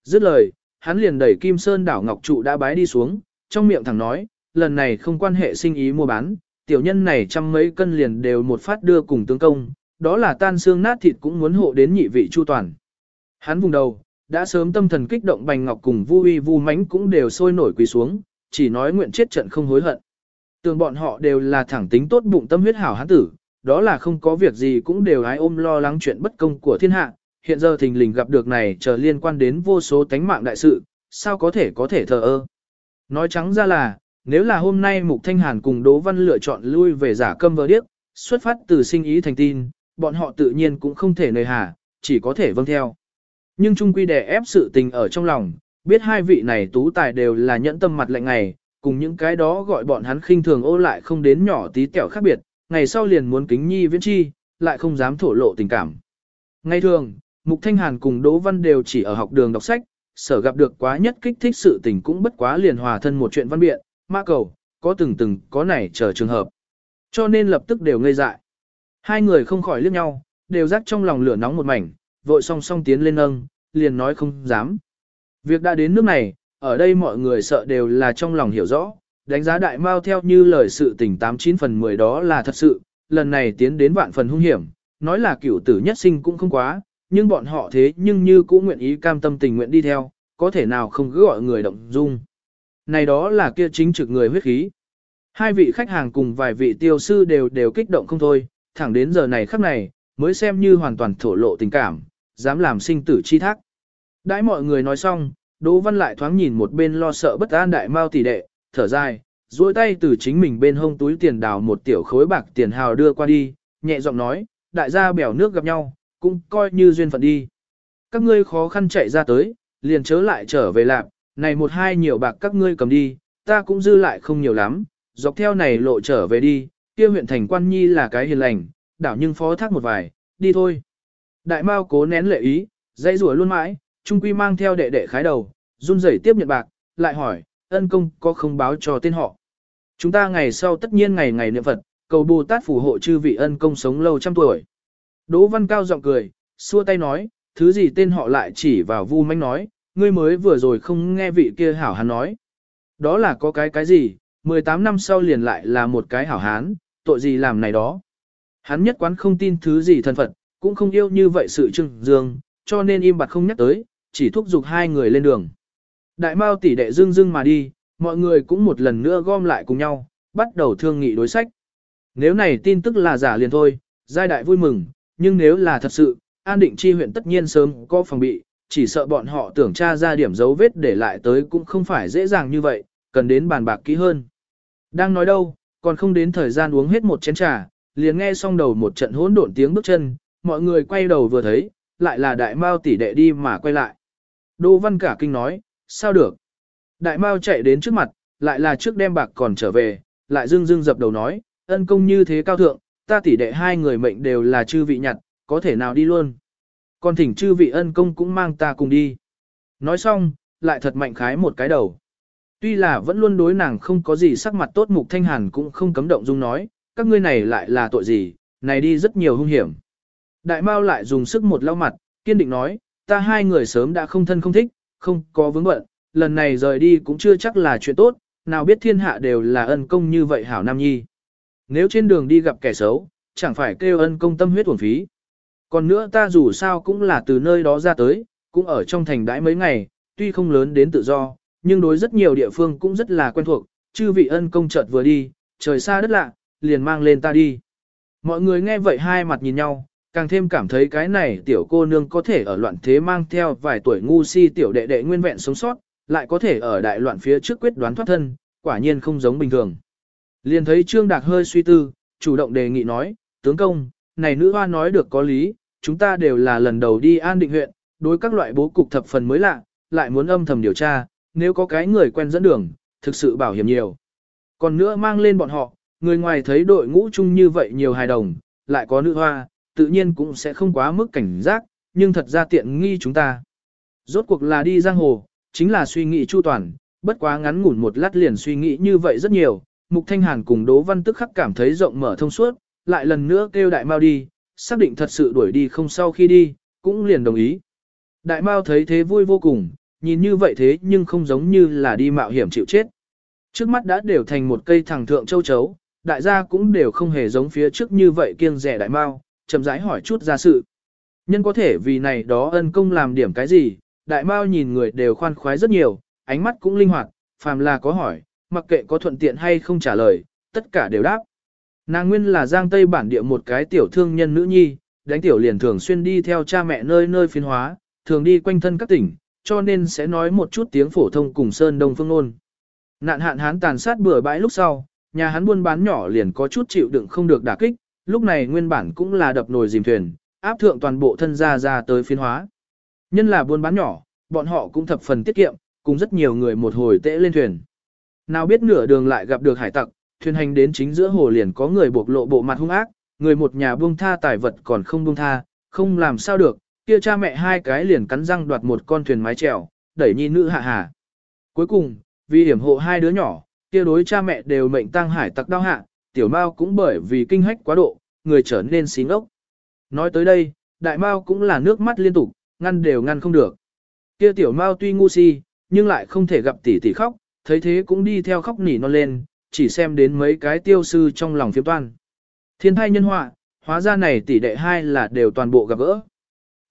Dứt lời, hắn liền đẩy Kim Sơn đảo Ngọc Trụ đã bái đi xuống, trong miệng thẳng nói, lần này không quan hệ sinh ý mua bán, tiểu nhân này trăm mấy cân liền đều một phát đưa cùng tướng công, đó là tan xương nát thịt cũng muốn hộ đến nhị vị chu toàn. Hắn vùng đầu, đã sớm tâm thần kích động Bành Ngọc cùng Vu Uy Vu Mánh cũng đều sôi nổi quỳ xuống, chỉ nói nguyện chết trận không hối hận. Tường bọn họ đều là thẳng tính tốt bụng tâm huyết hảo hán tử, đó là không có việc gì cũng đều ái ôm lo lắng chuyện bất công của thiên hạ, hiện giờ thình lình gặp được này chờ liên quan đến vô số tánh mạng đại sự, sao có thể có thể thờ ơ. Nói trắng ra là, nếu là hôm nay Mục Thanh Hàn cùng Đỗ Văn lựa chọn lui về giả câm vờ điếc, xuất phát từ sinh ý thành tin, bọn họ tự nhiên cũng không thể nề hà, chỉ có thể vâng theo. Nhưng trung quy đè ép sự tình ở trong lòng, biết hai vị này tú tài đều là nhẫn tâm mặt lạnh ngày, cùng những cái đó gọi bọn hắn khinh thường ô lại không đến nhỏ tí tẹo khác biệt, ngày sau liền muốn kính nhi viễn chi, lại không dám thổ lộ tình cảm. Ngày thường, Mục Thanh Hàn cùng Đỗ Văn đều chỉ ở học đường đọc sách, sở gặp được quá nhất kích thích sự tình cũng bất quá liền hòa thân một chuyện văn biện, ma cầu, có từng từng có này chờ trường hợp. Cho nên lập tức đều ngây dại. Hai người không khỏi liếc nhau, đều rắc trong lòng lửa nóng một mảnh, vội song song tiến lên nâng, liền nói không dám. Việc đã đến nước này, ở đây mọi người sợ đều là trong lòng hiểu rõ, đánh giá đại mao theo như lời sự tình 89 phần 10 đó là thật sự, lần này tiến đến vạn phần hung hiểm, nói là cửu tử nhất sinh cũng không quá, nhưng bọn họ thế nhưng như cũng nguyện ý cam tâm tình nguyện đi theo, có thể nào không cứ gọi người động dung. Này đó là kia chính trực người huyết khí. Hai vị khách hàng cùng vài vị tiêu sư đều đều kích động không thôi, thẳng đến giờ này khắc này, mới xem như hoàn toàn thổ lộ tình cảm, dám làm sinh tử chi thác. Đãi mọi người nói xong, Đỗ Văn lại thoáng nhìn một bên lo sợ bất an đại mao tỷ đệ, thở dài, duỗi tay từ chính mình bên hông túi tiền đào một tiểu khối bạc tiền hào đưa qua đi, nhẹ giọng nói, đại gia bèo nước gặp nhau, cũng coi như duyên phận đi. Các ngươi khó khăn chạy ra tới, liền chớ lại trở về lạp, này một hai nhiều bạc các ngươi cầm đi, ta cũng dư lại không nhiều lắm, dọc theo này lộ trở về đi, kia huyện thành quan nhi là cái hiền lành, đảo nhưng phó thác một vài, đi thôi. Đại mao cố nén lệ ý, dây rủa luôn mãi, trung quy mang theo đệ đệ khái đầu, run rẩy tiếp nhận bạc, lại hỏi, ân công có không báo cho tên họ. Chúng ta ngày sau tất nhiên ngày ngày niệm Phật, cầu Bồ Tát phù hộ chư vị ân công sống lâu trăm tuổi. Đỗ Văn Cao giọng cười, xua tay nói, thứ gì tên họ lại chỉ vào Vu Manh nói, ngươi mới vừa rồi không nghe vị kia hảo hán nói. Đó là có cái cái gì, 18 năm sau liền lại là một cái hảo hán, tội gì làm này đó. Hắn nhất quán không tin thứ gì thân Phật, cũng không yêu như vậy sự trưng dương, cho nên im bặt không nhắc tới, chỉ thúc giục hai người lên đường. Đại Mao tỷ đệ dưng dưng mà đi, mọi người cũng một lần nữa gom lại cùng nhau, bắt đầu thương nghị đối sách. Nếu này tin tức là giả liền thôi, giai đại vui mừng, nhưng nếu là thật sự, an định chi huyện tất nhiên sớm có phòng bị, chỉ sợ bọn họ tưởng tra ra điểm dấu vết để lại tới cũng không phải dễ dàng như vậy, cần đến bàn bạc kỹ hơn. Đang nói đâu, còn không đến thời gian uống hết một chén trà, liền nghe xong đầu một trận hỗn độn tiếng bước chân, mọi người quay đầu vừa thấy, lại là đại mao tỷ đệ đi mà quay lại. Đỗ văn cả kinh nói, sao được? Đại mao chạy đến trước mặt, lại là trước đem bạc còn trở về, lại dưng dưng dập đầu nói, ân công như thế cao thượng, ta tỷ đệ hai người mệnh đều là chư vị nhặt, có thể nào đi luôn. Còn thỉnh chư vị ân công cũng mang ta cùng đi. Nói xong, lại thật mạnh khái một cái đầu. Tuy là vẫn luôn đối nàng không có gì sắc mặt tốt mục thanh hàn cũng không cấm động dung nói, các ngươi này lại là tội gì, này đi rất nhiều hung hiểm. Đại Mao lại dùng sức một lau mặt, kiên định nói, ta hai người sớm đã không thân không thích, không có vướng bận, lần này rời đi cũng chưa chắc là chuyện tốt, nào biết thiên hạ đều là ân công như vậy hảo nam nhi. Nếu trên đường đi gặp kẻ xấu, chẳng phải kêu ân công tâm huyết uổng phí. Còn nữa ta dù sao cũng là từ nơi đó ra tới, cũng ở trong thành đãi mấy ngày, tuy không lớn đến tự do, nhưng đối rất nhiều địa phương cũng rất là quen thuộc, chư vị ân công chợt vừa đi, trời xa đất lạ, liền mang lên ta đi. Mọi người nghe vậy hai mặt nhìn nhau, càng thêm cảm thấy cái này tiểu cô nương có thể ở loạn thế mang theo vài tuổi ngu si tiểu đệ đệ nguyên vẹn sống sót, lại có thể ở đại loạn phía trước quyết đoán thoát thân, quả nhiên không giống bình thường. Liền thấy Trương Đạc hơi suy tư, chủ động đề nghị nói, tướng công, này nữ hoa nói được có lý, chúng ta đều là lần đầu đi an định huyện, đối các loại bố cục thập phần mới lạ, lại muốn âm thầm điều tra, nếu có cái người quen dẫn đường, thực sự bảo hiểm nhiều. Còn nữa mang lên bọn họ, người ngoài thấy đội ngũ chung như vậy nhiều hài đồng, lại có nữ hoa, tự nhiên cũng sẽ không quá mức cảnh giác, nhưng thật ra tiện nghi chúng ta. Rốt cuộc là đi giang hồ, chính là suy nghĩ chu toàn, bất quá ngắn ngủn một lát liền suy nghĩ như vậy rất nhiều, Mục Thanh Hàn cùng Đỗ Văn tức khắc cảm thấy rộng mở thông suốt, lại lần nữa kêu Đại Mao đi, xác định thật sự đuổi đi không sau khi đi, cũng liền đồng ý. Đại Mao thấy thế vui vô cùng, nhìn như vậy thế nhưng không giống như là đi mạo hiểm chịu chết. Trước mắt đã đều thành một cây thẳng thượng châu chấu, đại gia cũng đều không hề giống phía trước như vậy kiêng rẻ Đại Mao, chậm rãi hỏi chút ra sự. Nhân có thể vì này đó ân công làm điểm cái gì, Đại Mao nhìn người đều khoan khoái rất nhiều, ánh mắt cũng linh hoạt, phàm là có hỏi, mặc kệ có thuận tiện hay không trả lời, tất cả đều đáp. Nàng nguyên là giang tây bản địa một cái tiểu thương nhân nữ nhi, đánh tiểu liền thường xuyên đi theo cha mẹ nơi nơi phiên hóa, thường đi quanh thân các tỉnh, cho nên sẽ nói một chút tiếng phổ thông cùng Sơn Đông Phương ngôn. Nạn hạn hán tàn sát bừa bãi lúc sau, nhà hắn buôn bán nhỏ liền có chút chịu đựng không được đả kích, lúc này nguyên bản cũng là đập nồi dìm thuyền, áp thượng toàn bộ thân gia ra tới phiên hóa. Nhân là buôn bán nhỏ, bọn họ cũng thập phần tiết kiệm, cùng rất nhiều người một hồi tễ lên thuyền. Nào biết nửa đường lại gặp được hải tặc, thuyền hành đến chính giữa hồ liền có người buộc lộ bộ mặt hung ác, người một nhà buông tha tài vật còn không buông tha, không làm sao được, kia cha mẹ hai cái liền cắn răng đoạt một con thuyền mái chèo, đẩy nhi nữ hạ hà. Cuối cùng, vì hiểm hộ hai đứa nhỏ, kia đối cha mẹ đều mệnh tăng hải tặc đau hạ, tiểu mao cũng bởi vì kinh hách quá độ, người trở nên xí ngốc. Nói tới đây, đại mao cũng là nước mắt liên tục, ngăn đều ngăn không được. Kia tiểu mao tuy ngu si, nhưng lại không thể gặp tỷ tỷ khóc, thấy thế cũng đi theo khóc nỉ non lên, chỉ xem đến mấy cái tiêu sư trong lòng phiếm toan. Thiên thai nhân họa, hóa ra này tỷ đệ hai là đều toàn bộ gặp gỡ.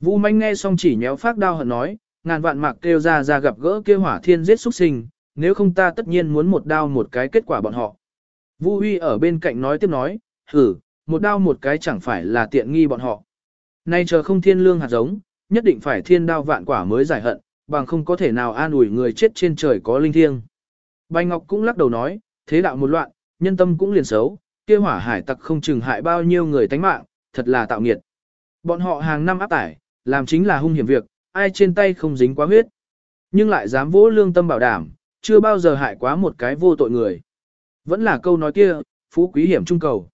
Vũ manh nghe xong chỉ nhéo phát đao hận nói, ngàn vạn mạc kêu ra ra gặp gỡ kêu hỏa thiên giết xuất sinh, nếu không ta tất nhiên muốn một đao một cái kết quả bọn họ. Vu Huy ở bên cạnh nói tiếp nói, hử, một đao một cái chẳng phải là tiện nghi bọn họ. Nay chờ không thiên lương hạt giống, nhất định phải thiên đao vạn quả mới giải hận, bằng không có thể nào an ủi người chết trên trời có linh thiêng. Bành Ngọc cũng lắc đầu nói, thế đạo một loạn, nhân tâm cũng liền xấu, kia hỏa hải tặc không chừng hại bao nhiêu người tánh mạng, thật là tạo nghiệt. Bọn họ hàng năm áp tải, làm chính là hung hiểm việc, ai trên tay không dính quá huyết. Nhưng lại dám vỗ lương tâm bảo đảm, chưa bao giờ hại quá một cái vô tội người. Vẫn là câu nói kia, phú quý hiểm trung cầu.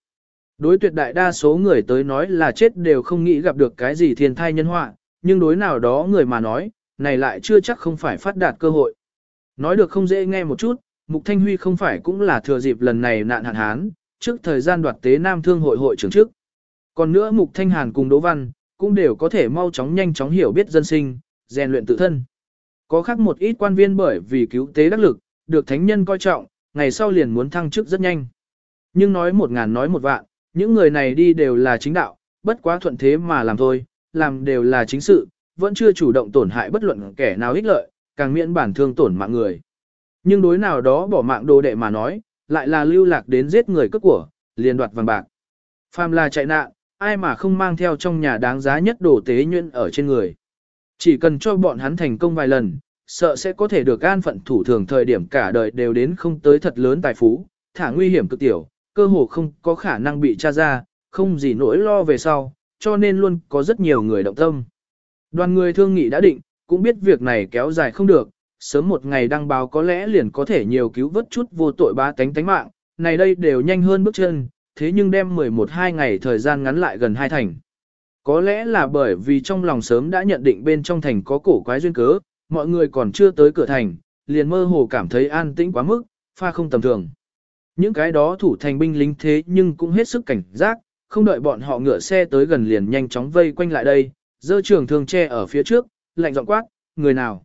Đối tuyệt đại đa số người tới nói là chết đều không nghĩ gặp được cái gì thiên thai nhân họa, nhưng đối nào đó người mà nói, này lại chưa chắc không phải phát đạt cơ hội. Nói được không dễ nghe một chút, Mục Thanh Huy không phải cũng là thừa dịp lần này nạn hạn hán, trước thời gian đoạt tế Nam Thương hội hội trưởng trước. Còn nữa Mục Thanh Hàn cùng Đỗ Văn, cũng đều có thể mau chóng nhanh chóng hiểu biết dân sinh, rèn luyện tự thân. Có khác một ít quan viên bởi vì cứu tế đắc lực, được thánh nhân coi trọng, ngày sau liền muốn thăng chức rất nhanh. Nhưng nói một ngàn nói một vạn, những người này đi đều là chính đạo, bất quá thuận thế mà làm thôi, làm đều là chính sự, vẫn chưa chủ động tổn hại bất luận kẻ nào ích lợi, càng miễn bản thương tổn mạng người. Nhưng đối nào đó bỏ mạng đồ đệ mà nói, lại là lưu lạc đến giết người cướp của, liền đoạt vàng bạc. Phàm là chạy nạn, ai mà không mang theo trong nhà đáng giá nhất đồ tế nhuyễn ở trên người. Chỉ cần cho bọn hắn thành công vài lần, sợ sẽ có thể được an phận thủ thường thời điểm cả đời đều đến không tới thật lớn tài phú, thả nguy hiểm cực tiểu, cơ hồ không có khả năng bị tra ra, không gì nỗi lo về sau, cho nên luôn có rất nhiều người động tâm. Đoàn người thương nghị đã định, cũng biết việc này kéo dài không được, sớm một ngày đăng báo có lẽ liền có thể nhiều cứu vớt chút vô tội ba tánh tánh mạng, này đây đều nhanh hơn bước chân, thế nhưng đem 11-2 ngày thời gian ngắn lại gần hai thành. Có lẽ là bởi vì trong lòng sớm đã nhận định bên trong thành có cổ quái duyên cớ, mọi người còn chưa tới cửa thành, liền mơ hồ cảm thấy an tĩnh quá mức, pha không tầm thường. Những cái đó thủ thành binh lính thế nhưng cũng hết sức cảnh giác, không đợi bọn họ ngựa xe tới gần liền nhanh chóng vây quanh lại đây, dơ trường thương che ở phía trước, lạnh giọng quát, người nào.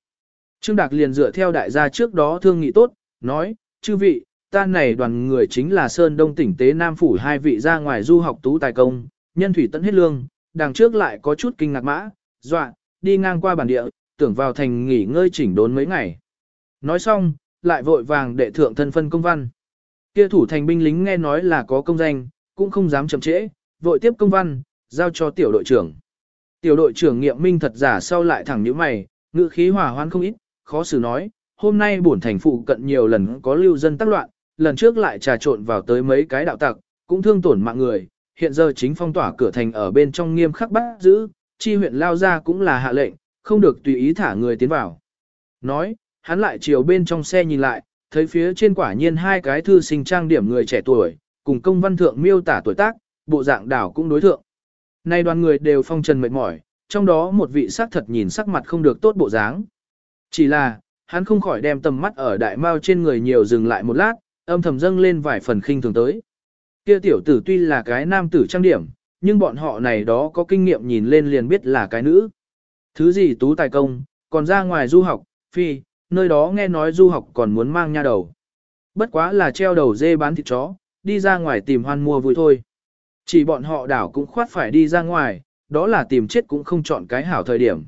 Trương Đạc liền dựa theo đại gia trước đó thương nghị tốt, nói, chư vị, ta này đoàn người chính là Sơn Đông tỉnh tế Nam Phủ hai vị ra ngoài du học tú tài công, nhân thủy tận hết lương, đằng trước lại có chút kinh ngạc mã, dọa, đi ngang qua bản địa, tưởng vào thành nghỉ ngơi chỉnh đốn mấy ngày. Nói xong, lại vội vàng đệ thượng thân phân công văn. Kia thủ thành binh lính nghe nói là có công danh, cũng không dám chậm trễ, vội tiếp công văn, giao cho tiểu đội trưởng. Tiểu đội trưởng nghiệm minh thật giả sau lại thẳng nhíu mày, ngữ khí hòa hoan không ít, khó xử nói, hôm nay bổn thành phụ cận nhiều lần có lưu dân tác loạn, lần trước lại trà trộn vào tới mấy cái đạo tặc, cũng thương tổn mạng người, hiện giờ chính phong tỏa cửa thành ở bên trong nghiêm khắc bắt giữ, chi huyện lao ra cũng là hạ lệnh, không được tùy ý thả người tiến vào. Nói, hắn lại chiều bên trong xe nhìn lại, thấy phía trên quả nhiên hai cái thư sinh trang điểm người trẻ tuổi, cùng công văn thượng miêu tả tuổi tác, bộ dạng đảo cũng đối thượng. Nay đoàn người đều phong trần mệt mỏi, trong đó một vị sắc thật nhìn sắc mặt không được tốt bộ dáng. Chỉ là, hắn không khỏi đem tầm mắt ở đại mao trên người nhiều dừng lại một lát, âm thầm dâng lên vài phần khinh thường tới. Kia tiểu tử tuy là cái nam tử trang điểm, nhưng bọn họ này đó có kinh nghiệm nhìn lên liền biết là cái nữ. Thứ gì tú tài công, còn ra ngoài du học, phi, nơi đó nghe nói du học còn muốn mang nha đầu. Bất quá là treo đầu dê bán thịt chó, đi ra ngoài tìm hoan mua vui thôi. Chỉ bọn họ đảo cũng khoát phải đi ra ngoài, đó là tìm chết cũng không chọn cái hảo thời điểm.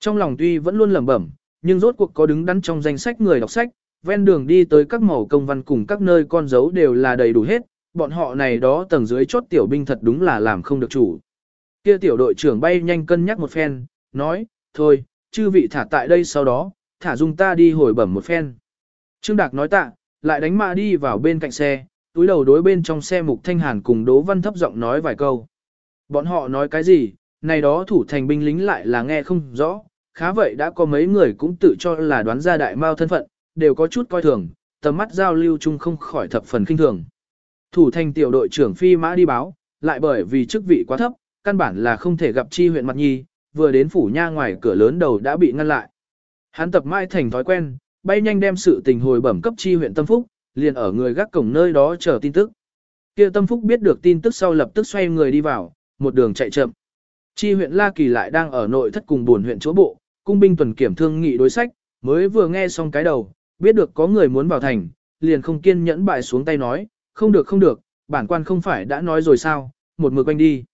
Trong lòng tuy vẫn luôn lẩm bẩm, nhưng rốt cuộc có đứng đắn trong danh sách người đọc sách, ven đường đi tới các màu công văn cùng các nơi con dấu đều là đầy đủ hết, bọn họ này đó tầng dưới chốt tiểu binh thật đúng là làm không được chủ. Kia tiểu đội trưởng bay nhanh cân nhắc một phen, nói, thôi, chư vị thả tại đây sau đó, thả dung ta đi hồi bẩm một phen. Trương Đạc nói tạ, lại đánh mã đi vào bên cạnh xe, túi đầu đối bên trong xe mục thanh hàn cùng Đỗ Văn thấp giọng nói vài câu. Bọn họ nói cái gì, này đó thủ thành binh lính lại là nghe không rõ, khá vậy đã có mấy người cũng tự cho là đoán ra đại mao thân phận, đều có chút coi thường, tầm mắt giao lưu chung không khỏi thập phần kinh thường. Thủ thành tiểu đội trưởng phi mã đi báo, lại bởi vì chức vị quá thấp, căn bản là không thể gặp chi huyện mặt nhi, vừa đến phủ nha ngoài cửa lớn đầu đã bị ngăn lại. Hắn tập mãi thành thói quen, bay nhanh đem sự tình hồi bẩm cấp chi huyện Tâm Phúc, liền ở người gác cổng nơi đó chờ tin tức. Kia Tâm Phúc biết được tin tức sau lập tức xoay người đi vào, một đường chạy chậm. Chi huyện La Kỳ lại đang ở nội thất cùng buồn huyện chỗ bộ, cung binh tuần kiểm thương nghị đối sách, mới vừa nghe xong cái đầu, biết được có người muốn vào thành, liền không kiên nhẫn bại xuống tay nói, không được không được, bản quan không phải đã nói rồi sao, một mực quanh đi.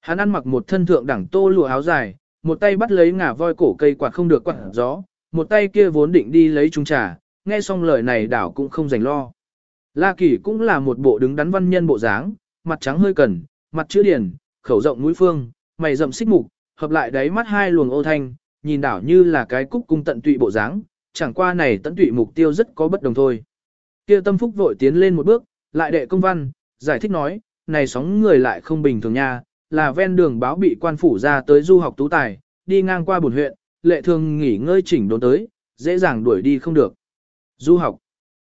Hắn ăn mặc một thân thượng đẳng tô lụa áo dài, một tay bắt lấy ngả voi cổ cây quạt không được quạt gió, một tay kia vốn định đi lấy trung trà, nghe xong lời này đảo cũng không dành lo. La Kỳ cũng là một bộ đứng đắn văn nhân bộ dáng, mặt trắng hơi cần, mặt chữ điển, khẩu rộng mũi phương, mày rậm xích mục, hợp lại đáy mắt hai luồng ô thanh, nhìn đảo như là cái cúc cung tận tụy bộ dáng, chẳng qua này tận tụy mục tiêu rất có bất đồng thôi. Kia tâm phúc vội tiến lên một bước, lại đệ công văn, giải thích nói, này sóng người lại không bình thường nha, là ven đường báo bị quan phủ ra tới du học tú tài, đi ngang qua bổn huyện, lệ thường nghỉ ngơi chỉnh đốn tới, dễ dàng đuổi đi không được. Du học.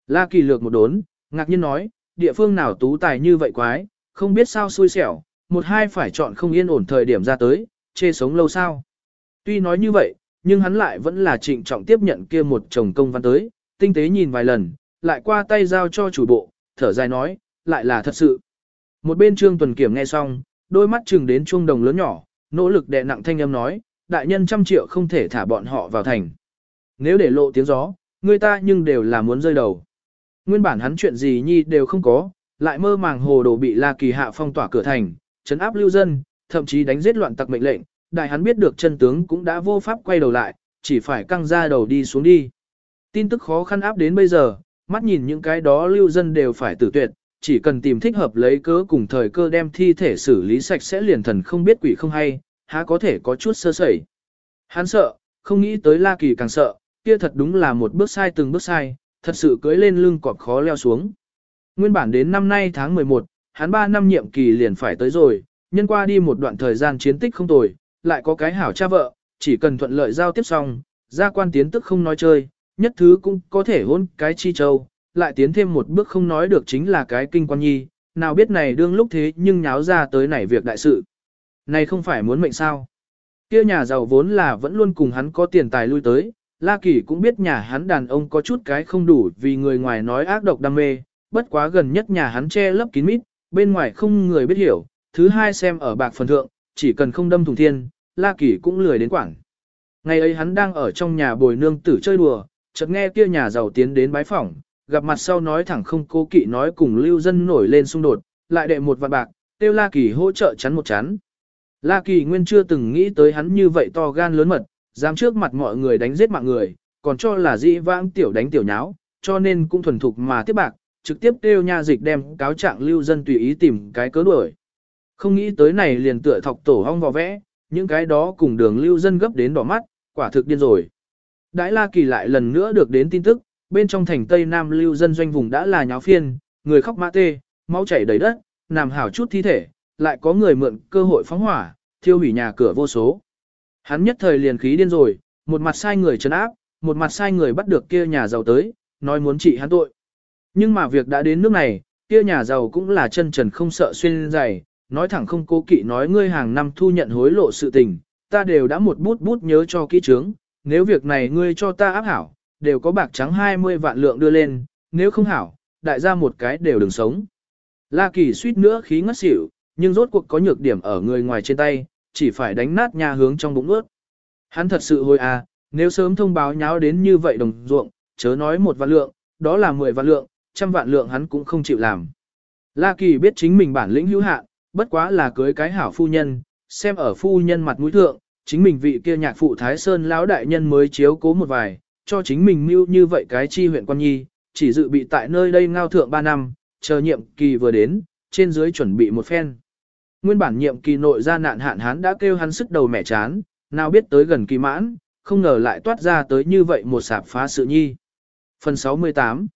La kỳ lược một đốn, ngạc nhiên nói, địa phương nào tú tài như vậy quái, không biết sao xui xẻo, một hai phải chọn không yên ổn thời điểm ra tới, chê sống lâu sao. Tuy nói như vậy, nhưng hắn lại vẫn là trịnh trọng tiếp nhận kia một chồng công văn tới, tinh tế nhìn vài lần, lại qua tay giao cho chủ bộ, thở dài nói, lại là thật sự. Một bên trương tuần kiểm nghe xong, đôi mắt chừng đến chuông đồng lớn nhỏ, nỗ lực đè nặng thanh âm nói, đại nhân trăm triệu không thể thả bọn họ vào thành. Nếu để lộ tiếng gió, người ta nhưng đều là muốn rơi đầu. Nguyên bản hắn chuyện gì nhi đều không có, lại mơ màng hồ đồ bị La Kỳ hạ phong tỏa cửa thành, chấn áp lưu dân, thậm chí đánh giết loạn tặc mệnh lệnh, đại hắn biết được chân tướng cũng đã vô pháp quay đầu lại, chỉ phải căng ra đầu đi xuống đi. Tin tức khó khăn áp đến bây giờ, mắt nhìn những cái đó lưu dân đều phải tử tuyệt, chỉ cần tìm thích hợp lấy cớ cùng thời cơ đem thi thể xử lý sạch sẽ liền thần không biết quỷ không hay, há có thể có chút sơ sẩy. Hắn sợ, không nghĩ tới La Kỳ càng sợ, kia thật đúng là một bước sai từng bước sai, thật sự cưới lên lưng cọp khó leo xuống. Nguyên bản đến năm nay tháng 11, hắn 3 năm nhiệm kỳ liền phải tới rồi, nhân qua đi một đoạn thời gian chiến tích không tồi, lại có cái hảo cha vợ, chỉ cần thuận lợi giao tiếp xong, gia quan tiến tức không nói chơi, nhất thứ cũng có thể hôn cái chi châu, lại tiến thêm một bước không nói được chính là cái kinh quan nhi, nào biết này đương lúc thế nhưng nháo ra tới này việc đại sự. Này không phải muốn mệnh sao. Kia nhà giàu vốn là vẫn luôn cùng hắn có tiền tài lui tới, La Kỳ cũng biết nhà hắn đàn ông có chút cái không đủ vì người ngoài nói ác độc đam mê, bất quá gần nhất nhà hắn che lấp kín mít, bên ngoài không người biết hiểu, thứ hai xem ở bạc phần thượng, chỉ cần không đâm thùng thiên, La Kỳ cũng lười đến quảng. Ngày ấy hắn đang ở trong nhà bồi nương tử chơi đùa, chợt nghe kia nhà giàu tiến đến bái phỏng, gặp mặt sau nói thẳng không cố kỵ nói cùng lưu dân nổi lên xung đột, lại đệ một vạn bạc, tiêu La Kỳ hỗ trợ chắn một chắn. La Kỳ nguyên chưa từng nghĩ tới hắn như vậy to gan lớn mật, dám trước mặt mọi người đánh giết mạng người, còn cho là dĩ vãng tiểu đánh tiểu nháo, cho nên cũng thuần thục mà tiếp bạc, trực tiếp kêu nha dịch đem cáo trạng lưu dân tùy ý tìm cái cớ đuổi. Không nghĩ tới này liền tựa thọc tổ hong vò vẽ, những cái đó cùng đường lưu dân gấp đến đỏ mắt, quả thực điên rồi. Đãi La Kỳ lại lần nữa được đến tin tức, bên trong thành Tây Nam lưu dân doanh vùng đã là nháo phiên, người khóc mã tê, máu chảy đầy đất, nằm hảo chút thi thể, lại có người mượn cơ hội phóng hỏa, thiêu hủy nhà cửa vô số. Hắn nhất thời liền khí điên rồi, một mặt sai người trấn áp, một mặt sai người bắt được kia nhà giàu tới, nói muốn trị hắn tội. Nhưng mà việc đã đến nước này, kia nhà giàu cũng là chân trần không sợ xuyên dày, nói thẳng không cố kỵ nói ngươi hàng năm thu nhận hối lộ sự tình, ta đều đã một bút bút nhớ cho kỹ trướng, nếu việc này ngươi cho ta áp hảo, đều có bạc trắng 20 vạn lượng đưa lên, nếu không hảo, đại gia một cái đều đừng sống. La Kỳ suýt nữa khí ngất xỉu, nhưng rốt cuộc có nhược điểm ở người ngoài trên tay, chỉ phải đánh nát nhà hướng trong bụng ướt. Hắn thật sự hồi à, nếu sớm thông báo nháo đến như vậy đồng ruộng, chớ nói một vạn lượng, đó là 10 vạn lượng, trăm vạn lượng hắn cũng không chịu làm. La Kỳ biết chính mình bản lĩnh hữu hạn, bất quá là cưới cái hảo phu nhân, xem ở phu nhân mặt mũi thượng, chính mình vị kia nhạc phụ Thái Sơn lão đại nhân mới chiếu cố một vài, cho chính mình mưu như vậy cái chi huyện quan nhi, chỉ dự bị tại nơi đây ngao thượng 3 năm, chờ nhiệm kỳ vừa đến, trên dưới chuẩn bị một phen. Nguyên bản nhiệm kỳ nội ra nạn hạn hán đã kêu hắn sức đầu mẻ chán, nào biết tới gần kỳ mãn, không ngờ lại toát ra tới như vậy một sạp phá sự nhi. Phần 68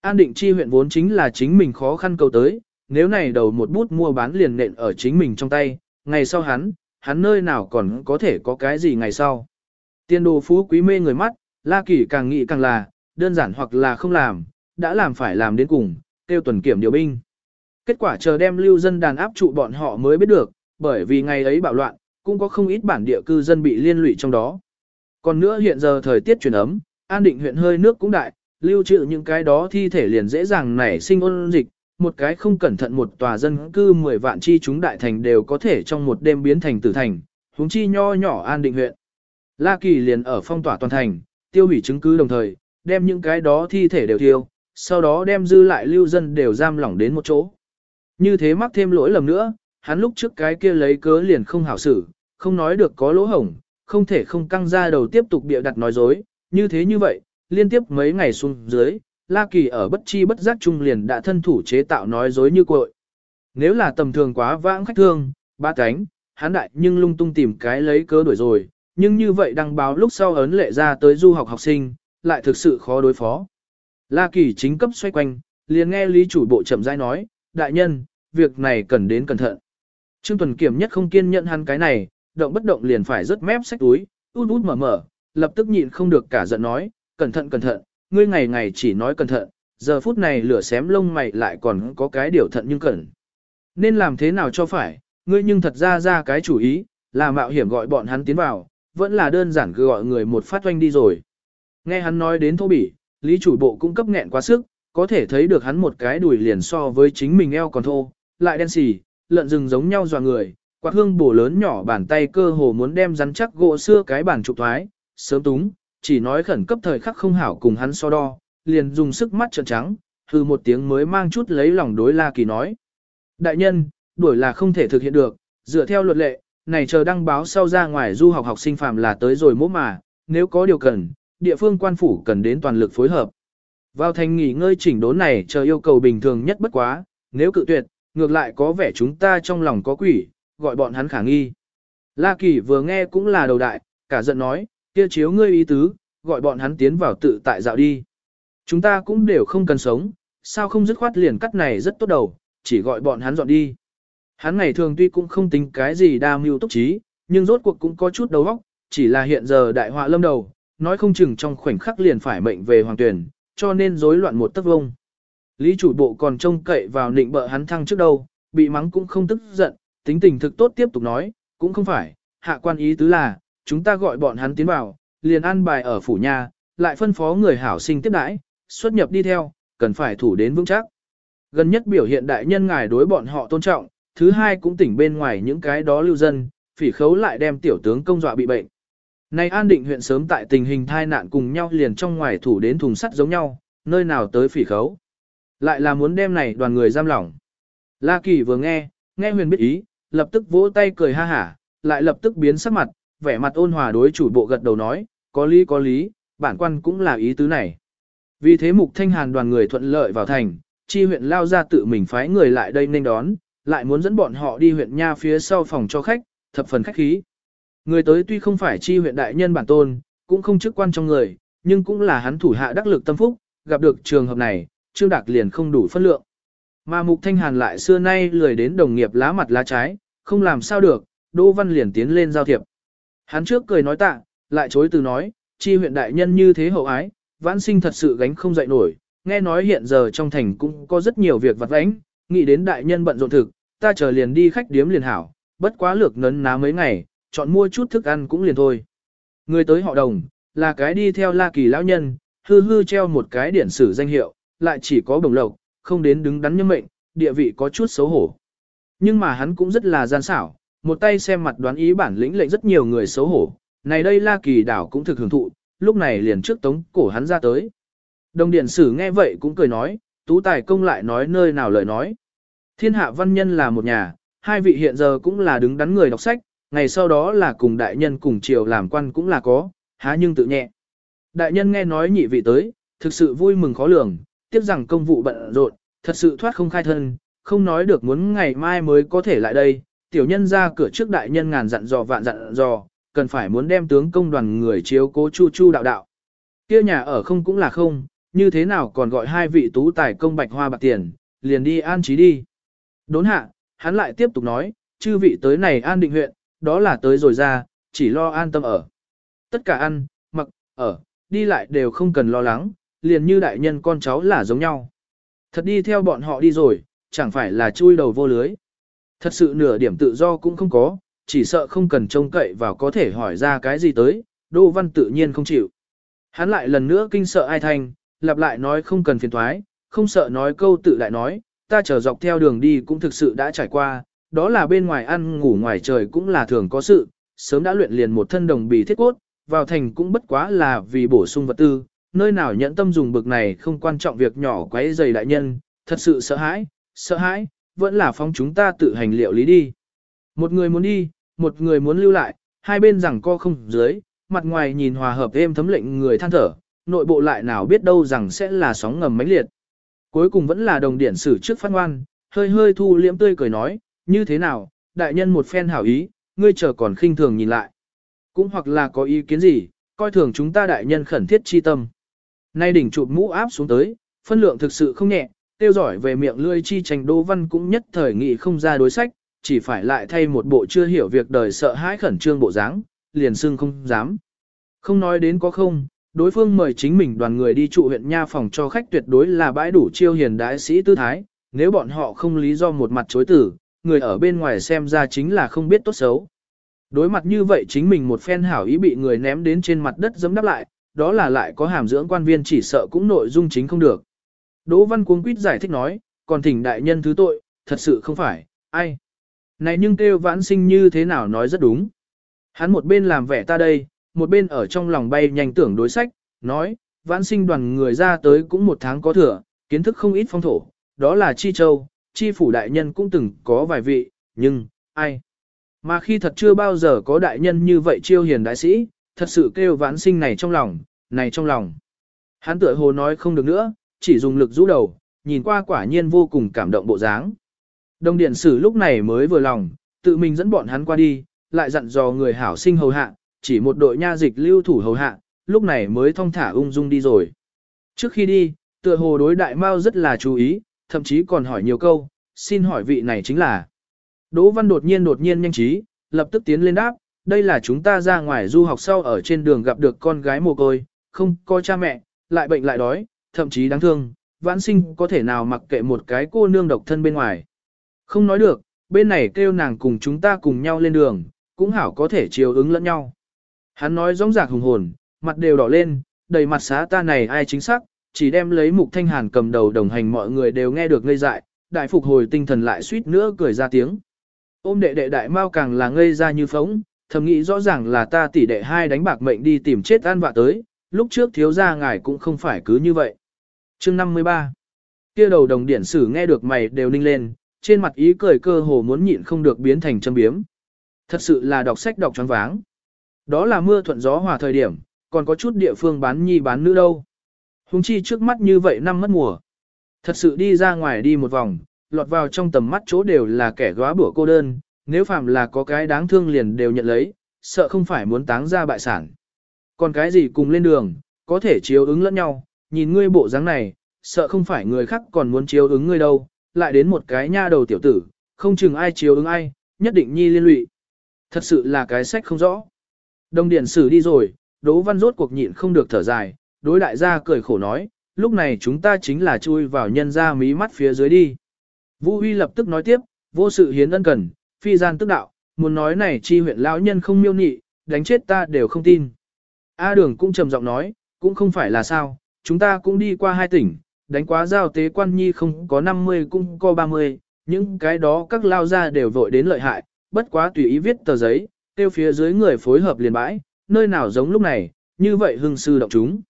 An định chi huyện vốn chính là chính mình khó khăn cầu tới, nếu này đầu một bút mua bán liền nện ở chính mình trong tay, ngày sau hắn, hắn nơi nào còn có thể có cái gì ngày sau. Tiên đồ phú quý mê người mắt, La Kỳ càng nghĩ càng là, đơn giản hoặc là không làm, đã làm phải làm đến cùng, tiêu tuần kiểm điều binh. Kết quả chờ đem lưu dân đàn áp trụ bọn họ mới biết được, bởi vì ngày ấy bạo loạn, cũng có không ít bản địa cư dân bị liên lụy trong đó. Còn nữa hiện giờ thời tiết chuyển ấm, an định huyện hơi nước cũng đại, lưu trữ những cái đó thi thể liền dễ dàng nảy sinh ôn dịch, một cái không cẩn thận một tòa dân cư 10 vạn chi chúng đại thành đều có thể trong một đêm biến thành tử thành, huống chi nho nhỏ an định huyện. La Kỳ liền ở phong tỏa toàn thành, tiêu hủy chứng cứ đồng thời, đem những cái đó thi thể đều tiêu, sau đó đem dư lại lưu dân đều giam lỏng đến một chỗ. Như thế mắc thêm lỗi lầm nữa, hắn lúc trước cái kia lấy cớ liền không hảo xử, không nói được có lỗ hổng, không thể không căng ra đầu tiếp tục bịa đặt nói dối, như thế như vậy, liên tiếp mấy ngày xuống dưới, La Kỳ ở bất chi bất giác trung liền đã thân thủ chế tạo nói dối như cội. Nếu là tầm thường quá vãng khách thương, ba cánh, hán đại nhưng lung tung tìm cái lấy cớ đuổi rồi, nhưng như vậy đăng báo lúc sau ấn lệ ra tới du học học sinh, lại thực sự khó đối phó. La Kỳ chính cấp xoay quanh, liền nghe lý chủ bộ chậm rãi nói, đại nhân, việc này cần đến cẩn thận. Trương Tuần Kiểm nhất không kiên nhẫn hắn cái này, động bất động liền phải rớt mép sách túi, út út mở mở, lập tức nhịn không được cả giận nói, cẩn thận cẩn thận, ngươi ngày ngày chỉ nói cẩn thận, giờ phút này lửa xém lông mày lại còn có cái điều thận nhưng cẩn. Nên làm thế nào cho phải, ngươi nhưng thật ra ra cái chủ ý, là mạo hiểm gọi bọn hắn tiến vào, vẫn là đơn giản cứ gọi người một phát oanh đi rồi. Nghe hắn nói đến thô bỉ, lý chủ bộ cũng cấp nghẹn quá sức, có thể thấy được hắn một cái đùi liền so với chính mình eo còn thô, lại đen xì, lợn rừng giống nhau dò người, quạt hương bổ lớn nhỏ bàn tay cơ hồ muốn đem rắn chắc gỗ xưa cái bàn trục thoái, sớm túng, chỉ nói khẩn cấp thời khắc không hảo cùng hắn so đo, liền dùng sức mắt trợn trắng, hư một tiếng mới mang chút lấy lòng đối La Kỳ nói. Đại nhân, đuổi là không thể thực hiện được, dựa theo luật lệ, này chờ đăng báo sau ra ngoài du học học sinh phạm là tới rồi mốt mà, nếu có điều cần, địa phương quan phủ cần đến toàn lực phối hợp. Vào thành nghỉ ngơi chỉnh đốn này chờ yêu cầu bình thường nhất bất quá, nếu cự tuyệt, ngược lại có vẻ chúng ta trong lòng có quỷ, gọi bọn hắn khả nghi. La Kỳ vừa nghe cũng là đầu đại, cả giận nói, kia chiếu ngươi ý tứ, gọi bọn hắn tiến vào tự tại dạo đi. Chúng ta cũng đều không cần sống, sao không dứt khoát liền cắt này rất tốt đầu, chỉ gọi bọn hắn dọn đi. Hắn ngày thường tuy cũng không tính cái gì đa mưu túc trí, nhưng rốt cuộc cũng có chút đầu óc, chỉ là hiện giờ đại họa lâm đầu, nói không chừng trong khoảnh khắc liền phải mệnh về hoàng tuyển, cho nên rối loạn một tấc vông. Lý chủ bộ còn trông cậy vào nịnh bợ hắn thăng trước đâu, bị mắng cũng không tức giận, tính tình thực tốt tiếp tục nói, cũng không phải, hạ quan ý tứ là, chúng ta gọi bọn hắn tiến vào, liền ăn bài ở phủ nhà, lại phân phó người hảo sinh tiếp đãi, xuất nhập đi theo, cần phải thủ đến vững chắc. Gần nhất biểu hiện đại nhân ngài đối bọn họ tôn trọng, thứ hai cũng tỉnh bên ngoài những cái đó lưu dân, phỉ khấu lại đem tiểu tướng công dọa bị bệnh. Này an định huyện sớm tại tình hình thai nạn cùng nhau liền trong ngoài thủ đến thùng sắt giống nhau, nơi nào tới phỉ khấu. Lại là muốn đem này đoàn người giam lỏng. La Kỳ vừa nghe, nghe huyền biết ý, lập tức vỗ tay cười ha hả, lại lập tức biến sắc mặt, vẻ mặt ôn hòa đối chủ bộ gật đầu nói, có lý có lý, bản quan cũng là ý tứ này. Vì thế mục thanh hàn đoàn người thuận lợi vào thành, chi huyện lao ra tự mình phái người lại đây nên đón, lại muốn dẫn bọn họ đi huyện nha phía sau phòng cho khách, thập phần khách khí. Người tới tuy không phải chi huyện đại nhân bản tôn, cũng không chức quan trong người, nhưng cũng là hắn thủ hạ đắc lực tâm phúc, gặp được trường hợp này, Trương Đạc liền không đủ phân lượng. Mà Mục Thanh Hàn lại xưa nay lười đến đồng nghiệp lá mặt lá trái, không làm sao được, Đỗ Văn liền tiến lên giao thiệp. Hắn trước cười nói tạ, lại chối từ nói, chi huyện đại nhân như thế hậu ái, vãn sinh thật sự gánh không dậy nổi, nghe nói hiện giờ trong thành cũng có rất nhiều việc vặt vãnh, nghĩ đến đại nhân bận rộn thực, ta chờ liền đi khách điếm liền hảo, bất quá lược nấn ná mấy ngày, chọn mua chút thức ăn cũng liền thôi. Người tới họ đồng, là cái đi theo la kỳ lão nhân, hư hư treo một cái điển sử danh hiệu, lại chỉ có bồng lộc, không đến đứng đắn như mệnh, địa vị có chút xấu hổ. Nhưng mà hắn cũng rất là gian xảo, một tay xem mặt đoán ý bản lĩnh lệnh rất nhiều người xấu hổ. Này đây La Kỳ đảo cũng thực hưởng thụ, lúc này liền trước tống cổ hắn ra tới. Đồng điện sử nghe vậy cũng cười nói, tú tài công lại nói nơi nào lời nói. Thiên hạ văn nhân là một nhà, hai vị hiện giờ cũng là đứng đắn người đọc sách, ngày sau đó là cùng đại nhân cùng triều làm quan cũng là có, há nhưng tự nhẹ. Đại nhân nghe nói nhị vị tới, thực sự vui mừng khó lường, tiếc rằng công vụ bận rộn, thật sự thoát không khai thân, không nói được muốn ngày mai mới có thể lại đây, tiểu nhân ra cửa trước đại nhân ngàn dặn dò vạn dặn dò, cần phải muốn đem tướng công đoàn người chiếu cố chu chu đạo đạo. Kia nhà ở không cũng là không, như thế nào còn gọi hai vị tú tài công bạch hoa bạc tiền, liền đi an trí đi. Đốn hạ, hắn lại tiếp tục nói, chư vị tới này an định huyện, đó là tới rồi ra, chỉ lo an tâm ở. Tất cả ăn, mặc, ở, đi lại đều không cần lo lắng, liền như đại nhân con cháu là giống nhau. Thật đi theo bọn họ đi rồi, chẳng phải là chui đầu vô lưới. Thật sự nửa điểm tự do cũng không có, chỉ sợ không cần trông cậy vào có thể hỏi ra cái gì tới, Đỗ Văn tự nhiên không chịu. Hắn lại lần nữa kinh sợ ai thành, lặp lại nói không cần phiền thoái, không sợ nói câu tự lại nói, ta chờ dọc theo đường đi cũng thực sự đã trải qua, đó là bên ngoài ăn ngủ ngoài trời cũng là thường có sự, sớm đã luyện liền một thân đồng bì thiết cốt, vào thành cũng bất quá là vì bổ sung vật tư, nơi nào nhẫn tâm dùng bực này không quan trọng việc nhỏ quấy dày đại nhân, thật sự sợ hãi, sợ hãi, vẫn là phong chúng ta tự hành liệu lý đi. Một người muốn đi, một người muốn lưu lại, hai bên rằng co không dưới, mặt ngoài nhìn hòa hợp êm thấm lệnh người than thở, nội bộ lại nào biết đâu rằng sẽ là sóng ngầm mãnh liệt. Cuối cùng vẫn là đồng điển sử trước phát ngoan, hơi hơi thu liễm tươi cười nói, như thế nào, đại nhân một phen hảo ý, ngươi chờ còn khinh thường nhìn lại. Cũng hoặc là có ý kiến gì, coi thường chúng ta đại nhân khẩn thiết chi tâm. Nay đỉnh chụp mũ áp xuống tới, phân lượng thực sự không nhẹ, tiêu giỏi về miệng lươi chi tranh đô văn cũng nhất thời nghị không ra đối sách, chỉ phải lại thay một bộ chưa hiểu việc đời sợ hãi khẩn trương bộ dáng, liền xưng không dám. Không nói đến có không, đối phương mời chính mình đoàn người đi trụ huyện nha phòng cho khách tuyệt đối là bãi đủ chiêu hiền đại sĩ tư thái, nếu bọn họ không lý do một mặt chối tử, người ở bên ngoài xem ra chính là không biết tốt xấu. Đối mặt như vậy chính mình một phen hảo ý bị người ném đến trên mặt đất giấm đắp lại, đó là lại có hàm dưỡng quan viên chỉ sợ cũng nội dung chính không được. Đỗ Văn Cuống quýt giải thích nói, còn thỉnh đại nhân thứ tội, thật sự không phải, ai. Này nhưng kêu vãn sinh như thế nào nói rất đúng. Hắn một bên làm vẻ ta đây, một bên ở trong lòng bay nhanh tưởng đối sách, nói, vãn sinh đoàn người ra tới cũng một tháng có thừa, kiến thức không ít phong thổ, đó là Chi Châu, Chi Phủ Đại Nhân cũng từng có vài vị, nhưng, ai. Mà khi thật chưa bao giờ có đại nhân như vậy chiêu hiền đại sĩ, thật sự kêu vãn sinh này trong lòng, này trong lòng. Hắn tựa hồ nói không được nữa, chỉ dùng lực rũ đầu, nhìn qua quả nhiên vô cùng cảm động bộ dáng. Đồng điện sử lúc này mới vừa lòng, tự mình dẫn bọn hắn qua đi, lại dặn dò người hảo sinh hầu hạ, chỉ một đội nha dịch lưu thủ hầu hạ, lúc này mới thong thả ung dung đi rồi. Trước khi đi, tựa hồ đối đại mao rất là chú ý, thậm chí còn hỏi nhiều câu, xin hỏi vị này chính là. Đỗ Văn đột nhiên đột nhiên nhanh trí, lập tức tiến lên đáp, đây là chúng ta ra ngoài du học sau ở trên đường gặp được con gái mồ côi, không có cha mẹ, lại bệnh lại đói, thậm chí đáng thương, vãn sinh có thể nào mặc kệ một cái cô nương độc thân bên ngoài. Không nói được, bên này kêu nàng cùng chúng ta cùng nhau lên đường, cũng hảo có thể chiều ứng lẫn nhau. Hắn nói rõng rạc hùng hồn, mặt đều đỏ lên, đầy mặt xá ta này ai chính xác, chỉ đem lấy mục thanh hàn cầm đầu đồng hành mọi người đều nghe được ngây dại, đại phục hồi tinh thần lại suýt nữa cười ra tiếng. Ôm đệ đệ đại mau càng là ngây ra như phóng, thầm nghĩ rõ ràng là ta tỷ đệ hai đánh bạc mệnh đi tìm chết an vạ tới, lúc trước thiếu gia ngài cũng không phải cứ như vậy. Chương 53 kia đầu đồng điển sử nghe được mày đều ninh lên, trên mặt ý cười cơ hồ muốn nhịn không được biến thành châm biếm. Thật sự là đọc sách đọc choáng váng. Đó là mưa thuận gió hòa thời điểm, còn có chút địa phương bán nhi bán nữ đâu. Hùng chi trước mắt như vậy năm mất mùa. Thật sự đi ra ngoài đi một vòng, lọt vào trong tầm mắt chỗ đều là kẻ góa bữa cô đơn, nếu phạm là có cái đáng thương liền đều nhận lấy, sợ không phải muốn táng ra bại sản. Còn cái gì cùng lên đường, có thể chiếu ứng lẫn nhau, nhìn ngươi bộ dáng này, sợ không phải người khác còn muốn chiếu ứng ngươi đâu, lại đến một cái nha đầu tiểu tử, không chừng ai chiếu ứng ai, nhất định nhi liên lụy. Thật sự là cái sách không rõ. Đồng điển sử đi rồi, Đỗ Văn rốt cuộc nhịn không được thở dài, đối đại gia cười khổ nói, lúc này chúng ta chính là chui vào nhân ra mí mắt phía dưới đi. Vũ Huy lập tức nói tiếp, vô sự hiến ân cần, phi gian tức đạo, muốn nói này chi huyện lão nhân không miêu nị, đánh chết ta đều không tin. A đường cũng trầm giọng nói, cũng không phải là sao, chúng ta cũng đi qua hai tỉnh, đánh quá giao tế quan nhi không có 50 cũng có 30, những cái đó các lao ra đều vội đến lợi hại, bất quá tùy ý viết tờ giấy, tiêu phía dưới người phối hợp liền bãi, nơi nào giống lúc này, như vậy hưng sư động chúng.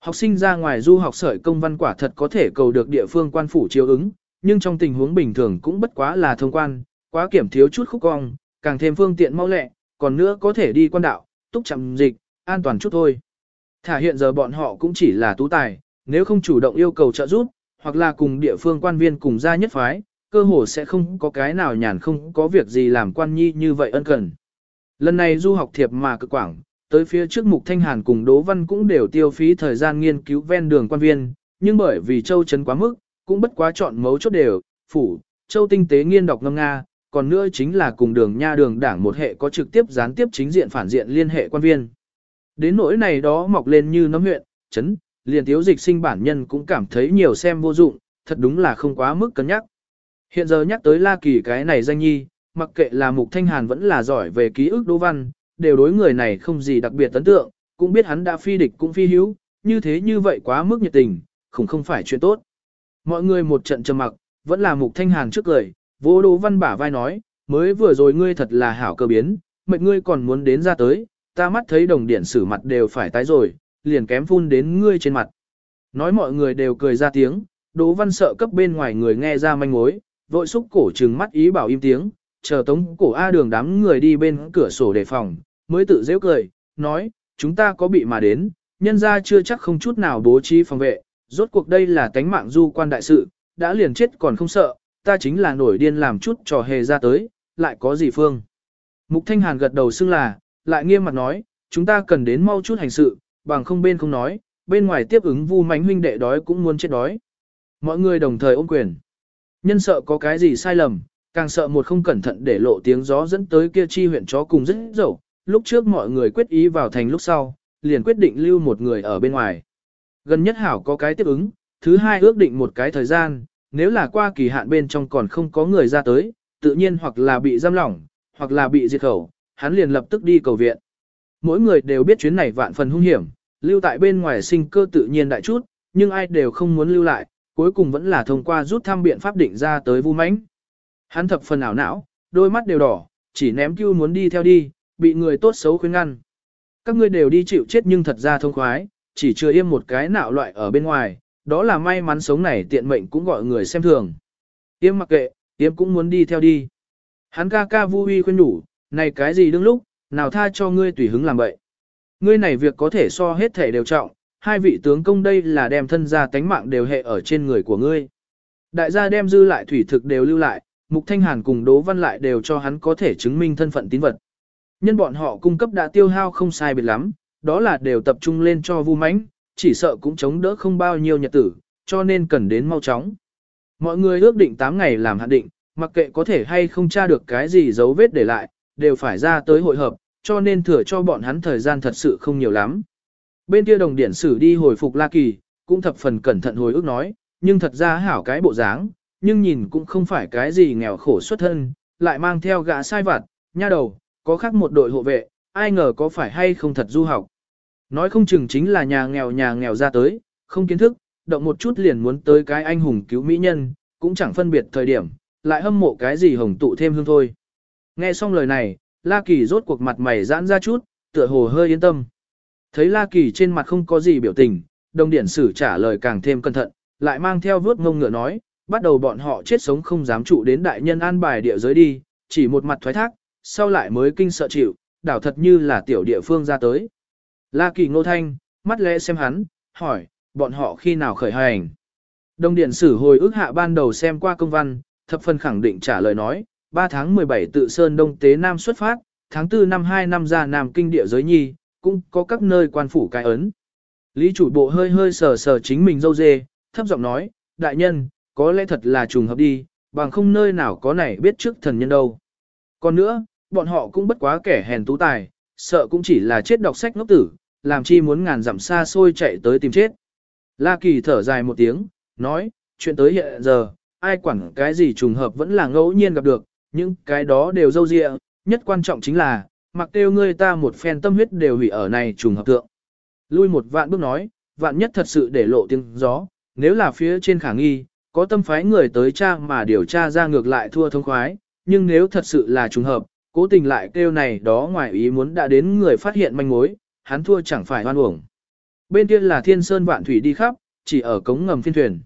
Học sinh ra ngoài du học sởi công văn quả thật có thể cầu được địa phương quan phủ chiếu ứng, nhưng trong tình huống bình thường cũng bất quá là thông quan, quá kiểm thiếu chút khúc cong, càng thêm phương tiện mau lẹ, còn nữa có thể đi quan đạo, túc chậm dịch, an toàn chút thôi. Thả hiện giờ bọn họ cũng chỉ là tú tài, nếu không chủ động yêu cầu trợ giúp, hoặc là cùng địa phương quan viên cùng gia nhất phái, cơ hồ sẽ không có cái nào nhàn không có việc gì làm quan nhi như vậy ân cần. Lần này du học thiệp mà cực quảng, tới phía trước mục thanh hàn cùng Đỗ Văn cũng đều tiêu phí thời gian nghiên cứu ven đường quan viên, nhưng bởi vì châu chấn quá mức, cũng bất quá chọn mấu chốt đều, phủ, châu tinh tế nghiên đọc ngâm Nga, còn nữa chính là cùng đường nha đường đảng một hệ có trực tiếp gián tiếp chính diện phản diện liên hệ quan viên. Đến nỗi này đó mọc lên như nấm huyện, chấn, liền thiếu dịch sinh bản nhân cũng cảm thấy nhiều xem vô dụng, thật đúng là không quá mức cân nhắc. Hiện giờ nhắc tới La Kỳ cái này danh nhi, mặc kệ là Mục Thanh Hàn vẫn là giỏi về ký ức đô văn, đều đối người này không gì đặc biệt ấn tượng, cũng biết hắn đã phi địch cũng phi hữu, như thế như vậy quá mức nhiệt tình, không không phải chuyện tốt. Mọi người một trận trầm mặc, vẫn là Mục Thanh Hàn trước lời, vô đô văn bả vai nói, mới vừa rồi ngươi thật là hảo cơ biến, mệnh ngươi còn muốn đến ra tới, ta mắt thấy đồng điện sử mặt đều phải tái rồi, liền kém phun đến ngươi trên mặt. Nói mọi người đều cười ra tiếng, Đỗ Văn sợ cấp bên ngoài người nghe ra manh mối, vội xúc cổ trừng mắt ý bảo im tiếng, chờ tống cổ A đường đám người đi bên cửa sổ đề phòng, mới tự dễ cười, nói, chúng ta có bị mà đến, nhân ra chưa chắc không chút nào bố trí phòng vệ, rốt cuộc đây là tánh mạng du quan đại sự, đã liền chết còn không sợ, ta chính là nổi điên làm chút trò hề ra tới, lại có gì phương. Mục Thanh Hàn gật đầu xưng là, lại nghiêm mặt nói, chúng ta cần đến mau chút hành sự, bằng không bên không nói, bên ngoài tiếp ứng vu mánh huynh đệ đói cũng muốn chết đói. Mọi người đồng thời ôm quyền. Nhân sợ có cái gì sai lầm, càng sợ một không cẩn thận để lộ tiếng gió dẫn tới kia chi huyện chó cùng rất dẫu. Lúc trước mọi người quyết ý vào thành lúc sau, liền quyết định lưu một người ở bên ngoài. Gần nhất hảo có cái tiếp ứng, thứ hai ước định một cái thời gian, nếu là qua kỳ hạn bên trong còn không có người ra tới, tự nhiên hoặc là bị giam lỏng, hoặc là bị diệt khẩu, hắn liền lập tức đi cầu viện. Mỗi người đều biết chuyến này vạn phần hung hiểm, lưu tại bên ngoài sinh cơ tự nhiên đại chút, nhưng ai đều không muốn lưu lại, cuối cùng vẫn là thông qua rút thăm biện pháp định ra tới vu mãnh. Hắn thập phần ảo não, đôi mắt đều đỏ, chỉ ném cưu muốn đi theo đi, bị người tốt xấu khuyên ngăn. Các ngươi đều đi chịu chết nhưng thật ra thông khoái, chỉ chưa im một cái nạo loại ở bên ngoài, đó là may mắn sống này tiện mệnh cũng gọi người xem thường. Yêm mặc kệ, Yêm cũng muốn đi theo đi. Hắn ca ca vu khuyên đủ, này cái gì đương lúc, nào tha cho ngươi tùy hứng làm vậy. Ngươi này việc có thể so hết thể đều trọng, hai vị tướng công đây là đem thân gia tánh mạng đều hệ ở trên người của ngươi. Đại gia đem dư lại thủy thực đều lưu lại, Mục Thanh Hàn cùng Đỗ Văn lại đều cho hắn có thể chứng minh thân phận tín vật. Nhân bọn họ cung cấp đã tiêu hao không sai biệt lắm, đó là đều tập trung lên cho Vu Mãnh, chỉ sợ cũng chống đỡ không bao nhiêu nhật tử, cho nên cần đến mau chóng. Mọi người ước định 8 ngày làm hạn định, mặc kệ có thể hay không tra được cái gì dấu vết để lại, đều phải ra tới hội hợp, cho nên thừa cho bọn hắn thời gian thật sự không nhiều lắm. Bên kia đồng điển sử đi hồi phục La Kỳ, cũng thập phần cẩn thận hồi ước nói, nhưng thật ra hảo cái bộ dáng, nhưng nhìn cũng không phải cái gì nghèo khổ xuất thân, lại mang theo gã sai vặt, nha đầu, có khác một đội hộ vệ, ai ngờ có phải hay không thật du học. Nói không chừng chính là nhà nghèo nhà nghèo ra tới, không kiến thức, động một chút liền muốn tới cái anh hùng cứu mỹ nhân, cũng chẳng phân biệt thời điểm, lại hâm mộ cái gì hồng tụ thêm hương thôi. Nghe xong lời này, La Kỳ rốt cuộc mặt mày giãn ra chút, tựa hồ hơi yên tâm. Thấy La Kỳ trên mặt không có gì biểu tình, đồng điển sử trả lời càng thêm cẩn thận, lại mang theo vuốt ngông ngựa nói, bắt đầu bọn họ chết sống không dám trụ đến đại nhân an bài địa giới đi, chỉ một mặt thoái thác, sau lại mới kinh sợ chịu, đảo thật như là tiểu địa phương ra tới. La Kỳ ngô thanh, mắt lẽ xem hắn, hỏi, bọn họ khi nào khởi hành. Đồng điện sử hồi ức hạ ban đầu xem qua công văn, thập phần khẳng định trả lời nói, 3 tháng 17 tự Sơn Đông Tế Nam xuất phát, tháng 4 năm 2 năm ra Nam Kinh địa giới nhi, cũng có các nơi quan phủ cai ấn. Lý chủ bộ hơi hơi sờ sờ chính mình dâu dê, thấp giọng nói, đại nhân, có lẽ thật là trùng hợp đi, bằng không nơi nào có này biết trước thần nhân đâu. Còn nữa, bọn họ cũng bất quá kẻ hèn tú tài, sợ cũng chỉ là chết đọc sách ngốc tử, làm chi muốn ngàn dặm xa xôi chạy tới tìm chết. La Kỳ thở dài một tiếng, nói, chuyện tới hiện giờ, ai quản cái gì trùng hợp vẫn là ngẫu nhiên gặp được, những cái đó đều dâu dịa, nhất quan trọng chính là, mặc tiêu ngươi ta một phen tâm huyết đều hủy ở này trùng hợp tượng. Lui một vạn bước nói, vạn nhất thật sự để lộ tiếng gió, nếu là phía trên khả nghi, có tâm phái người tới tra mà điều tra ra ngược lại thua thông khoái, nhưng nếu thật sự là trùng hợp, cố tình lại kêu này đó ngoài ý muốn đã đến người phát hiện manh mối, hắn thua chẳng phải hoan uổng. Bên kia là thiên sơn vạn thủy đi khắp, chỉ ở cống ngầm phiên thuyền.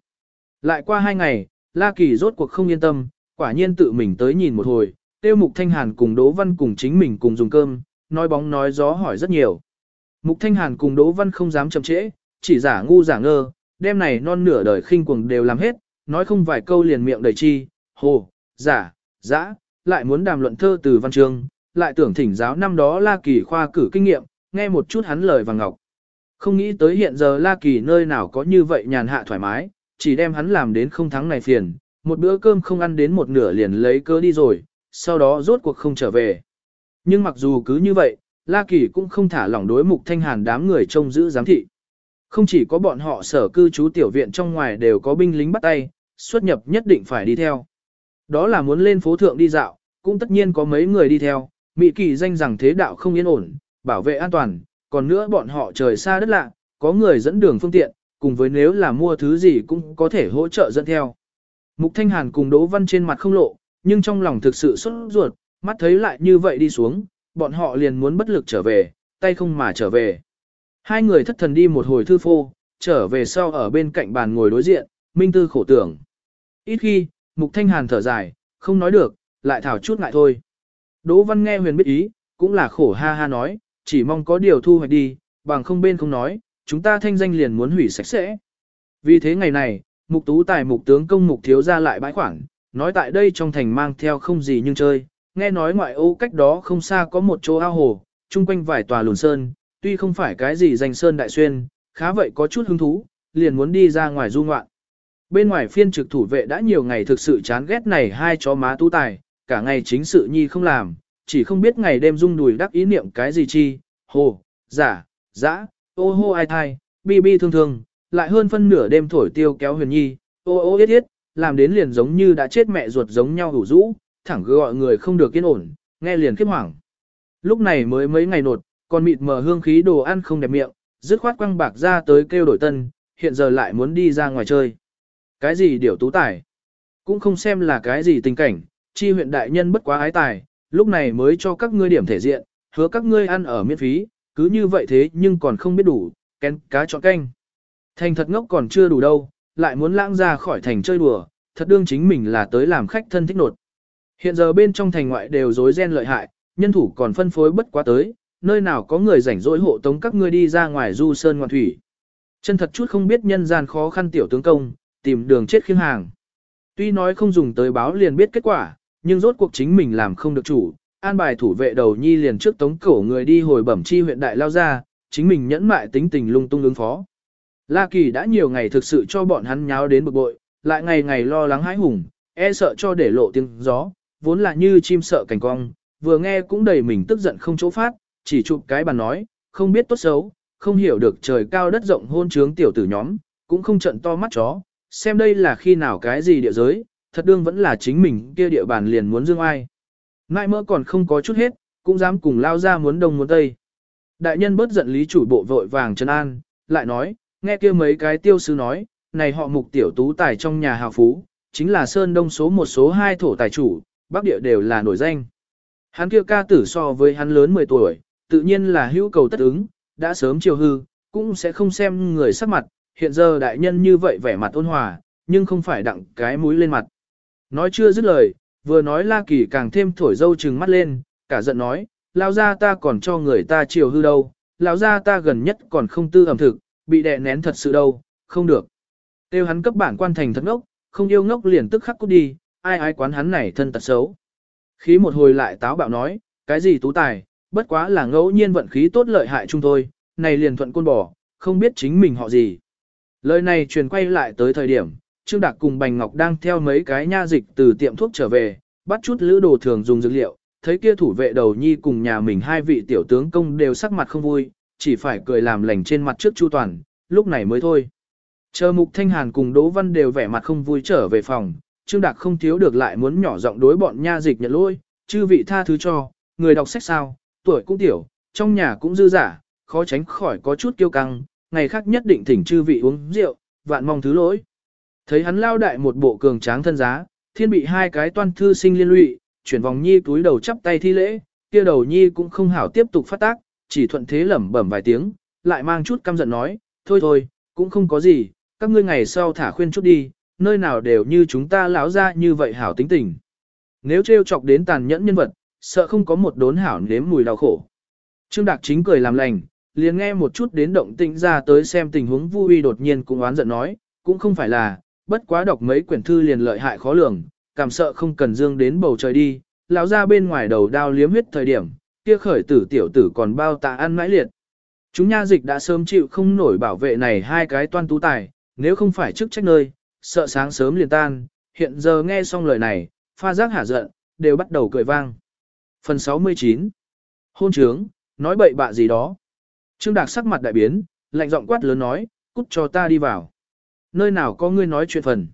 Lại qua hai ngày, La Kỳ rốt cuộc không yên tâm, quả nhiên tự mình tới nhìn một hồi, tiêu mục thanh hàn cùng Đỗ Văn cùng chính mình cùng dùng cơm, nói bóng nói gió hỏi rất nhiều. Mục thanh hàn cùng Đỗ Văn không dám chậm trễ, chỉ giả ngu giả ngơ, đêm này non nửa đời khinh cuồng đều làm hết, nói không vài câu liền miệng đầy chi, hồ, giả, dã, lại muốn đàm luận thơ từ văn chương, lại tưởng thỉnh giáo năm đó La Kỳ khoa cử kinh nghiệm, nghe một chút hắn lời và ngọc. Không nghĩ tới hiện giờ La Kỳ nơi nào có như vậy nhàn hạ thoải mái, chỉ đem hắn làm đến không thắng này phiền, một bữa cơm không ăn đến một nửa liền lấy cớ đi rồi, sau đó rốt cuộc không trở về. Nhưng mặc dù cứ như vậy, La Kỳ cũng không thả lỏng đối mục thanh hàn đám người trông giữ giám thị. Không chỉ có bọn họ sở cư trú tiểu viện trong ngoài đều có binh lính bắt tay, xuất nhập nhất định phải đi theo. Đó là muốn lên phố thượng đi dạo, cũng tất nhiên có mấy người đi theo, Mỹ kỳ danh rằng thế đạo không yên ổn, bảo vệ an toàn, còn nữa bọn họ trời xa đất lạ, có người dẫn đường phương tiện, cùng với nếu là mua thứ gì cũng có thể hỗ trợ dẫn theo. Mục Thanh Hàn cùng Đỗ Văn trên mặt không lộ, nhưng trong lòng thực sự sốt ruột, mắt thấy lại như vậy đi xuống, bọn họ liền muốn bất lực trở về, tay không mà trở về. Hai người thất thần đi một hồi thư phô, trở về sau ở bên cạnh bàn ngồi đối diện, minh tư khổ tưởng. Ít khi, Mục Thanh Hàn thở dài, không nói được, lại thảo chút ngại thôi. Đỗ Văn nghe huyền biết ý, cũng là khổ ha ha nói, chỉ mong có điều thu hoạch đi, bằng không bên không nói, chúng ta thanh danh liền muốn hủy sạch sẽ. Vì thế ngày này, mục tú tài mục tướng công mục thiếu ra lại bãi khoảng, nói tại đây trong thành mang theo không gì nhưng chơi, nghe nói ngoại ô cách đó không xa có một chỗ ao hồ, chung quanh vài tòa lùn sơn, tuy không phải cái gì danh sơn đại xuyên, khá vậy có chút hứng thú, liền muốn đi ra ngoài du ngoạn. Bên ngoài phiên trực thủ vệ đã nhiều ngày thực sự chán ghét này hai chó má tu tài, cả ngày chính sự nhi không làm, chỉ không biết ngày đêm rung đùi đắc ý niệm cái gì chi, hồ, giả, dã, ô hô ai thai, bi bi thương thương, lại hơn phân nửa đêm thổi tiêu kéo huyền nhi, ô ô yết yết, làm đến liền giống như đã chết mẹ ruột giống nhau hủ rũ, thẳng gọi người không được yên ổn, nghe liền khiếp hoảng. Lúc này mới mấy ngày nột, còn mịt mờ hương khí đồ ăn không đẹp miệng, dứt khoát quăng bạc ra tới kêu đổi tân, hiện giờ lại muốn đi ra ngoài chơi. Cái gì điều tú tài? Cũng không xem là cái gì tình cảnh, chi huyện đại nhân bất quá ái tài, lúc này mới cho các ngươi điểm thể diện, hứa các ngươi ăn ở miễn phí, cứ như vậy thế nhưng còn không biết đủ, kén cá chọn canh. Thành thật ngốc còn chưa đủ đâu, lại muốn lãng ra khỏi thành chơi đùa, thật đương chính mình là tới làm khách thân thích nột. Hiện giờ bên trong thành ngoại đều rối ren lợi hại, nhân thủ còn phân phối bất quá tới, nơi nào có người rảnh rỗi hộ tống các ngươi đi ra ngoài du sơn ngoạn thủy. Chân thật chút không biết nhân gian khó khăn tiểu tướng công, tìm đường chết khiêng hàng. Tuy nói không dùng tới báo liền biết kết quả, nhưng rốt cuộc chính mình làm không được chủ, an bài thủ vệ đầu nhi liền trước tống cổ người đi hồi bẩm chi huyện đại lao ra, chính mình nhẫn mại tính tình lung tung ứng phó. La Kỳ đã nhiều ngày thực sự cho bọn hắn nháo đến bực bội, lại ngày ngày lo lắng hãi hùng, e sợ cho để lộ tiếng gió, vốn là như chim sợ cảnh cong, vừa nghe cũng đầy mình tức giận không chỗ phát, chỉ chụp cái bàn nói, không biết tốt xấu, không hiểu được trời cao đất rộng hôn trướng tiểu tử nhóm, cũng không trận to mắt chó, xem đây là khi nào cái gì địa giới, thật đương vẫn là chính mình kia địa bàn liền muốn dương ai. Ngại mỡ còn không có chút hết, cũng dám cùng lao ra muốn đông muốn tây. Đại nhân bớt giận lý chủ bộ vội vàng trấn an, lại nói, nghe kia mấy cái tiêu sư nói, này họ mục tiểu tú tài trong nhà hào phú, chính là Sơn Đông số một số hai thổ tài chủ, Bắc Địa đều là nổi danh. Hắn kia ca tử so với hắn lớn 10 tuổi, tự nhiên là hữu cầu tất ứng, đã sớm chiều hư, cũng sẽ không xem người sắc mặt, hiện giờ đại nhân như vậy vẻ mặt ôn hòa, nhưng không phải đặng cái mũi lên mặt. Nói chưa dứt lời, vừa nói La Kỳ càng thêm thổi dâu trừng mắt lên, cả giận nói, lao ra ta còn cho người ta chiều hư đâu, lao ra ta gần nhất còn không tư ẩm thực, bị đè nén thật sự đâu, không được. Tiêu hắn cấp bản quan thành thật ngốc, không yêu ngốc liền tức khắc cút đi, ai ai quán hắn này thân tật xấu. Khí một hồi lại táo bạo nói, cái gì tú tài, bất quá là ngẫu nhiên vận khí tốt lợi hại chung thôi, này liền thuận côn bỏ, không biết chính mình họ gì. Lời này truyền quay lại tới thời điểm, Trương Đạc cùng Bành Ngọc đang theo mấy cái nha dịch từ tiệm thuốc trở về, bắt chút lữ đồ thường dùng dược liệu, thấy kia thủ vệ đầu nhi cùng nhà mình hai vị tiểu tướng công đều sắc mặt không vui, chỉ phải cười làm lành trên mặt trước Chu Toàn, lúc này mới thôi. Chờ Mục Thanh Hàn cùng Đỗ Văn đều vẻ mặt không vui trở về phòng, Trương Đạc không thiếu được lại muốn nhỏ giọng đối bọn nha dịch nhận lỗi, chư vị tha thứ cho, người đọc sách sao, tuổi cũng tiểu, trong nhà cũng dư giả, khó tránh khỏi có chút kiêu căng, ngày khác nhất định thỉnh chư vị uống rượu, vạn mong thứ lỗi. Thấy hắn lao đại một bộ cường tráng thân giá, thiên bị hai cái toan thư sinh liên lụy, chuyển vòng nhi túi đầu chắp tay thi lễ, kia đầu nhi cũng không hảo tiếp tục phát tác, chỉ thuận thế lẩm bẩm vài tiếng, lại mang chút căm giận nói, thôi thôi, cũng không có gì, các ngươi ngày sau thả khuyên chút đi, nơi nào đều như chúng ta lão ra như vậy hảo tính tình. Nếu trêu chọc đến tàn nhẫn nhân vật, sợ không có một đốn hảo nếm mùi đau khổ. Trương Đạc chính cười làm lành, liền nghe một chút đến động tĩnh ra tới xem tình huống vui đột nhiên cũng oán giận nói, cũng không phải là, bất quá đọc mấy quyển thư liền lợi hại khó lường, cảm sợ không cần dương đến bầu trời đi, lão ra bên ngoài đầu đao liếm huyết thời điểm, kia khởi tử tiểu tử còn bao tạ ăn mãi liệt. Chúng nha dịch đã sớm chịu không nổi bảo vệ này hai cái toan tú tài, nếu không phải chức trách nơi, sợ sáng sớm liền tan, hiện giờ nghe xong lời này, pha giác hả giận, đều bắt đầu cười vang. Phần 69 Hôn trướng, nói bậy bạ gì đó. Trương Đạc sắc mặt đại biến, lạnh giọng quát lớn nói, cút cho ta đi vào. Nơi nào có ngươi nói chuyện phần.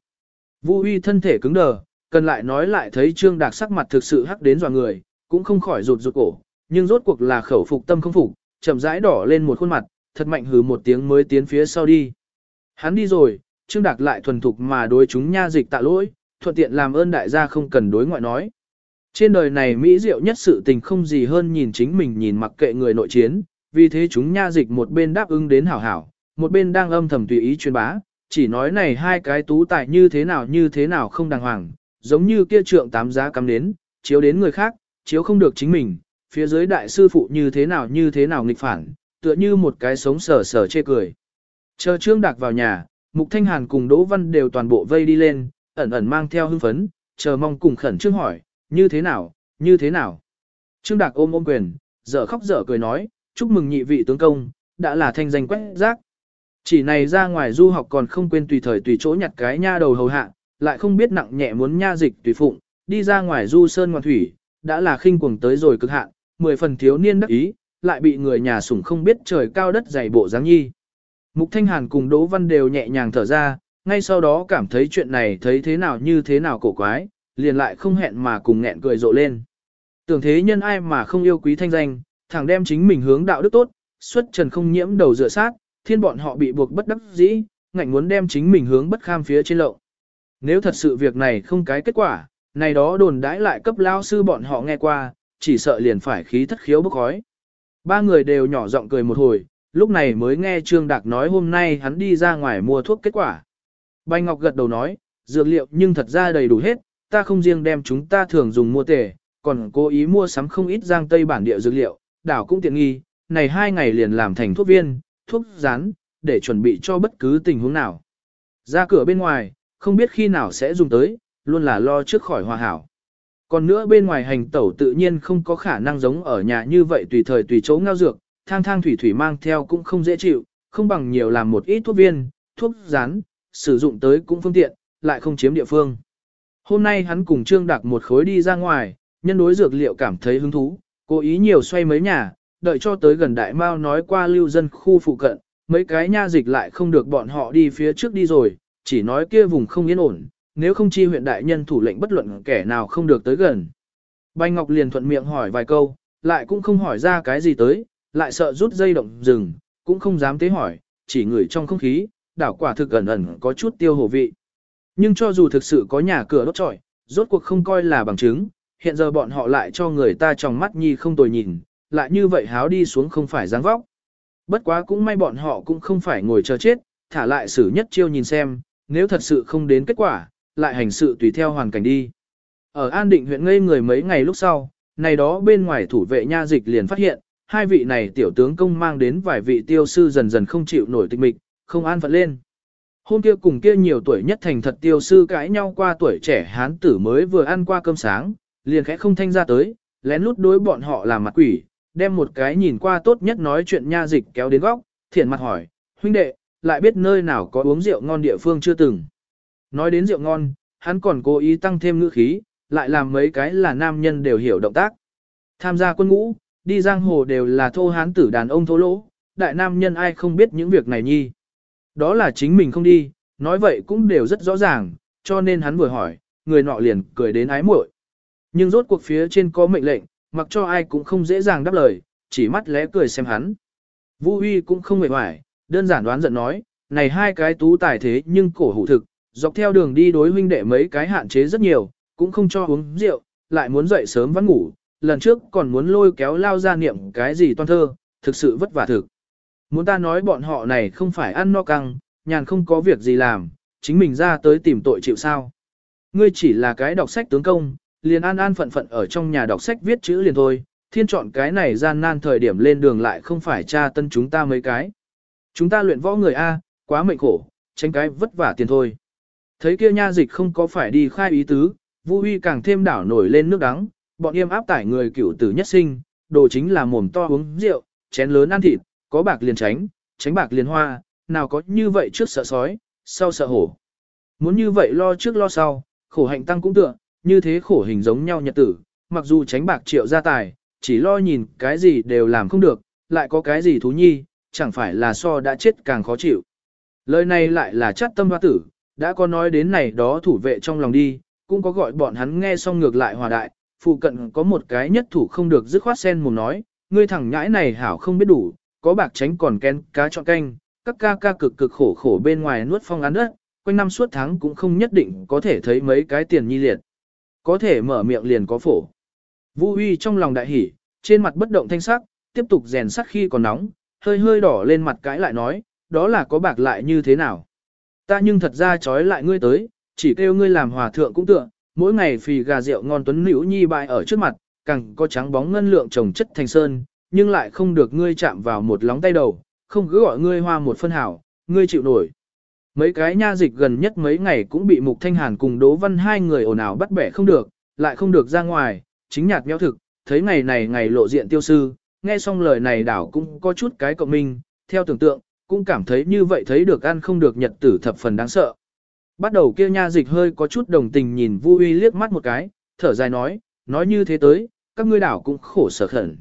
Vu Uy thân thể cứng đờ, cần lại nói lại thấy Trương Đạc sắc mặt thực sự hắc đến dò người, cũng không khỏi rụt rụt cổ, nhưng rốt cuộc là khẩu phục tâm không phục, chậm rãi đỏ lên một khuôn mặt, thật mạnh hừ một tiếng mới tiến phía sau đi. Hắn đi rồi, Trương Đạc lại thuần thục mà đối chúng nha dịch tạ lỗi, thuận tiện làm ơn đại gia không cần đối ngoại nói. Trên đời này mỹ diệu nhất sự tình không gì hơn nhìn chính mình nhìn mặc kệ người nội chiến, vì thế chúng nha dịch một bên đáp ứng đến hảo hảo, một bên đang âm thầm tùy ý truyền bá, chỉ nói này hai cái tú tài như thế nào như thế nào không đàng hoàng, giống như kia trượng tám giá cắm đến, chiếu đến người khác, chiếu không được chính mình, phía dưới đại sư phụ như thế nào như thế nào nghịch phản, tựa như một cái sống sờ sờ chê cười. Chờ Trương Đạc vào nhà, Mục Thanh Hàn cùng Đỗ Văn đều toàn bộ vây đi lên, ẩn ẩn mang theo hưng phấn, chờ mong cùng khẩn trương hỏi, như thế nào, như thế nào. Trương Đạc ôm ôm quyền, dở khóc dở cười nói, chúc mừng nhị vị tướng công, đã là thanh danh quét rác. Chỉ này ra ngoài du học còn không quên tùy thời tùy chỗ nhặt cái nha đầu hầu hạ, lại không biết nặng nhẹ muốn nha dịch tùy phụng, đi ra ngoài du sơn ngoan thủy, đã là khinh cuồng tới rồi cực hạn, mười phần thiếu niên đắc ý, lại bị người nhà sủng không biết trời cao đất dày bộ dáng nhi. Mục Thanh Hàn cùng Đỗ Văn đều nhẹ nhàng thở ra, ngay sau đó cảm thấy chuyện này thấy thế nào như thế nào cổ quái, liền lại không hẹn mà cùng nghẹn cười rộ lên. Tưởng thế nhân ai mà không yêu quý thanh danh, thẳng đem chính mình hướng đạo đức tốt, xuất trần không nhiễm đầu dựa sát, thiên bọn họ bị buộc bất đắc dĩ, ngạnh muốn đem chính mình hướng bất kham phía trên lộ. Nếu thật sự việc này không cái kết quả, này đó đồn đãi lại cấp lao sư bọn họ nghe qua, chỉ sợ liền phải khí thất khiếu bốc khói. Ba người đều nhỏ giọng cười một hồi, lúc này mới nghe Trương Đạc nói hôm nay hắn đi ra ngoài mua thuốc kết quả. Bành Ngọc gật đầu nói, dược liệu nhưng thật ra đầy đủ hết, ta không riêng đem chúng ta thường dùng mua tề, còn cố ý mua sắm không ít giang tây bản địa dược liệu, đảo cũng tiện nghi, này hai ngày liền làm thành thuốc viên, thuốc rán, để chuẩn bị cho bất cứ tình huống nào. Ra cửa bên ngoài, không biết khi nào sẽ dùng tới, luôn là lo trước khỏi hòa hảo. Còn nữa bên ngoài hành tẩu tự nhiên không có khả năng giống ở nhà như vậy tùy thời tùy chỗ ngao dược, thang thang thủy thủy mang theo cũng không dễ chịu, không bằng nhiều làm một ít thuốc viên, thuốc rán, sử dụng tới cũng phương tiện, lại không chiếm địa phương. Hôm nay hắn cùng Trương Đạc một khối đi ra ngoài, nhân đối dược liệu cảm thấy hứng thú, cố ý nhiều xoay mấy nhà, đợi cho tới gần đại mao nói qua lưu dân khu phụ cận, mấy cái nha dịch lại không được bọn họ đi phía trước đi rồi, chỉ nói kia vùng không yên ổn, nếu không chi huyện đại nhân thủ lệnh bất luận kẻ nào không được tới gần. Bành Ngọc liền thuận miệng hỏi vài câu, lại cũng không hỏi ra cái gì tới, lại sợ rút dây động rừng, cũng không dám tế hỏi, chỉ ngửi trong không khí, đảo quả thực ẩn ẩn có chút tiêu hổ vị. Nhưng cho dù thực sự có nhà cửa đốt trọi, rốt cuộc không coi là bằng chứng, hiện giờ bọn họ lại cho người ta trong mắt nhi không tồi nhìn, lại như vậy háo đi xuống không phải dáng vóc. Bất quá cũng may bọn họ cũng không phải ngồi chờ chết, thả lại xử nhất chiêu nhìn xem, nếu thật sự không đến kết quả, lại hành sự tùy theo hoàn cảnh đi. Ở An Định huyện ngây người mấy ngày lúc sau, này đó bên ngoài thủ vệ nha dịch liền phát hiện, hai vị này tiểu tướng công mang đến vài vị tiêu sư dần dần không chịu nổi tịch mịch, không an phận lên. Hôm kia cùng kia nhiều tuổi nhất thành thật tiêu sư cãi nhau qua tuổi trẻ hán tử mới vừa ăn qua cơm sáng, liền khẽ không thanh ra tới, lén lút đối bọn họ làm mặt quỷ, đem một cái nhìn qua tốt nhất nói chuyện nha dịch kéo đến góc, thiện mặt hỏi, huynh đệ, lại biết nơi nào có uống rượu ngon địa phương chưa từng. Nói đến rượu ngon, hắn còn cố ý tăng thêm ngữ khí, lại làm mấy cái là nam nhân đều hiểu động tác. Tham gia quân ngũ, đi giang hồ đều là thô hán tử đàn ông thô lỗ, đại nam nhân ai không biết những việc này nhi. Đó là chính mình không đi, nói vậy cũng đều rất rõ ràng, cho nên hắn vừa hỏi, người nọ liền cười đến ái muội. Nhưng rốt cuộc phía trên có mệnh lệnh, mặc cho ai cũng không dễ dàng đáp lời, chỉ mắt lẽ cười xem hắn. Vũ Huy cũng không mệt mỏi, đơn giản đoán giận nói, này hai cái tú tài thế nhưng cổ hủ thực, dọc theo đường đi đối huynh đệ mấy cái hạn chế rất nhiều, cũng không cho uống rượu, lại muốn dậy sớm vẫn ngủ, lần trước còn muốn lôi kéo lao ra niệm cái gì toan thơ, thực sự vất vả thực. Muốn ta nói bọn họ này không phải ăn no căng, nhàn không có việc gì làm, chính mình ra tới tìm tội chịu sao. Ngươi chỉ là cái đọc sách tướng công, liền an an phận phận ở trong nhà đọc sách viết chữ liền thôi, thiên chọn cái này gian nan thời điểm lên đường lại không phải tra tân chúng ta mấy cái. Chúng ta luyện võ người A, quá mệnh khổ, tránh cái vất vả tiền thôi. Thấy kia nha dịch không có phải đi khai ý tứ, Vu Huy càng thêm đảo nổi lên nước đắng, bọn yêm áp tải người cựu tử nhất sinh, đồ chính là mồm to uống rượu, chén lớn ăn thịt, có bạc liền tránh, tránh bạc liền hoa, nào có như vậy trước sợ sói, sau sợ hổ. Muốn như vậy lo trước lo sau, khổ hạnh tăng cũng tựa, như thế khổ hình giống nhau nhật tử, mặc dù tránh bạc triệu gia tài, chỉ lo nhìn cái gì đều làm không được, lại có cái gì thú nhi, chẳng phải là so đã chết càng khó chịu. Lời này lại là chất tâm hoa tử, đã có nói đến này đó thủ vệ trong lòng đi, cũng có gọi bọn hắn nghe xong ngược lại hòa đại, phụ cận có một cái nhất thủ không được dứt khoát sen mồm nói, ngươi thẳng nhãi này hảo không biết đủ, có bạc tránh còn ken cá chọn canh, các ca ca cực cực khổ khổ bên ngoài nuốt phong án đất, quanh năm suốt tháng cũng không nhất định có thể thấy mấy cái tiền nhi liệt. Có thể mở miệng liền có phổ. Vũ Huy trong lòng đại hỉ, trên mặt bất động thanh sắc, tiếp tục rèn sắc khi còn nóng, hơi hơi đỏ lên mặt cãi lại nói, đó là có bạc lại như thế nào. Ta nhưng thật ra trói lại ngươi tới, chỉ kêu ngươi làm hòa thượng cũng tựa, mỗi ngày phì gà rượu ngon tuấn liễu nhi bại ở trước mặt, càng có trắng bóng ngân lượng trồng chất thành sơn, nhưng lại không được ngươi chạm vào một lóng tay đầu, không cứ gọi ngươi hoa một phân hảo, ngươi chịu nổi. Mấy cái nha dịch gần nhất mấy ngày cũng bị Mục Thanh Hàn cùng Đỗ Văn hai người ồn ào bắt bẻ không được, lại không được ra ngoài, chính nhạt méo thực, thấy ngày này ngày lộ diện tiêu sư, nghe xong lời này đảo cũng có chút cái cộng minh, theo tưởng tượng, cũng cảm thấy như vậy thấy được ăn không được nhật tử thập phần đáng sợ. Bắt đầu kia nha dịch hơi có chút đồng tình nhìn Vu Uy liếc mắt một cái, thở dài nói, nói như thế tới, các ngươi đảo cũng khổ sở khẩn.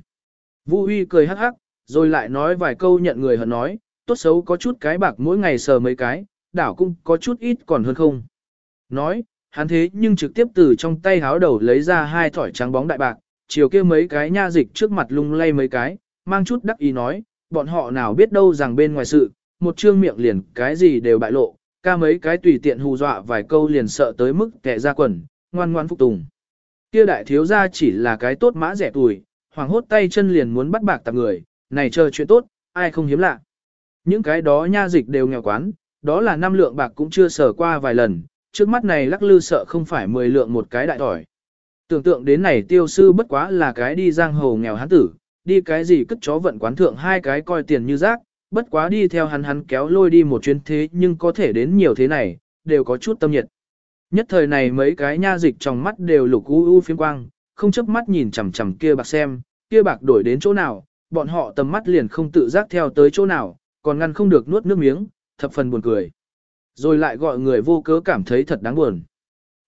Vu Uy cười hắc hắc, rồi lại nói vài câu nhận người hận nói, tốt xấu có chút cái bạc mỗi ngày sờ mấy cái, đảo cũng có chút ít còn hơn không. Nói, hắn thế nhưng trực tiếp từ trong tay háo đầu lấy ra hai thỏi trắng bóng đại bạc, chiều kia mấy cái nha dịch trước mặt lung lay mấy cái, mang chút đắc ý nói, bọn họ nào biết đâu rằng bên ngoài sự, một trương miệng liền cái gì đều bại lộ, ca mấy cái tùy tiện hù dọa vài câu liền sợ tới mức kẻ ra quần, ngoan ngoan phục tùng. Kia đại thiếu gia chỉ là cái tốt mã rẻ tuổi, hoàng hốt tay chân liền muốn bắt bạc tạp người, này chờ chuyện tốt, ai không hiếm lạ. Những cái đó nha dịch đều nghèo quán, đó là năm lượng bạc cũng chưa sở qua vài lần, trước mắt này lắc lư sợ không phải 10 lượng một cái đại tỏi. Tưởng tượng đến này tiêu sư bất quá là cái đi giang hồ nghèo hán tử, đi cái gì cất chó vận quán thượng hai cái coi tiền như rác, bất quá đi theo hắn hắn kéo lôi đi một chuyến thế nhưng có thể đến nhiều thế này, đều có chút tâm nhiệt. Nhất thời này mấy cái nha dịch trong mắt đều lục u u phiên quang, không chớp mắt nhìn chằm chằm kia bạc xem, kia bạc đổi đến chỗ nào, bọn họ tầm mắt liền không tự giác theo tới chỗ nào, còn ngăn không được nuốt nước miếng, thập phần buồn cười. Rồi lại gọi người vô cớ cảm thấy thật đáng buồn.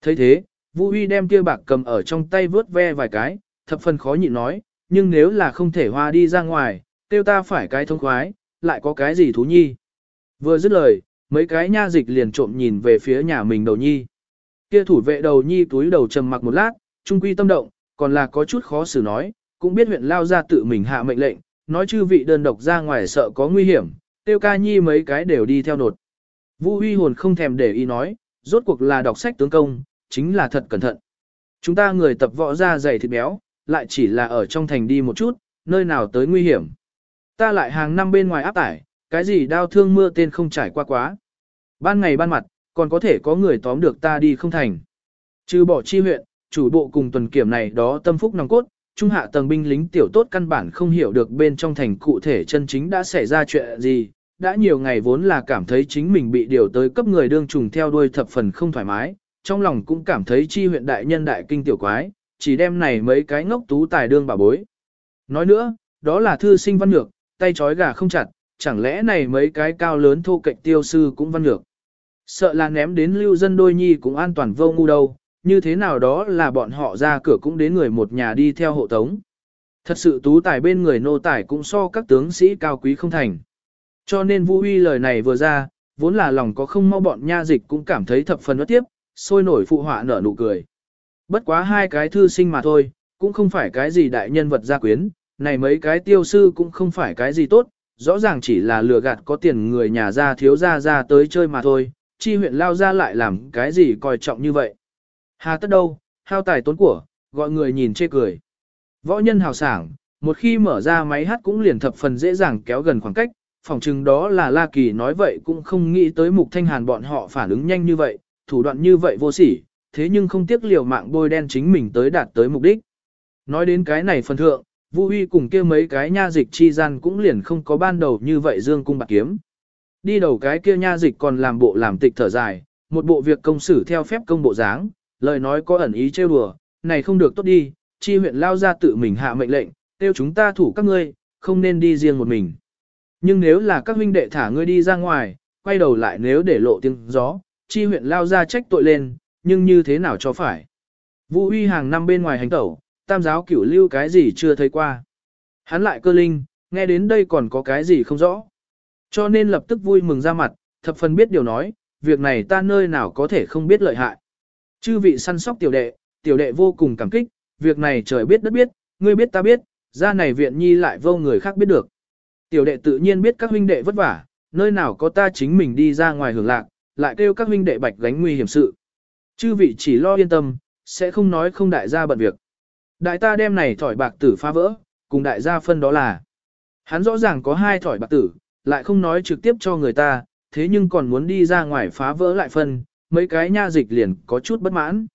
thấy thế, Vũ Huy đem kia bạc cầm ở trong tay vớt ve vài cái, thập phần khó nhịn nói, nhưng nếu là không thể hoa đi ra ngoài, tiêu ta phải cái thông khoái, lại có cái gì thú nhi. Vừa dứt lời, mấy cái nha dịch liền trộm nhìn về phía nhà mình đầu nhi. Kia thủ vệ đầu nhi túi đầu trầm mặc một lát, trung quy tâm động, còn là có chút khó xử nói, cũng biết huyện lao ra tự mình hạ mệnh lệnh, nói chư vị đơn độc ra ngoài sợ có nguy hiểm, tiêu ca nhi mấy cái đều đi theo nột. Vũ huy hồn không thèm để ý nói, rốt cuộc là đọc sách tướng công, chính là thật cẩn thận. Chúng ta người tập võ ra dày thịt béo, lại chỉ là ở trong thành đi một chút, nơi nào tới nguy hiểm. Ta lại hàng năm bên ngoài áp tải, cái gì đau thương mưa tên không trải qua quá. Ban ngày ban mặt, còn có thể có người tóm được ta đi không thành. Trừ bỏ chi huyện, chủ bộ cùng tuần kiểm này đó tâm phúc nòng cốt, trung hạ tầng binh lính tiểu tốt căn bản không hiểu được bên trong thành cụ thể chân chính đã xảy ra chuyện gì, đã nhiều ngày vốn là cảm thấy chính mình bị điều tới cấp người đương trùng theo đuôi thập phần không thoải mái, trong lòng cũng cảm thấy chi huyện đại nhân đại kinh tiểu quái, chỉ đem này mấy cái ngốc tú tài đương bà bối. Nói nữa, đó là thư sinh văn nhược, tay trói gà không chặt, chẳng lẽ này mấy cái cao lớn thô cạnh tiêu sư cũng văn nhược. Sợ là ném đến lưu dân đôi nhi cũng an toàn vô ngu đâu, như thế nào đó là bọn họ ra cửa cũng đến người một nhà đi theo hộ tống. Thật sự tú tài bên người nô tài cũng so các tướng sĩ cao quý không thành. Cho nên Vũ Huy lời này vừa ra, vốn là lòng có không mau bọn nha dịch cũng cảm thấy thập phần bất tiếp, sôi nổi phụ họa nở nụ cười. Bất quá hai cái thư sinh mà thôi, cũng không phải cái gì đại nhân vật gia quyến, này mấy cái tiêu sư cũng không phải cái gì tốt, rõ ràng chỉ là lừa gạt có tiền người nhà ra thiếu ra ra tới chơi mà thôi, chi huyện lao ra lại làm cái gì coi trọng như vậy. Hà tất đâu, hao tài tốn của, gọi người nhìn chê cười. Võ nhân hào sảng, một khi mở ra máy hát cũng liền thập phần dễ dàng kéo gần khoảng cách, phỏng chừng đó là La Kỳ nói vậy cũng không nghĩ tới mục thanh hàn bọn họ phản ứng nhanh như vậy, thủ đoạn như vậy vô sỉ, thế nhưng không tiếc liều mạng bôi đen chính mình tới đạt tới mục đích. Nói đến cái này phần thượng, Vu Huy cùng kia mấy cái nha dịch chi gian cũng liền không có ban đầu như vậy dương cung bạc kiếm. Đi đầu cái kia nha dịch còn làm bộ làm tịch thở dài, một bộ việc công xử theo phép công bộ dáng, lời nói có ẩn ý trêu đùa, này không được tốt đi, chi huyện lao ra tự mình hạ mệnh lệnh, tiêu chúng ta thủ các ngươi, không nên đi riêng một mình. Nhưng nếu là các huynh đệ thả ngươi đi ra ngoài, quay đầu lại nếu để lộ tiếng gió, chi huyện lao ra trách tội lên, nhưng như thế nào cho phải. Vũ huy hàng năm bên ngoài hành tẩu, tam giáo cửu lưu cái gì chưa thấy qua. Hắn lại cơ linh, nghe đến đây còn có cái gì không rõ. Cho nên lập tức vui mừng ra mặt, thập phần biết điều nói, việc này ta nơi nào có thể không biết lợi hại. Chư vị săn sóc tiểu đệ, tiểu đệ vô cùng cảm kích, việc này trời biết đất biết, ngươi biết ta biết, ra này viện nhi lại vô người khác biết được. Tiểu đệ tự nhiên biết các huynh đệ vất vả, nơi nào có ta chính mình đi ra ngoài hưởng lạc, lại kêu các huynh đệ bạch gánh nguy hiểm sự. Chư vị chỉ lo yên tâm, sẽ không nói không đại gia bận việc. Đại ta đem này thỏi bạc tử phá vỡ, cùng đại gia phân đó là. Hắn rõ ràng có hai thỏi bạc tử, lại không nói trực tiếp cho người ta, thế nhưng còn muốn đi ra ngoài phá vỡ lại phân, mấy cái nha dịch liền có chút bất mãn.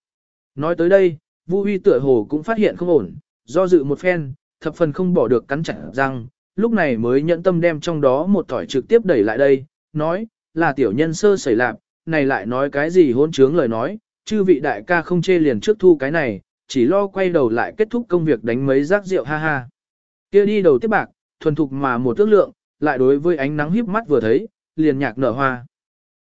Nói tới đây, Vu Huy tựa hồ cũng phát hiện không ổn, do dự một phen, thập phần không bỏ được cắn chặt răng, lúc này mới nhẫn tâm đem trong đó một thỏi trực tiếp đẩy lại đây, nói, là tiểu nhân sơ sẩy lạc, này lại nói cái gì hôn trướng lời nói, chư vị đại ca không chê liền trước thu cái này, chỉ lo quay đầu lại kết thúc công việc đánh mấy rác rượu ha ha. kia đi đầu tiếp bạc, thuần thục mà một tước lượng, lại đối với ánh nắng híp mắt vừa thấy, liền nhạc nở hoa.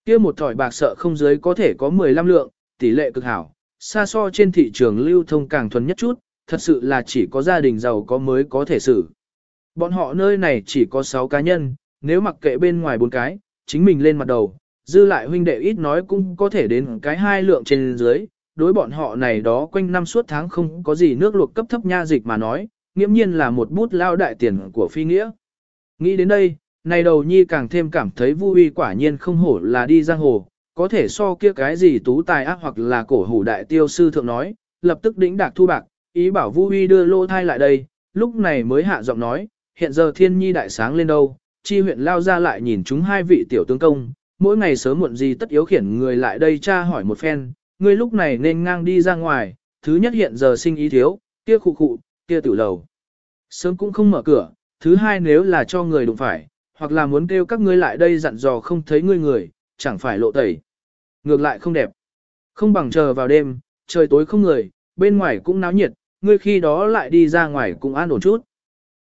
kia một thỏi bạc sợ không dưới có thể có 15 lượng, tỷ lệ cực hảo, xa so trên thị trường lưu thông càng thuần nhất chút, thật sự là chỉ có gia đình giàu có mới có thể xử. Bọn họ nơi này chỉ có 6 cá nhân, nếu mặc kệ bên ngoài bốn cái, chính mình lên mặt đầu, dư lại huynh đệ ít nói cũng có thể đến cái hai lượng trên dưới, đối bọn họ này đó quanh năm suốt tháng không có gì nước luộc cấp thấp nha dịch mà nói, nghiễm nhiên là một bút lao đại tiền của phi nghĩa. Nghĩ đến đây, này đầu nhi càng thêm cảm thấy vui quả nhiên không hổ là đi giang hồ, có thể so kia cái gì tú tài ác hoặc là cổ hủ đại tiêu sư thượng nói, lập tức đĩnh đạc thu bạc, ý bảo vui đưa lô thai lại đây, lúc này mới hạ giọng nói, hiện giờ thiên nhi đại sáng lên đâu, chi huyện lao ra lại nhìn chúng hai vị tiểu tướng công, mỗi ngày sớm muộn gì tất yếu khiển người lại đây tra hỏi một phen, ngươi lúc này nên ngang đi ra ngoài, thứ nhất hiện giờ sinh ý thiếu, kia khụ khụ, kia tử lầu. Sớm cũng không mở cửa, thứ hai nếu là cho người đụng phải, hoặc là muốn kêu các ngươi lại đây dặn dò không thấy ngươi người, chẳng phải lộ tẩy. Ngược lại không đẹp. Không bằng chờ vào đêm, trời tối không người, bên ngoài cũng náo nhiệt, ngươi khi đó lại đi ra ngoài cũng an ổn chút.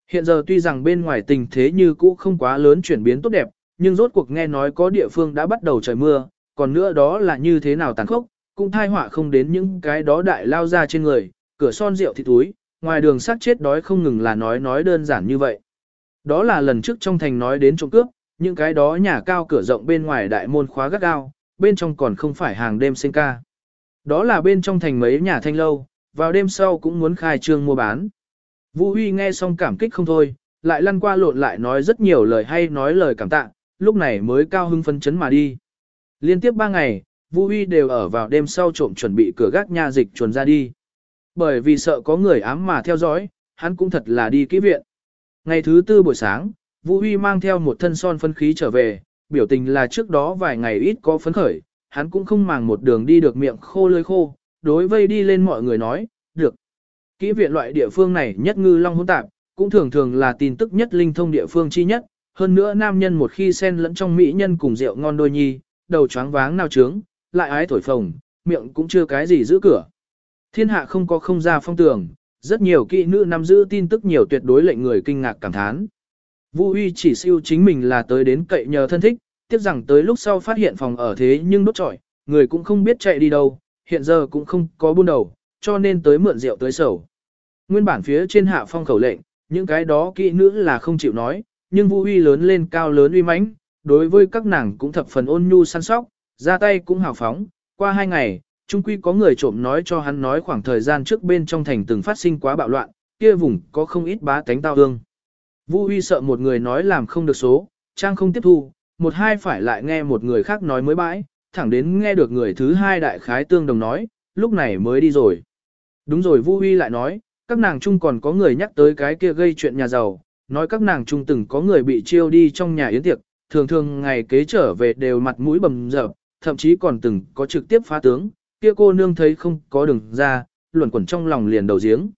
Hiện giờ tuy rằng bên ngoài tình thế như cũ không quá lớn chuyển biến tốt đẹp, nhưng rốt cuộc nghe nói có địa phương đã bắt đầu trời mưa, còn nữa đó là như thế nào tàn khốc, cũng thai họa không đến những cái đó đại lao ra trên người, cửa son rượu thì túi, ngoài đường sát chết đói không ngừng là nói nói đơn giản như vậy. Đó là lần trước trong thành nói đến trộm cướp, những cái đó nhà cao cửa rộng bên ngoài đại môn khóa gắt gao, bên trong còn không phải hàng đêm sinh ca. Đó là bên trong thành mấy nhà thanh lâu, vào đêm sau cũng muốn khai trương mua bán. Vũ Huy nghe xong cảm kích không thôi, lại lăn qua lộn lại nói rất nhiều lời hay nói lời cảm tạ, lúc này mới cao hưng phân chấn mà đi. Liên tiếp 3 ngày, Vũ Huy đều ở vào đêm sau trộm chuẩn bị cửa gác nha dịch chuồn ra đi. Bởi vì sợ có người ám mà theo dõi, hắn cũng thật là đi kỹ viện. Ngày thứ tư buổi sáng, Vũ Huy mang theo một thân son phân khí trở về, biểu tình là trước đó vài ngày ít có phấn khởi, hắn cũng không màng một đường đi được miệng khô lơi khô, đối vây đi lên mọi người nói, được. Kỹ viện loại địa phương này nhất ngư long hỗn tạp, cũng thường thường là tin tức nhất linh thông địa phương chi nhất, hơn nữa nam nhân một khi xen lẫn trong mỹ nhân cùng rượu ngon đôi nhi, đầu choáng váng nào trướng, lại ái thổi phồng, miệng cũng chưa cái gì giữ cửa. Thiên hạ không có không ra phong tường, rất nhiều kỹ nữ nắm giữ tin tức nhiều tuyệt đối lệnh người kinh ngạc cảm thán. Vu Huy chỉ siêu chính mình là tới đến cậy nhờ thân thích, tiếc rằng tới lúc sau phát hiện phòng ở thế nhưng đốt trọi, người cũng không biết chạy đi đâu, hiện giờ cũng không có buôn đầu, cho nên tới mượn rượu tới sầu. Nguyên bản phía trên hạ phong khẩu lệnh, những cái đó kỹ nữ là không chịu nói, nhưng Vu Huy lớn lên cao lớn uy mãnh, đối với các nàng cũng thập phần ôn nhu săn sóc, ra tay cũng hào phóng, qua hai ngày, trung quy có người trộm nói cho hắn nói khoảng thời gian trước bên trong thành từng phát sinh quá bạo loạn, kia vùng có không ít bá tánh tao hương. Vu Huy sợ một người nói làm không được số, trang không tiếp thu, một hai phải lại nghe một người khác nói mới bãi, thẳng đến nghe được người thứ hai đại khái tương đồng nói, lúc này mới đi rồi. Đúng rồi Vu Huy lại nói, các nàng chung còn có người nhắc tới cái kia gây chuyện nhà giàu, nói các nàng chung từng có người bị chiêu đi trong nhà yến tiệc, thường thường ngày kế trở về đều mặt mũi bầm dập, thậm chí còn từng có trực tiếp phá tướng, kia cô nương thấy không có đường ra, luẩn quẩn trong lòng liền đầu giếng.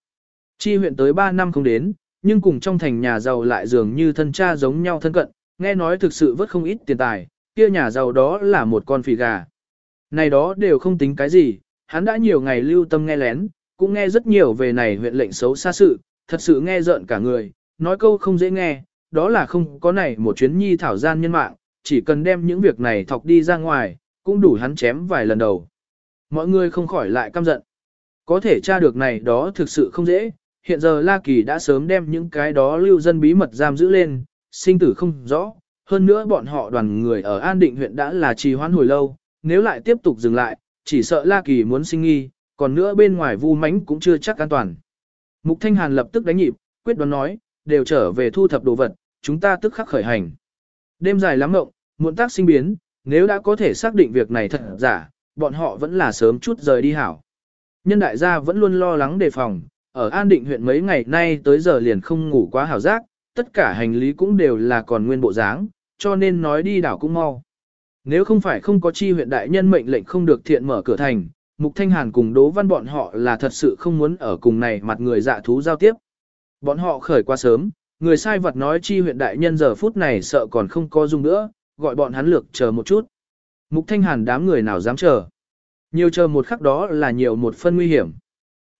Chi huyện tới 3 năm không đến, nhưng cùng trong thành nhà giàu lại dường như thân cha giống nhau thân cận, nghe nói thực sự vớt không ít tiền tài, kia nhà giàu đó là một con phì gà. Này đó đều không tính cái gì, hắn đã nhiều ngày lưu tâm nghe lén, cũng nghe rất nhiều về này huyện lệnh xấu xa sự, thật sự nghe rợn cả người, nói câu không dễ nghe, đó là không có này một chuyến nhi thảo gian nhân mạng, chỉ cần đem những việc này thọc đi ra ngoài, cũng đủ hắn chém vài lần đầu. Mọi người không khỏi lại căm giận. Có thể tra được này đó thực sự không dễ, hiện giờ La Kỳ đã sớm đem những cái đó lưu dân bí mật giam giữ lên, sinh tử không rõ, hơn nữa bọn họ đoàn người ở An Định huyện đã là trì hoãn hồi lâu, nếu lại tiếp tục dừng lại, chỉ sợ La Kỳ muốn sinh nghi, còn nữa bên ngoài vu mánh cũng chưa chắc an toàn. Mục Thanh Hàn lập tức đánh nhịp, quyết đoán nói, đều trở về thu thập đồ vật, chúng ta tức khắc khởi hành. Đêm dài lắm mộng, muộn tác sinh biến, nếu đã có thể xác định việc này thật giả, bọn họ vẫn là sớm chút rời đi hảo. Nhân đại gia vẫn luôn lo lắng đề phòng, ở An Định huyện mấy ngày nay tới giờ liền không ngủ quá hảo giác, tất cả hành lý cũng đều là còn nguyên bộ dáng, cho nên nói đi đảo cũng mau. Nếu không phải không có chi huyện đại nhân mệnh lệnh không được thiện mở cửa thành, Mục Thanh Hàn cùng Đỗ Văn bọn họ là thật sự không muốn ở cùng này mặt người dạ thú giao tiếp. Bọn họ khởi qua sớm, người sai vật nói chi huyện đại nhân giờ phút này sợ còn không có dung nữa, gọi bọn hắn lược chờ một chút. Mục Thanh Hàn đám người nào dám chờ. Nhiều chờ một khắc đó là nhiều một phân nguy hiểm.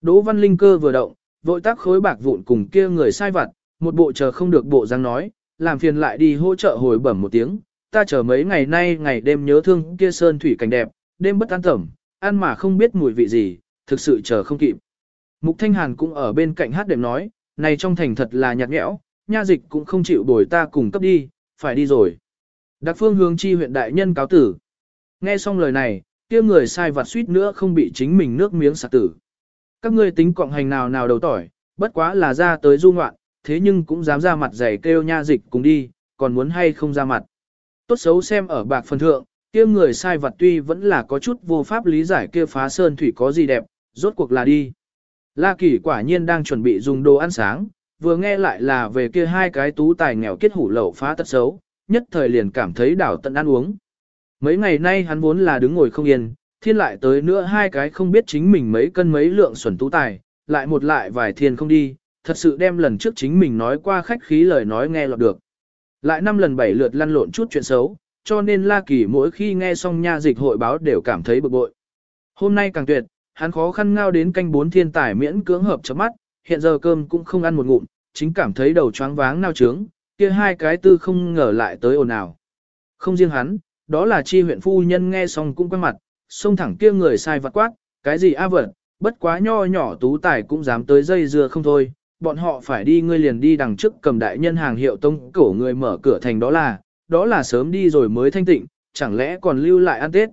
Đỗ Văn Linh cơ vừa động, vội tác khối bạc vụn cùng kia người sai vặt, một bộ chờ không được bộ dáng nói, làm phiền lại đi hỗ trợ hồi bẩm một tiếng, ta chờ mấy ngày nay ngày đêm nhớ thương kia sơn thủy cảnh đẹp, đêm bất an tẩm, ăn mà không biết mùi vị gì, thực sự chờ không kịp. Mục Thanh Hàn cũng ở bên cạnh hát đệm nói, này trong thành thật là nhạt nhẽo, nha dịch cũng không chịu bồi ta cùng cấp đi, phải đi rồi. Đặc phương hướng chi huyện đại nhân cáo tử. Nghe xong lời này, kia người sai vặt suýt nữa không bị chính mình nước miếng sạc tử. Các ngươi tính cộng hành nào nào đầu tỏi, bất quá là ra tới du ngoạn, thế nhưng cũng dám ra mặt giày kêu nha dịch cùng đi, còn muốn hay không ra mặt. Tốt xấu xem ở bạc phần thượng, kia người sai vật tuy vẫn là có chút vô pháp lý giải kia phá sơn thủy có gì đẹp, rốt cuộc là đi. La Kỳ quả nhiên đang chuẩn bị dùng đồ ăn sáng, vừa nghe lại là về kia hai cái tú tài nghèo kết hủ lậu phá tất xấu, nhất thời liền cảm thấy đảo tận ăn uống. Mấy ngày nay hắn vốn là đứng ngồi không yên, thiên lại tới nữa hai cái không biết chính mình mấy cân mấy lượng xuẩn tú tài, lại một lại vài thiên không đi, thật sự đem lần trước chính mình nói qua khách khí lời nói nghe lọt được. Lại năm lần bảy lượt lăn lộn chút chuyện xấu, cho nên La Kỳ mỗi khi nghe xong nha dịch hội báo đều cảm thấy bực bội. Hôm nay càng tuyệt, hắn khó khăn ngao đến canh bốn thiên tài miễn cưỡng hợp chớp mắt, hiện giờ cơm cũng không ăn một ngụm, chính cảm thấy đầu choáng váng nao trướng, kia hai cái tư không ngờ lại tới ồn ào. Không riêng hắn, đó là chi huyện phu nhân nghe xong cũng quay mặt, xông thẳng kia người sai vặt quát, cái gì a vật, bất quá nho nhỏ tú tài cũng dám tới dây dưa không thôi, bọn họ phải đi ngươi liền đi đằng trước cầm đại nhân hàng hiệu tông cổ người mở cửa thành đó là, đó là sớm đi rồi mới thanh tịnh, chẳng lẽ còn lưu lại ăn tết.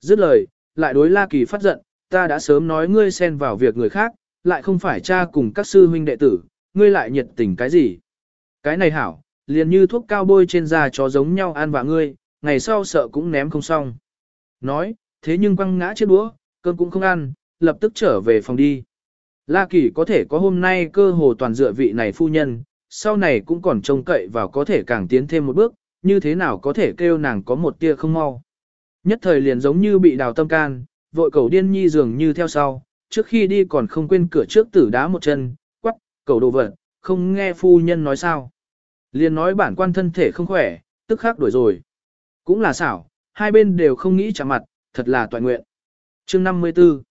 Dứt lời, lại đối La Kỳ phát giận, ta đã sớm nói ngươi xen vào việc người khác, lại không phải cha cùng các sư huynh đệ tử, ngươi lại nhiệt tình cái gì. Cái này hảo, liền như thuốc cao bôi trên da chó giống nhau ăn vạ ngươi, ngày sau sợ cũng ném không xong. Nói, thế nhưng quăng ngã chết đũa, cơm cũng không ăn, lập tức trở về phòng đi. La Kỳ có thể có hôm nay cơ hồ toàn dựa vị này phu nhân, sau này cũng còn trông cậy vào có thể càng tiến thêm một bước, như thế nào có thể kêu nàng có một tia không mau. Nhất thời liền giống như bị đào tâm can, vội cầu điên nhi dường như theo sau, trước khi đi còn không quên cửa trước tử đá một chân, quắc, cầu đồ vật, không nghe phu nhân nói sao. Liền nói bản quan thân thể không khỏe, tức khắc đuổi rồi. Cũng là xảo, hai bên đều không nghĩ chạm mặt, thật là toàn nguyện. chương 54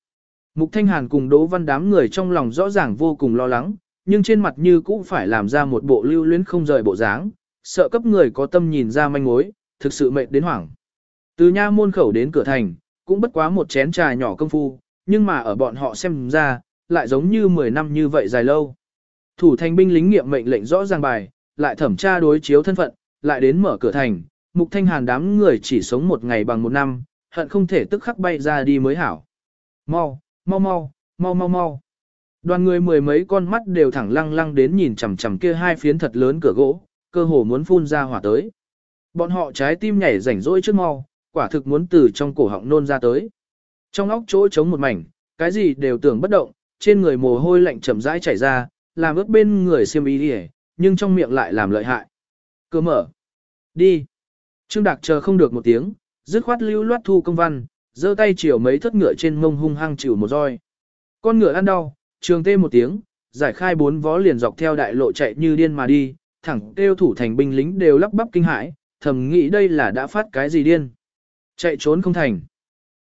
Mục Thanh Hàn cùng Đỗ Văn đám người trong lòng rõ ràng vô cùng lo lắng, nhưng trên mặt như cũng phải làm ra một bộ lưu luyến không rời bộ dáng, sợ cấp người có tâm nhìn ra manh mối, thực sự mệt đến hoảng. Từ nha môn khẩu đến cửa thành, cũng bất quá một chén trà nhỏ công phu, nhưng mà ở bọn họ xem ra, lại giống như 10 năm như vậy dài lâu. Thủ thành binh lính nghiệm mệnh lệnh rõ ràng bài, lại thẩm tra đối chiếu thân phận, lại đến mở cửa thành, mục thanh hàn đám người chỉ sống một ngày bằng một năm, hận không thể tức khắc bay ra đi mới hảo. Mau, mau mau, mau mau mau. Đoàn người mười mấy con mắt đều thẳng lăng lăng đến nhìn chằm chằm kia hai phiến thật lớn cửa gỗ, cơ hồ muốn phun ra hỏa tới. Bọn họ trái tim nhảy rảnh rỗi trước mau, quả thực muốn từ trong cổ họng nôn ra tới. Trong óc chỗ trống một mảnh, cái gì đều tưởng bất động, trên người mồ hôi lạnh chậm rãi chảy ra, làm ướt bên người xiêm y đi nhưng trong miệng lại làm lợi hại. Cơ mở. Đi. Trương Đạc chờ không được một tiếng, dứt khoát lưu loát thu công văn, giơ tay chiều mấy thất ngựa trên mông hung hăng chịu một roi. Con ngựa ăn đau, trường tê một tiếng, giải khai bốn vó liền dọc theo đại lộ chạy như điên mà đi, thẳng kêu thủ thành binh lính đều lắp bắp kinh hãi, thầm nghĩ đây là đã phát cái gì điên. Chạy trốn không thành.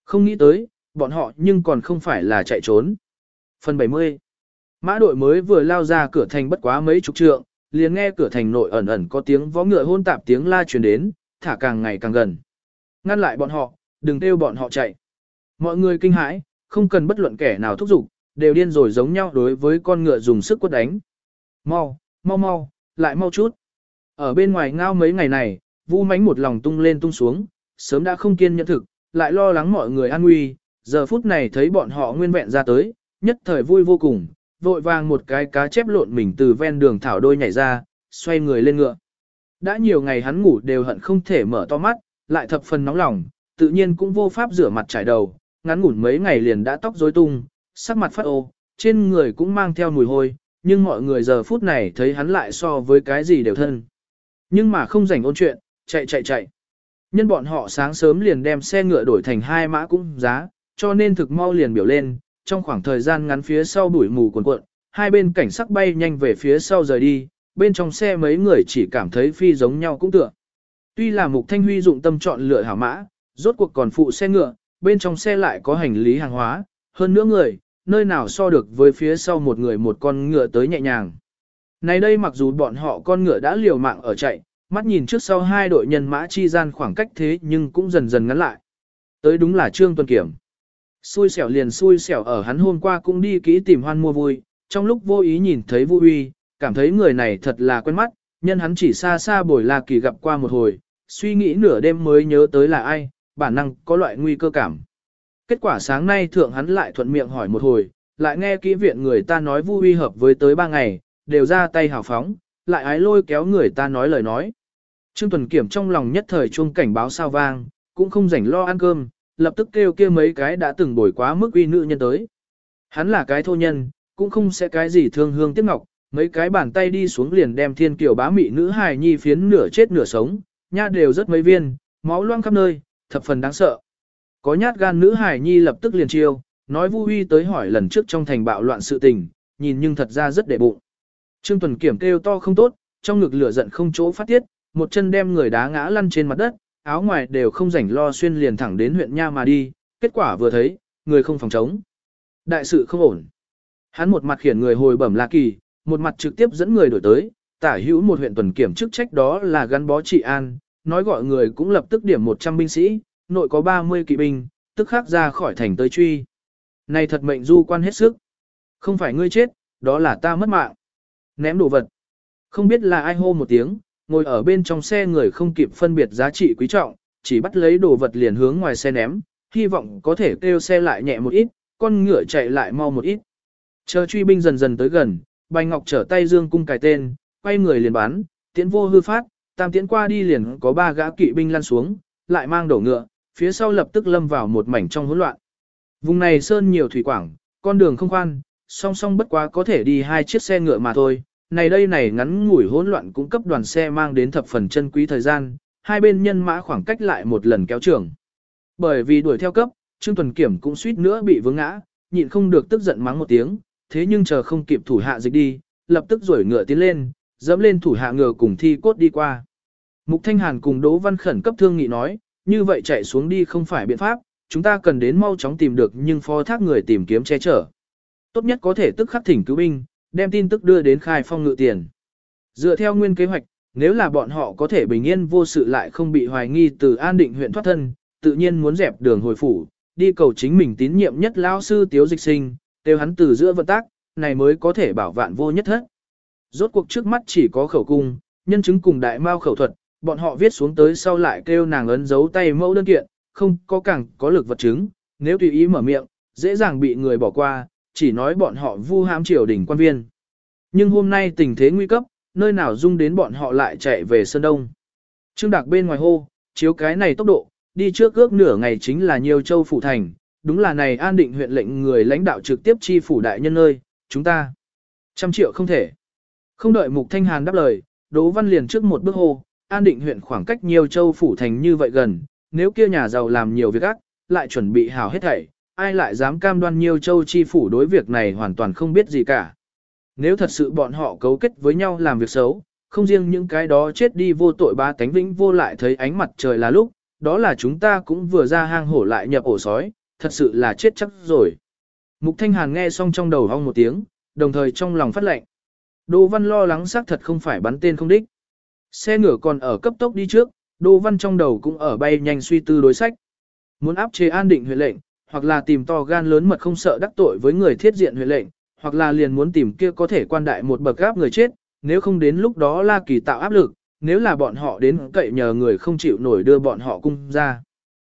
Không nghĩ tới, bọn họ nhưng còn không phải là chạy trốn. Phần 70 Mã đội mới vừa lao ra cửa thành bất quá mấy chục trượng, liền nghe cửa thành nội ẩn ẩn có tiếng vó ngựa hôn tạp tiếng la truyền đến, thả càng ngày càng gần. Ngăn lại bọn họ, đừng kêu bọn họ chạy. Mọi người kinh hãi, không cần bất luận kẻ nào thúc giục, đều điên rồi giống nhau đối với con ngựa dùng sức quất đánh. Mau, mau mau, lại mau chút. Ở bên ngoài ngao mấy ngày này, Vu Mánh một lòng tung lên tung xuống, sớm đã không kiên nhẫn thực, lại lo lắng mọi người an nguy, giờ phút này thấy bọn họ nguyên vẹn ra tới, nhất thời vui vô cùng, vội vàng một cái cá chép lộn mình từ ven đường thảo đôi nhảy ra, xoay người lên ngựa. Đã nhiều ngày hắn ngủ đều hận không thể mở to mắt, lại thập phần nóng lòng, tự nhiên cũng vô pháp rửa mặt trải đầu, ngắn ngủn mấy ngày liền đã tóc rối tung, sắc mặt phát ô, trên người cũng mang theo mùi hôi, nhưng mọi người giờ phút này thấy hắn lại so với cái gì đều thân. Nhưng mà không rảnh ôn chuyện, chạy chạy chạy. Nhân bọn họ sáng sớm liền đem xe ngựa đổi thành hai mã cũng giá, cho nên thực mau liền biểu lên, trong khoảng thời gian ngắn phía sau bụi mù cuồn cuộn, hai bên cảnh sắc bay nhanh về phía sau rời đi, bên trong xe mấy người chỉ cảm thấy phi giống nhau cũng tựa. Tuy là Mục Thanh Huy dụng tâm chọn lựa hảo mã, rốt cuộc còn phụ xe ngựa, bên trong xe lại có hành lý hàng hóa, hơn nữa người, nơi nào so được với phía sau một người một con ngựa tới nhẹ nhàng. Này đây mặc dù bọn họ con ngựa đã liều mạng ở chạy, mắt nhìn trước sau hai đội nhân mã chi gian khoảng cách thế nhưng cũng dần dần ngắn lại. Tới đúng là Trương Tuân Kiểm. Xui xẻo liền xui xẻo ở hắn hôm qua cũng đi kỹ tìm hoan mua vui, trong lúc vô ý nhìn thấy Vu Uy, cảm thấy người này thật là quen mắt, nhân hắn chỉ xa xa bồi La Kỳ gặp qua một hồi, suy nghĩ nửa đêm mới nhớ tới là ai, bản năng có loại nguy cơ cảm. Kết quả sáng nay thượng hắn lại thuận miệng hỏi một hồi, lại nghe kỹ viện người ta nói Vu Uy hợp với tới ba ngày, đều ra tay hào phóng, lại ái lôi kéo người ta nói lời nói. Trương Tuần Kiểm trong lòng nhất thời chuông cảnh báo sao vang, cũng không rảnh lo ăn cơm, lập tức kêu kia mấy cái đã từng bồi quá mức uy nữ nhân tới. Hắn là cái thô nhân, cũng không sẽ cái gì thương hương tiếc ngọc, mấy cái bàn tay đi xuống liền đem thiên kiều bá mị nữ hài nhi phiến nửa chết nửa sống, nha đều rất mấy viên, máu loang khắp nơi, thập phần đáng sợ. Có nhát gan nữ hài nhi lập tức liền chiêu, nói Vu tới hỏi lần trước trong thành bạo loạn sự tình, nhìn nhưng thật ra rất đệ bụng. Trương Tuần Kiểm kêu to không tốt, trong ngực lửa giận không chỗ phát tiết, một chân đem người đá ngã lăn trên mặt đất, áo ngoài đều không rảnh lo xuyên liền thẳng đến huyện Nha mà đi, kết quả vừa thấy, người không phòng chống. Đại sự không ổn. Hắn một mặt khiển người hồi bẩm La Kỳ, một mặt trực tiếp dẫn người đổi tới, tả hữu một huyện tuần kiểm chức trách đó là gắn bó trị an, nói gọi người cũng lập tức điểm 100 binh sĩ, nội có 30 kỵ binh, tức khắc ra khỏi thành tới truy. Này thật mệnh du quan hết sức. Không phải ngươi chết, đó là ta mất mạng. Ném đồ vật. Không biết là ai hô một tiếng, ngồi ở bên trong xe người không kịp phân biệt giá trị quý trọng, chỉ bắt lấy đồ vật liền hướng ngoài xe ném, hy vọng có thể kêu xe lại nhẹ một ít, con ngựa chạy lại mau một ít. Chờ truy binh dần dần tới gần, Bạch Ngọc trở tay dương cung cài tên, quay người liền bắn, tiễn vô hư phát, tam tiễn qua đi liền có ba gã kỵ binh lăn xuống, lại mang đổ ngựa, phía sau lập tức lâm vào một mảnh trong hỗn loạn. Vùng này sơn nhiều thủy quảng, con đường không khoan, song song bất quá có thể đi hai chiếc xe ngựa mà thôi. Này đây này ngắn ngủi hỗn loạn cũng cấp đoàn xe mang đến thập phần chân quý thời gian, hai bên nhân mã khoảng cách lại một lần kéo trường. Bởi vì đuổi theo cấp, Trương Tuần Kiểm cũng suýt nữa bị vướng ngã, nhịn không được tức giận mắng một tiếng, thế nhưng chờ không kịp thủ hạ dịch đi, lập tức rủi ngựa tiến lên, dẫm lên thủ hạ ngựa cùng thi cốt đi qua. Mục Thanh Hàn cùng Đỗ Văn khẩn cấp thương nghị nói, như vậy chạy xuống đi không phải biện pháp, chúng ta cần đến mau chóng tìm được nhưng phó thác người tìm kiếm che chở. Tốt nhất có thể tức khắc thỉnh cứu binh, đem tin tức đưa đến khai phong ngự tiền. Dựa theo nguyên kế hoạch, nếu là bọn họ có thể bình yên vô sự lại không bị hoài nghi từ an định huyện thoát thân, tự nhiên muốn dẹp đường hồi phủ, đi cầu chính mình tín nhiệm nhất lão sư tiếu dịch sinh, tiêu hắn từ giữa vận tác, này mới có thể bảo vạn vô nhất hết. Rốt cuộc trước mắt chỉ có khẩu cung, nhân chứng cùng đại mao khẩu thuật, bọn họ viết xuống tới sau lại kêu nàng ấn dấu tay mẫu đơn kiện, không có càng có lực vật chứng, nếu tùy ý mở miệng, dễ dàng bị người bỏ qua, chỉ nói bọn họ vu hãm triều đình quan viên. Nhưng hôm nay tình thế nguy cấp, nơi nào dung đến bọn họ lại chạy về Sơn Đông. Trương Đạc bên ngoài hô, chiếu cái này tốc độ, đi trước ước nửa ngày chính là nhiều châu phủ thành, đúng là này an định huyện lệnh người lãnh đạo trực tiếp chi phủ đại nhân ơi, chúng ta. Trăm triệu không thể. Không đợi Mục Thanh Hàn đáp lời, Đỗ Văn liền trước một bước hô, an định huyện khoảng cách nhiều châu phủ thành như vậy gần, nếu kia nhà giàu làm nhiều việc ác, lại chuẩn bị hào hết thảy, ai lại dám cam đoan nhiều châu chi phủ đối việc này hoàn toàn không biết gì cả. Nếu thật sự bọn họ cấu kết với nhau làm việc xấu, không riêng những cái đó chết đi vô tội ba cánh vĩnh vô lại thấy ánh mặt trời là lúc, đó là chúng ta cũng vừa ra hang hổ lại nhập ổ sói, thật sự là chết chắc rồi. Mục Thanh Hàn nghe xong trong đầu hong một tiếng, đồng thời trong lòng phát lệnh. Đỗ Văn lo lắng xác thật không phải bắn tên không đích. Xe ngựa còn ở cấp tốc đi trước, Đỗ Văn trong đầu cũng ở bay nhanh suy tư đối sách. Muốn áp chế an định huyện lệnh, hoặc là tìm to gan lớn mật không sợ đắc tội với người thiết diện huyện lệnh, hoặc là liền muốn tìm kia có thể quan đại một bậc gáp người chết, nếu không đến lúc đó La Kỳ tạo áp lực, nếu là bọn họ đến cậy nhờ người không chịu nổi đưa bọn họ cung ra.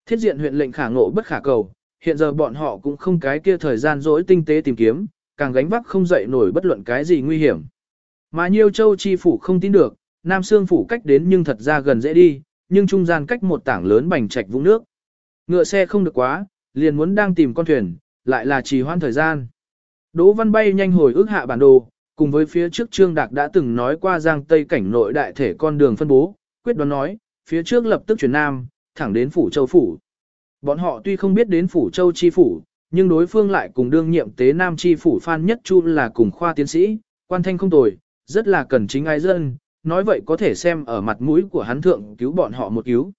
Thiết diện huyện lệnh khả ngộ bất khả cầu, hiện giờ bọn họ cũng không cái kia thời gian dỗi tinh tế tìm kiếm, càng gánh vác không dậy nổi bất luận cái gì nguy hiểm. Mà nhiêu châu chi phủ không tin được, Nam Sương phủ cách đến nhưng thật ra gần dễ đi, nhưng trung gian cách một tảng lớn bành trạch vũng nước. Ngựa xe không được quá, liền muốn đang tìm con thuyền, lại là trì hoãn thời gian. Đỗ Văn bay nhanh hồi ức hạ bản đồ, cùng với phía trước Trương Đạc đã từng nói qua Giang Tây cảnh nội đại thể con đường phân bố, quyết đoán nói, phía trước lập tức chuyển Nam, thẳng đến Phủ Châu Phủ. Bọn họ tuy không biết đến Phủ Châu Chi Phủ, nhưng đối phương lại cùng đương nhiệm tế Nam Chi Phủ Phan Nhất Chu là cùng khoa tiến sĩ, quan thanh không tồi, rất là cần chính ai dân, nói vậy có thể xem ở mặt mũi của hắn thượng cứu bọn họ một cứu.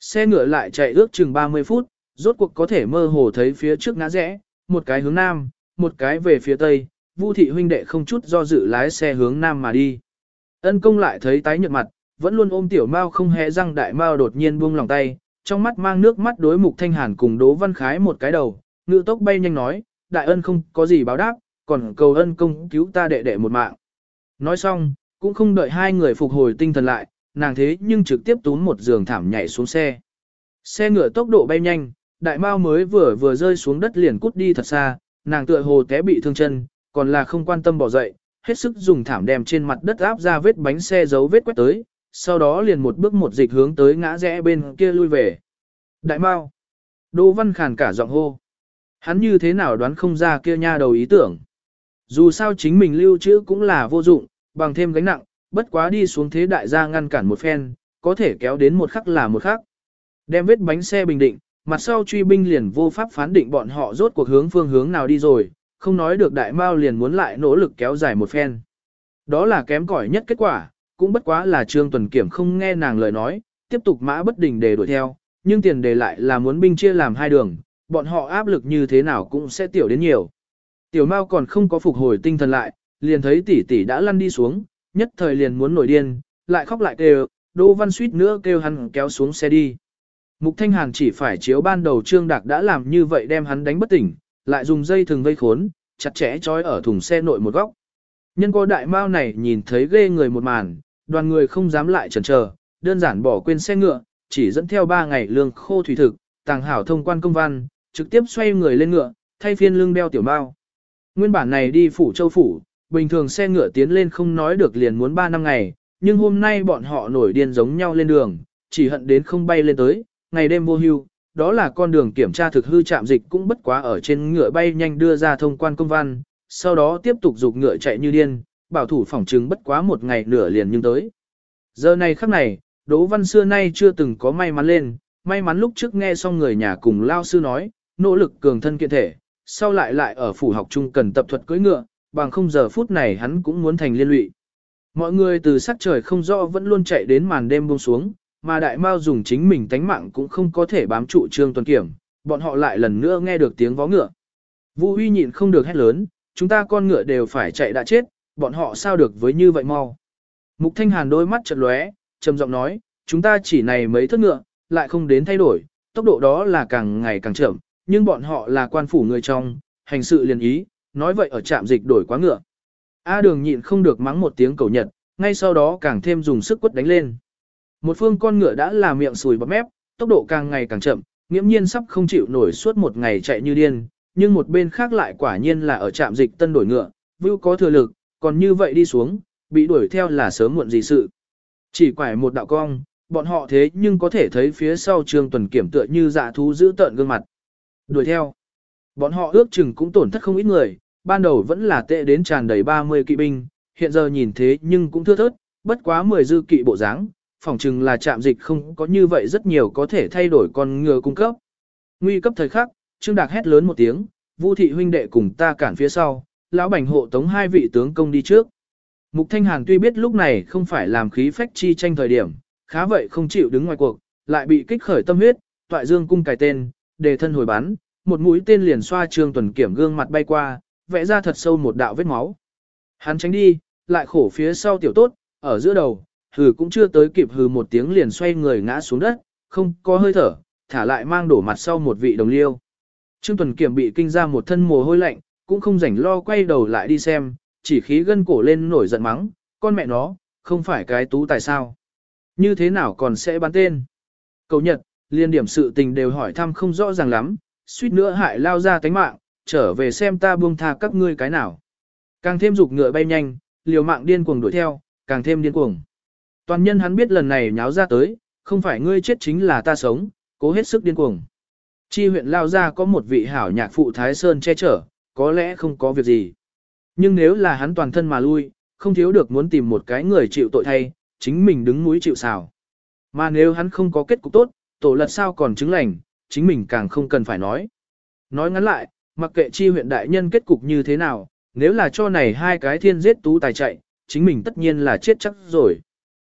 Xe ngựa lại chạy ước chừng 30 phút, rốt cuộc có thể mơ hồ thấy phía trước ngã rẽ, một cái hướng Nam, một cái về phía Tây, Vu thị huynh đệ không chút do dự lái xe hướng nam mà đi. Ân công lại thấy tái nhợt mặt, vẫn luôn ôm tiểu mao không hề răng đại mao đột nhiên buông lòng tay, trong mắt mang nước mắt đối mục thanh hàn cùng đố văn khái một cái đầu, ngự tốc bay nhanh nói, đại ân không có gì báo đáp, còn cầu ân công cứu ta đệ đệ một mạng. Nói xong, cũng không đợi hai người phục hồi tinh thần lại, nàng thế nhưng trực tiếp túm một giường thảm nhảy xuống xe. Xe ngựa tốc độ bay nhanh, đại mao mới vừa vừa rơi xuống đất liền cút đi thật xa, nàng tựa hồ té bị thương chân, còn là không quan tâm bỏ dậy, hết sức dùng thảm đem trên mặt đất áp ra vết bánh xe dấu vết quét tới, sau đó liền một bước một dịch hướng tới ngã rẽ bên kia lui về. Đại Mao. Đỗ Văn Khàn cả giọng hô. Hắn như thế nào đoán không ra kia nha đầu ý tưởng. Dù sao chính mình lưu trữ cũng là vô dụng, bằng thêm gánh nặng, bất quá đi xuống thế đại gia ngăn cản một phen, có thể kéo đến một khắc là một khắc. Đem vết bánh xe bình định, mặt sau truy binh liền vô pháp phán định bọn họ rốt cuộc hướng phương hướng nào đi rồi, không nói được đại mao liền muốn lại nỗ lực kéo dài một phen. Đó là kém cỏi nhất kết quả, cũng bất quá là Trương Tuần Kiểm không nghe nàng lời nói, tiếp tục mã bất đình để đuổi theo, nhưng tiền đề lại là muốn binh chia làm hai đường, bọn họ áp lực như thế nào cũng sẽ tiểu đến nhiều. Tiểu Mao còn không có phục hồi tinh thần lại, liền thấy tỷ tỷ đã lăn đi xuống, nhất thời liền muốn nổi điên, lại khóc lại kêu, Đỗ Văn suýt nữa kêu hắn kéo xuống xe đi. Mục Thanh Hàn chỉ phải chiếu ban đầu Trương Đạc đã làm như vậy đem hắn đánh bất tỉnh, lại dùng dây thừng vây khốn, chặt chẽ trói ở thùng xe nội một góc. Nhân có đại mao này nhìn thấy ghê người một màn, đoàn người không dám lại chần chờ, đơn giản bỏ quên xe ngựa, chỉ dẫn theo 3 ngày lương khô thủy thực, tàng hảo thông quan công văn, trực tiếp xoay người lên ngựa, thay phiên lưng đeo tiểu mao. Nguyên bản này đi phủ châu phủ, bình thường xe ngựa tiến lên không nói được liền muốn 3 năm ngày, nhưng hôm nay bọn họ nổi điên giống nhau lên đường, chỉ hận đến không bay lên tới, ngày đêm vô hưu, đó là con đường kiểm tra thực hư trạm dịch cũng bất quá ở trên ngựa bay nhanh đưa ra thông quan công văn, sau đó tiếp tục dục ngựa chạy như điên, bảo thủ phòng chứng bất quá một ngày nửa liền nhưng tới. Giờ này khắc này, Đỗ Văn xưa nay chưa từng có may mắn lên, may mắn lúc trước nghe xong người nhà cùng lao sư nói, nỗ lực cường thân kiện thể, sau lại lại ở phủ học trung cần tập thuật cưỡi ngựa, bằng không giờ phút này hắn cũng muốn thành liên lụy. Mọi người từ sắc trời không rõ vẫn luôn chạy đến màn đêm buông xuống, mà đại mao dùng chính mình tánh mạng cũng không có thể bám trụ trương tuần kiểm, bọn họ lại lần nữa nghe được tiếng vó ngựa. Vu Huy nhịn không được hét lớn, chúng ta con ngựa đều phải chạy đã chết, bọn họ sao được với như vậy mau. Mục Thanh Hàn đôi mắt chợt lóe, trầm giọng nói, chúng ta chỉ này mấy thất ngựa, lại không đến thay đổi, tốc độ đó là càng ngày càng chậm, nhưng bọn họ là quan phủ người trong, hành sự liền ý, nói vậy ở trạm dịch đổi quá ngựa. A đường nhịn không được mắng một tiếng cầu nhật, ngay sau đó càng thêm dùng sức quất đánh lên. Một phương con ngựa đã là miệng sùi bắp mép, tốc độ càng ngày càng chậm, nghiễm nhiên sắp không chịu nổi suốt một ngày chạy như điên, nhưng một bên khác lại quả nhiên là ở trạm dịch tân đổi ngựa, vưu có thừa lực, còn như vậy đi xuống, bị đuổi theo là sớm muộn gì sự. Chỉ quải một đạo cong, bọn họ thế nhưng có thể thấy phía sau Trường tuần kiểm tựa như dạ thú giữ tợn gương mặt. Đuổi theo. Bọn họ ước chừng cũng tổn thất không ít người, ban đầu vẫn là tệ đến tràn đầy 30 kỵ binh, hiện giờ nhìn thế nhưng cũng thưa thớt, bất quá 10 dư kỵ bộ dáng, phỏng chừng là chạm dịch không có như vậy rất nhiều có thể thay đổi con ngựa cung cấp. Nguy cấp thời khắc, Trương Đạc hét lớn một tiếng, Vu thị huynh đệ cùng ta cản phía sau, lão bành hộ tống hai vị tướng công đi trước. Mục Thanh Hàn tuy biết lúc này không phải làm khí phách chi tranh thời điểm, khá vậy không chịu đứng ngoài cuộc, lại bị kích khởi tâm huyết, toại dương cung cài tên, đề thân hồi bắn, một mũi tên liền xoa Trương Tuần Kiểm gương mặt bay qua, vẽ ra thật sâu một đạo vết máu. Hắn tránh đi, lại khổ phía sau tiểu tốt, ở giữa đầu, hừ cũng chưa tới kịp hừ một tiếng liền xoay người ngã xuống đất, không có hơi thở, thả lại mang đổ mặt sau một vị đồng liêu. Trương Tuần Kiểm bị kinh ra một thân mồ hôi lạnh, cũng không rảnh lo quay đầu lại đi xem, chỉ khí gân cổ lên nổi giận mắng, con mẹ nó, không phải cái tú tại sao. Như thế nào còn sẽ bán tên? Cầu nhật, liên điểm sự tình đều hỏi thăm không rõ ràng lắm, suýt nữa hại lao ra tánh mạng, trở về xem ta buông tha các ngươi cái nào. Càng thêm dục ngựa bay nhanh, liều mạng điên cuồng đuổi theo, càng thêm điên cuồng. Toàn nhân hắn biết lần này nháo ra tới, không phải ngươi chết chính là ta sống, cố hết sức điên cuồng. Chi huyện lao ra có một vị hảo nhạc phụ Thái Sơn che chở, có lẽ không có việc gì. Nhưng nếu là hắn toàn thân mà lui, không thiếu được muốn tìm một cái người chịu tội thay, chính mình đứng núi chịu xào. Mà nếu hắn không có kết cục tốt, tổ lật sao còn chứng lành, chính mình càng không cần phải nói. Nói ngắn lại, mặc kệ chi huyện đại nhân kết cục như thế nào, nếu là cho này hai cái thiên giết tú tài chạy, chính mình tất nhiên là chết chắc rồi.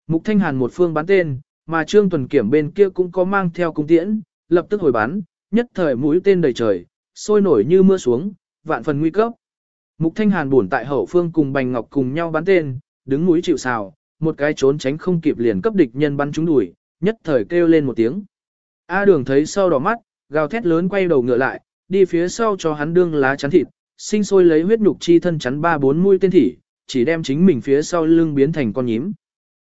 Mục Thanh Hàn một phương bán tên, mà Trương Tuần Kiểm bên kia cũng có mang theo cung tiễn, lập tức hồi bán, nhất thời mũi tên đầy trời, sôi nổi như mưa xuống, vạn phần nguy cấp. Mục Thanh Hàn buồn tại hậu phương cùng Bành Ngọc cùng nhau bắn tên, đứng mũi chịu sào, một cái trốn tránh không kịp liền cấp địch nhân bắn trúng đuổi, nhất thời kêu lên một tiếng. A Đường thấy sau đỏ mắt, gào thét lớn quay đầu ngựa lại, đi phía sau cho hắn đương lá chắn thịt, sinh sôi lấy huyết nhục chi thân chắn ba bốn mũi tên thỉ, chỉ đem chính mình phía sau lưng biến thành con nhím.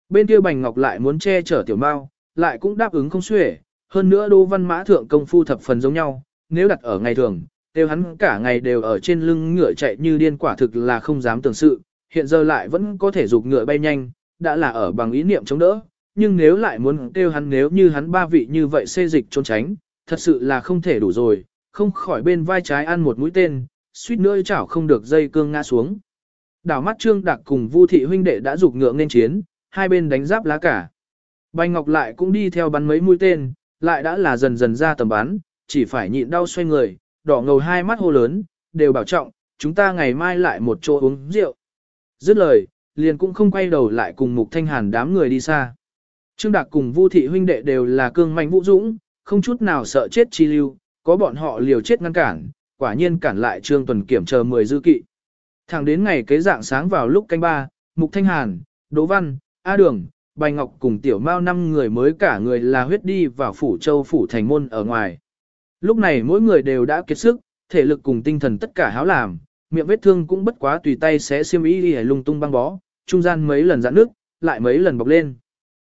Bên kia Bành Ngọc lại muốn che chở tiểu mao, lại cũng đáp ứng không xuể, hơn nữa Đỗ Văn Mã thượng công phu thập phần giống nhau, nếu đặt ở ngày thường, đều hắn cả ngày đều ở trên lưng ngựa chạy như điên quả thực là không dám tưởng sự, hiện giờ lại vẫn có thể dục ngựa bay nhanh, đã là ở bằng ý niệm chống đỡ, nhưng nếu lại muốn kêu hắn nếu như hắn ba vị như vậy xê dịch trốn tránh, thật sự là không thể đủ rồi, không khỏi bên vai trái ăn một mũi tên, suýt nữa chảo không được dây cương ngã xuống. Đảo mắt Trương Đạc cùng Vu thị huynh đệ đã dục ngựa nên chiến, hai bên đánh giáp lá cả. Bành Ngọc lại cũng đi theo bắn mấy mũi tên, lại đã là dần dần ra tầm bắn, chỉ phải nhịn đau xoay người, đỏ ngầu hai mắt hô lớn, đều bảo trọng, chúng ta ngày mai lại một chỗ uống rượu. Dứt lời, liền cũng không quay đầu lại cùng Mục Thanh Hàn đám người đi xa. Trương Đạc cùng Vu thị huynh đệ đều là cương mạnh vũ dũng, không chút nào sợ chết chi lưu, có bọn họ liều chết ngăn cản, quả nhiên cản lại Trương Tuần kiểm chờ 10 dư kỵ. Thẳng đến ngày kế dạng sáng vào lúc canh ba, Mục Thanh Hàn, Đỗ Văn, A Đường, Bạch Ngọc cùng Tiểu Mao năm người mới cả người là huyết đi vào phủ châu phủ thành môn ở ngoài. Lúc này mỗi người đều đã kiệt sức, thể lực cùng tinh thần tất cả háo làm, miệng vết thương cũng bất quá tùy tay sẽ xiêm y đi lung tung băng bó, trung gian mấy lần giãn nước, lại mấy lần bọc lên.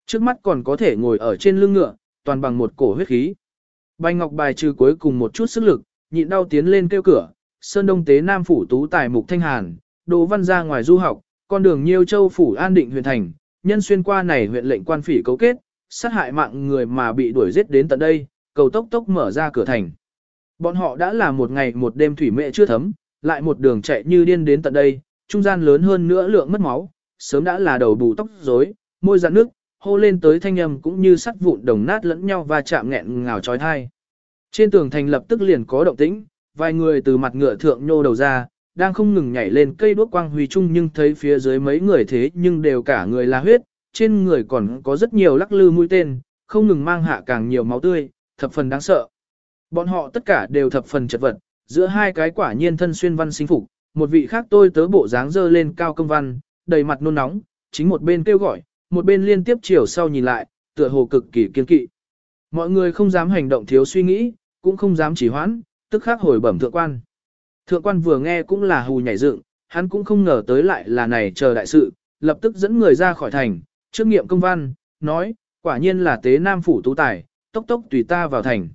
Trước mắt còn có thể ngồi ở trên lưng ngựa, toàn bằng một cổ huyết khí. Bành Ngọc bài trừ cuối cùng một chút sức lực, nhịn đau tiến lên kêu cửa, Sơn Đông Tế Nam Phủ Tú Tài Mục Thanh Hàn, Đỗ Văn ra ngoài du học, con đường Nhiêu Châu Phủ An Định huyện thành, nhân xuyên qua này huyện lệnh quan phỉ cấu kết, sát hại mạng người mà bị đuổi giết đến tận đây, cầu tốc tốc mở ra cửa thành. Bọn họ đã là một ngày một đêm thủy mệ chưa thấm, lại một đường chạy như điên đến tận đây, trung gian lớn hơn nữa lượng mất máu, sớm đã là đầu bù tóc rối, môi dạn nước, hô lên tới thanh âm cũng như sắt vụn đồng nát lẫn nhau và chạm nghẹn ngào trói thai. Trên tường thành lập tức liền có động tĩnh, vài người từ mặt ngựa thượng nhô đầu ra, đang không ngừng nhảy lên cây đuốc quang huy chung nhưng thấy phía dưới mấy người thế nhưng đều cả người là huyết, trên người còn có rất nhiều lắc lư mũi tên, không ngừng mang hạ càng nhiều máu tươi, thập phần đáng sợ. Bọn họ tất cả đều thập phần chật vật, giữa hai cái quả nhiên thân xuyên văn sinh phục, một vị khác tôi tớ bộ dáng dơ lên cao công văn, đầy mặt nôn nóng, chính một bên kêu gọi, một bên liên tiếp chiều sau nhìn lại, tựa hồ cực kỳ kiên kỵ. Mọi người không dám hành động thiếu suy nghĩ, cũng không dám chỉ hoãn, tức khắc hồi bẩm thượng quan. Thượng quan vừa nghe cũng là hù nhảy dựng, hắn cũng không ngờ tới lại là này chờ đại sự, lập tức dẫn người ra khỏi thành, trước nghiệm công văn, nói, quả nhiên là tế nam phủ tú tài, tốc tốc tùy ta vào thành.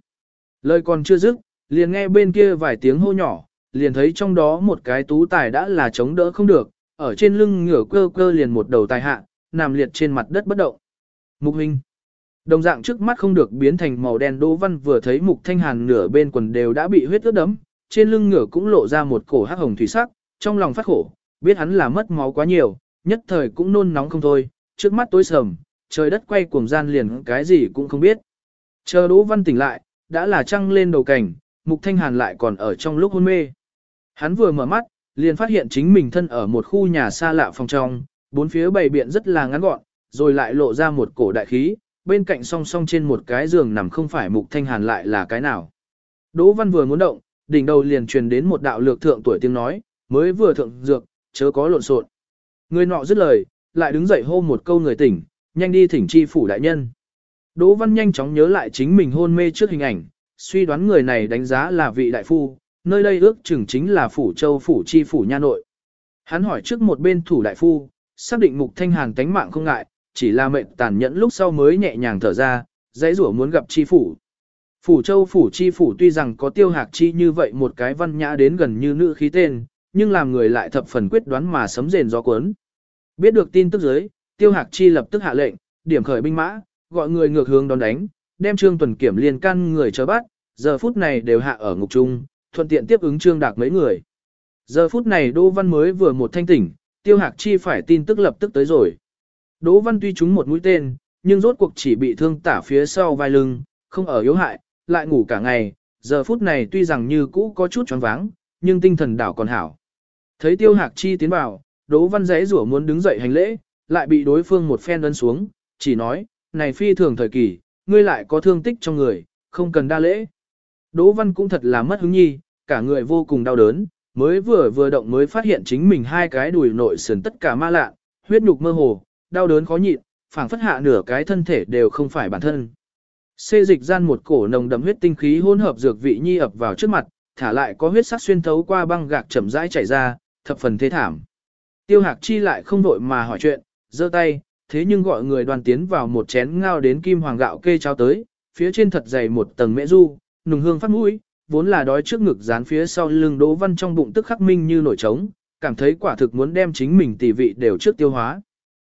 Lời còn chưa dứt, liền nghe bên kia vài tiếng hô nhỏ, liền thấy trong đó một cái tú tài đã là chống đỡ không được, ở trên lưng ngửa cơ cơ liền một đầu tài hạ, nằm liệt trên mặt đất bất động. Mục huynh. Đồng dạng trước mắt không được biến thành màu đen Đỗ Văn vừa thấy Mục Thanh Hàn nửa bên quần đều đã bị huyết ướt đấm, trên lưng ngựa cũng lộ ra một cổ hắc hồng thủy sắc, trong lòng phát khổ, biết hắn là mất máu quá nhiều, nhất thời cũng nôn nóng không thôi, trước mắt tối sầm, trời đất quay cuồng gian liền cái gì cũng không biết. Chờ Đỗ Văn tỉnh lại, đã là trăng lên đầu cảnh, Mục Thanh Hàn lại còn ở trong lúc hôn mê. Hắn vừa mở mắt, liền phát hiện chính mình thân ở một khu nhà xa lạ phòng trong, bốn phía bày biện rất là ngắn gọn, rồi lại lộ ra một cổ đại khí, bên cạnh song song trên một cái giường nằm không phải Mục Thanh Hàn lại là cái nào. Đỗ Văn vừa muốn động, đỉnh đầu liền truyền đến một đạo lược thượng tuổi tiếng nói, mới vừa thượng dược, chớ có lộn xộn. Người nọ dứt lời, lại đứng dậy hô một câu người tỉnh, nhanh đi thỉnh chi phủ đại nhân. Đỗ Văn nhanh chóng nhớ lại chính mình hôn mê trước hình ảnh, suy đoán người này đánh giá là vị đại phu, nơi đây ước chừng chính là phủ châu phủ chi phủ nha nội. Hắn hỏi trước một bên thủ đại phu, xác định mục thanh hàn tánh mạng không ngại, chỉ là mệnh tàn nhẫn lúc sau mới nhẹ nhàng thở ra, dãy rủa muốn gặp chi phủ. Phủ châu phủ chi phủ tuy rằng có tiêu hạc chi như vậy một cái văn nhã đến gần như nữ khí tên, nhưng làm người lại thập phần quyết đoán mà sấm rền gió cuốn. Biết được tin tức dưới, tiêu hạc chi lập tức hạ lệnh, điểm khởi binh mã, gọi người ngược hướng đón đánh, đem trương tuần kiểm liên căn người chờ bắt, giờ phút này đều hạ ở ngục trung, thuận tiện tiếp ứng trương đạc mấy người. Giờ phút này Đỗ Văn mới vừa một thanh tỉnh, tiêu hạc chi phải tin tức lập tức tới rồi. Đỗ Văn tuy trúng một mũi tên, nhưng rốt cuộc chỉ bị thương tả phía sau vai lưng, không ở yếu hại, lại ngủ cả ngày, giờ phút này tuy rằng như cũ có chút choáng váng, nhưng tinh thần đảo còn hảo. Thấy tiêu hạc chi tiến vào, Đỗ Văn dễ rủa muốn đứng dậy hành lễ, lại bị đối phương một phen ấn xuống, chỉ nói, này phi thường thời kỳ, ngươi lại có thương tích trong người, không cần đa lễ. Đỗ Văn cũng thật là mất hứng nhi, cả người vô cùng đau đớn, mới vừa vừa động mới phát hiện chính mình hai cái đùi nội sườn tất cả ma lạ, huyết nhục mơ hồ, đau đớn khó nhịn, phảng phất hạ nửa cái thân thể đều không phải bản thân. Xê dịch gian một cổ nồng đậm huyết tinh khí hỗn hợp dược vị nhi ập vào trước mặt, thả lại có huyết sắc xuyên thấu qua băng gạc chậm rãi chảy ra, thập phần thế thảm. Tiêu Hạc Chi lại không vội mà hỏi chuyện, giơ tay, thế nhưng gọi người đoàn tiến vào một chén ngao đến kim hoàng gạo kê cháo tới, phía trên thật dày một tầng mễ du, nùng hương phát mũi, vốn là đói trước ngực dán phía sau lưng Đỗ Văn trong bụng tức khắc minh như nổi trống, cảm thấy quả thực muốn đem chính mình tỷ vị đều trước tiêu hóa.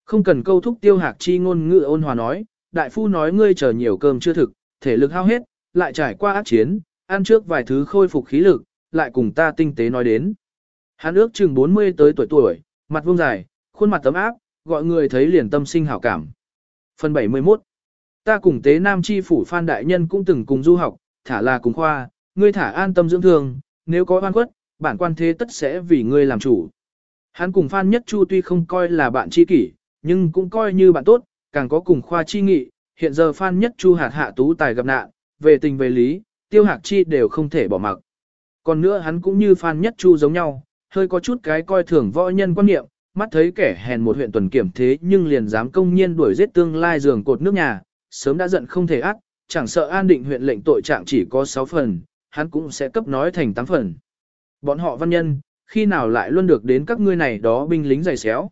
Không cần câu thúc tiêu hạc chi ngôn ngữ ôn hòa nói, đại phu nói ngươi chờ nhiều cơm chưa thực, thể lực hao hết, lại trải qua ác chiến, ăn trước vài thứ khôi phục khí lực, lại cùng ta tinh tế nói đến. Hắn ước chừng 40 tới tuổi tuổi, mặt vuông dài, khuôn mặt tấm áp, gọi người thấy liền tâm sinh hảo cảm. Phần 71 Ta cùng tế nam chi phủ Phan Đại Nhân cũng từng cùng du học, thả là cùng khoa, ngươi thả an tâm dưỡng thương, nếu có oan khuất, bản quan thế tất sẽ vì ngươi làm chủ. Hắn cùng Phan Nhất Chu tuy không coi là bạn tri kỷ, nhưng cũng coi như bạn tốt, càng có cùng khoa chi nghị, hiện giờ Phan Nhất Chu hạt hạ tú tài gặp nạn, về tình về lý, tiêu hạc chi đều không thể bỏ mặc. Còn nữa hắn cũng như Phan Nhất Chu giống nhau, hơi có chút cái coi thường võ nhân quan niệm, mắt thấy kẻ hèn một huyện tuần kiểm thế nhưng liền dám công nhiên đuổi giết tương lai giường cột nước nhà, sớm đã giận không thể ác, chẳng sợ an định huyện lệnh tội trạng chỉ có 6 phần, hắn cũng sẽ cấp nói thành 8 phần. Bọn họ văn nhân, khi nào lại luôn được đến các ngươi này đó binh lính dày xéo.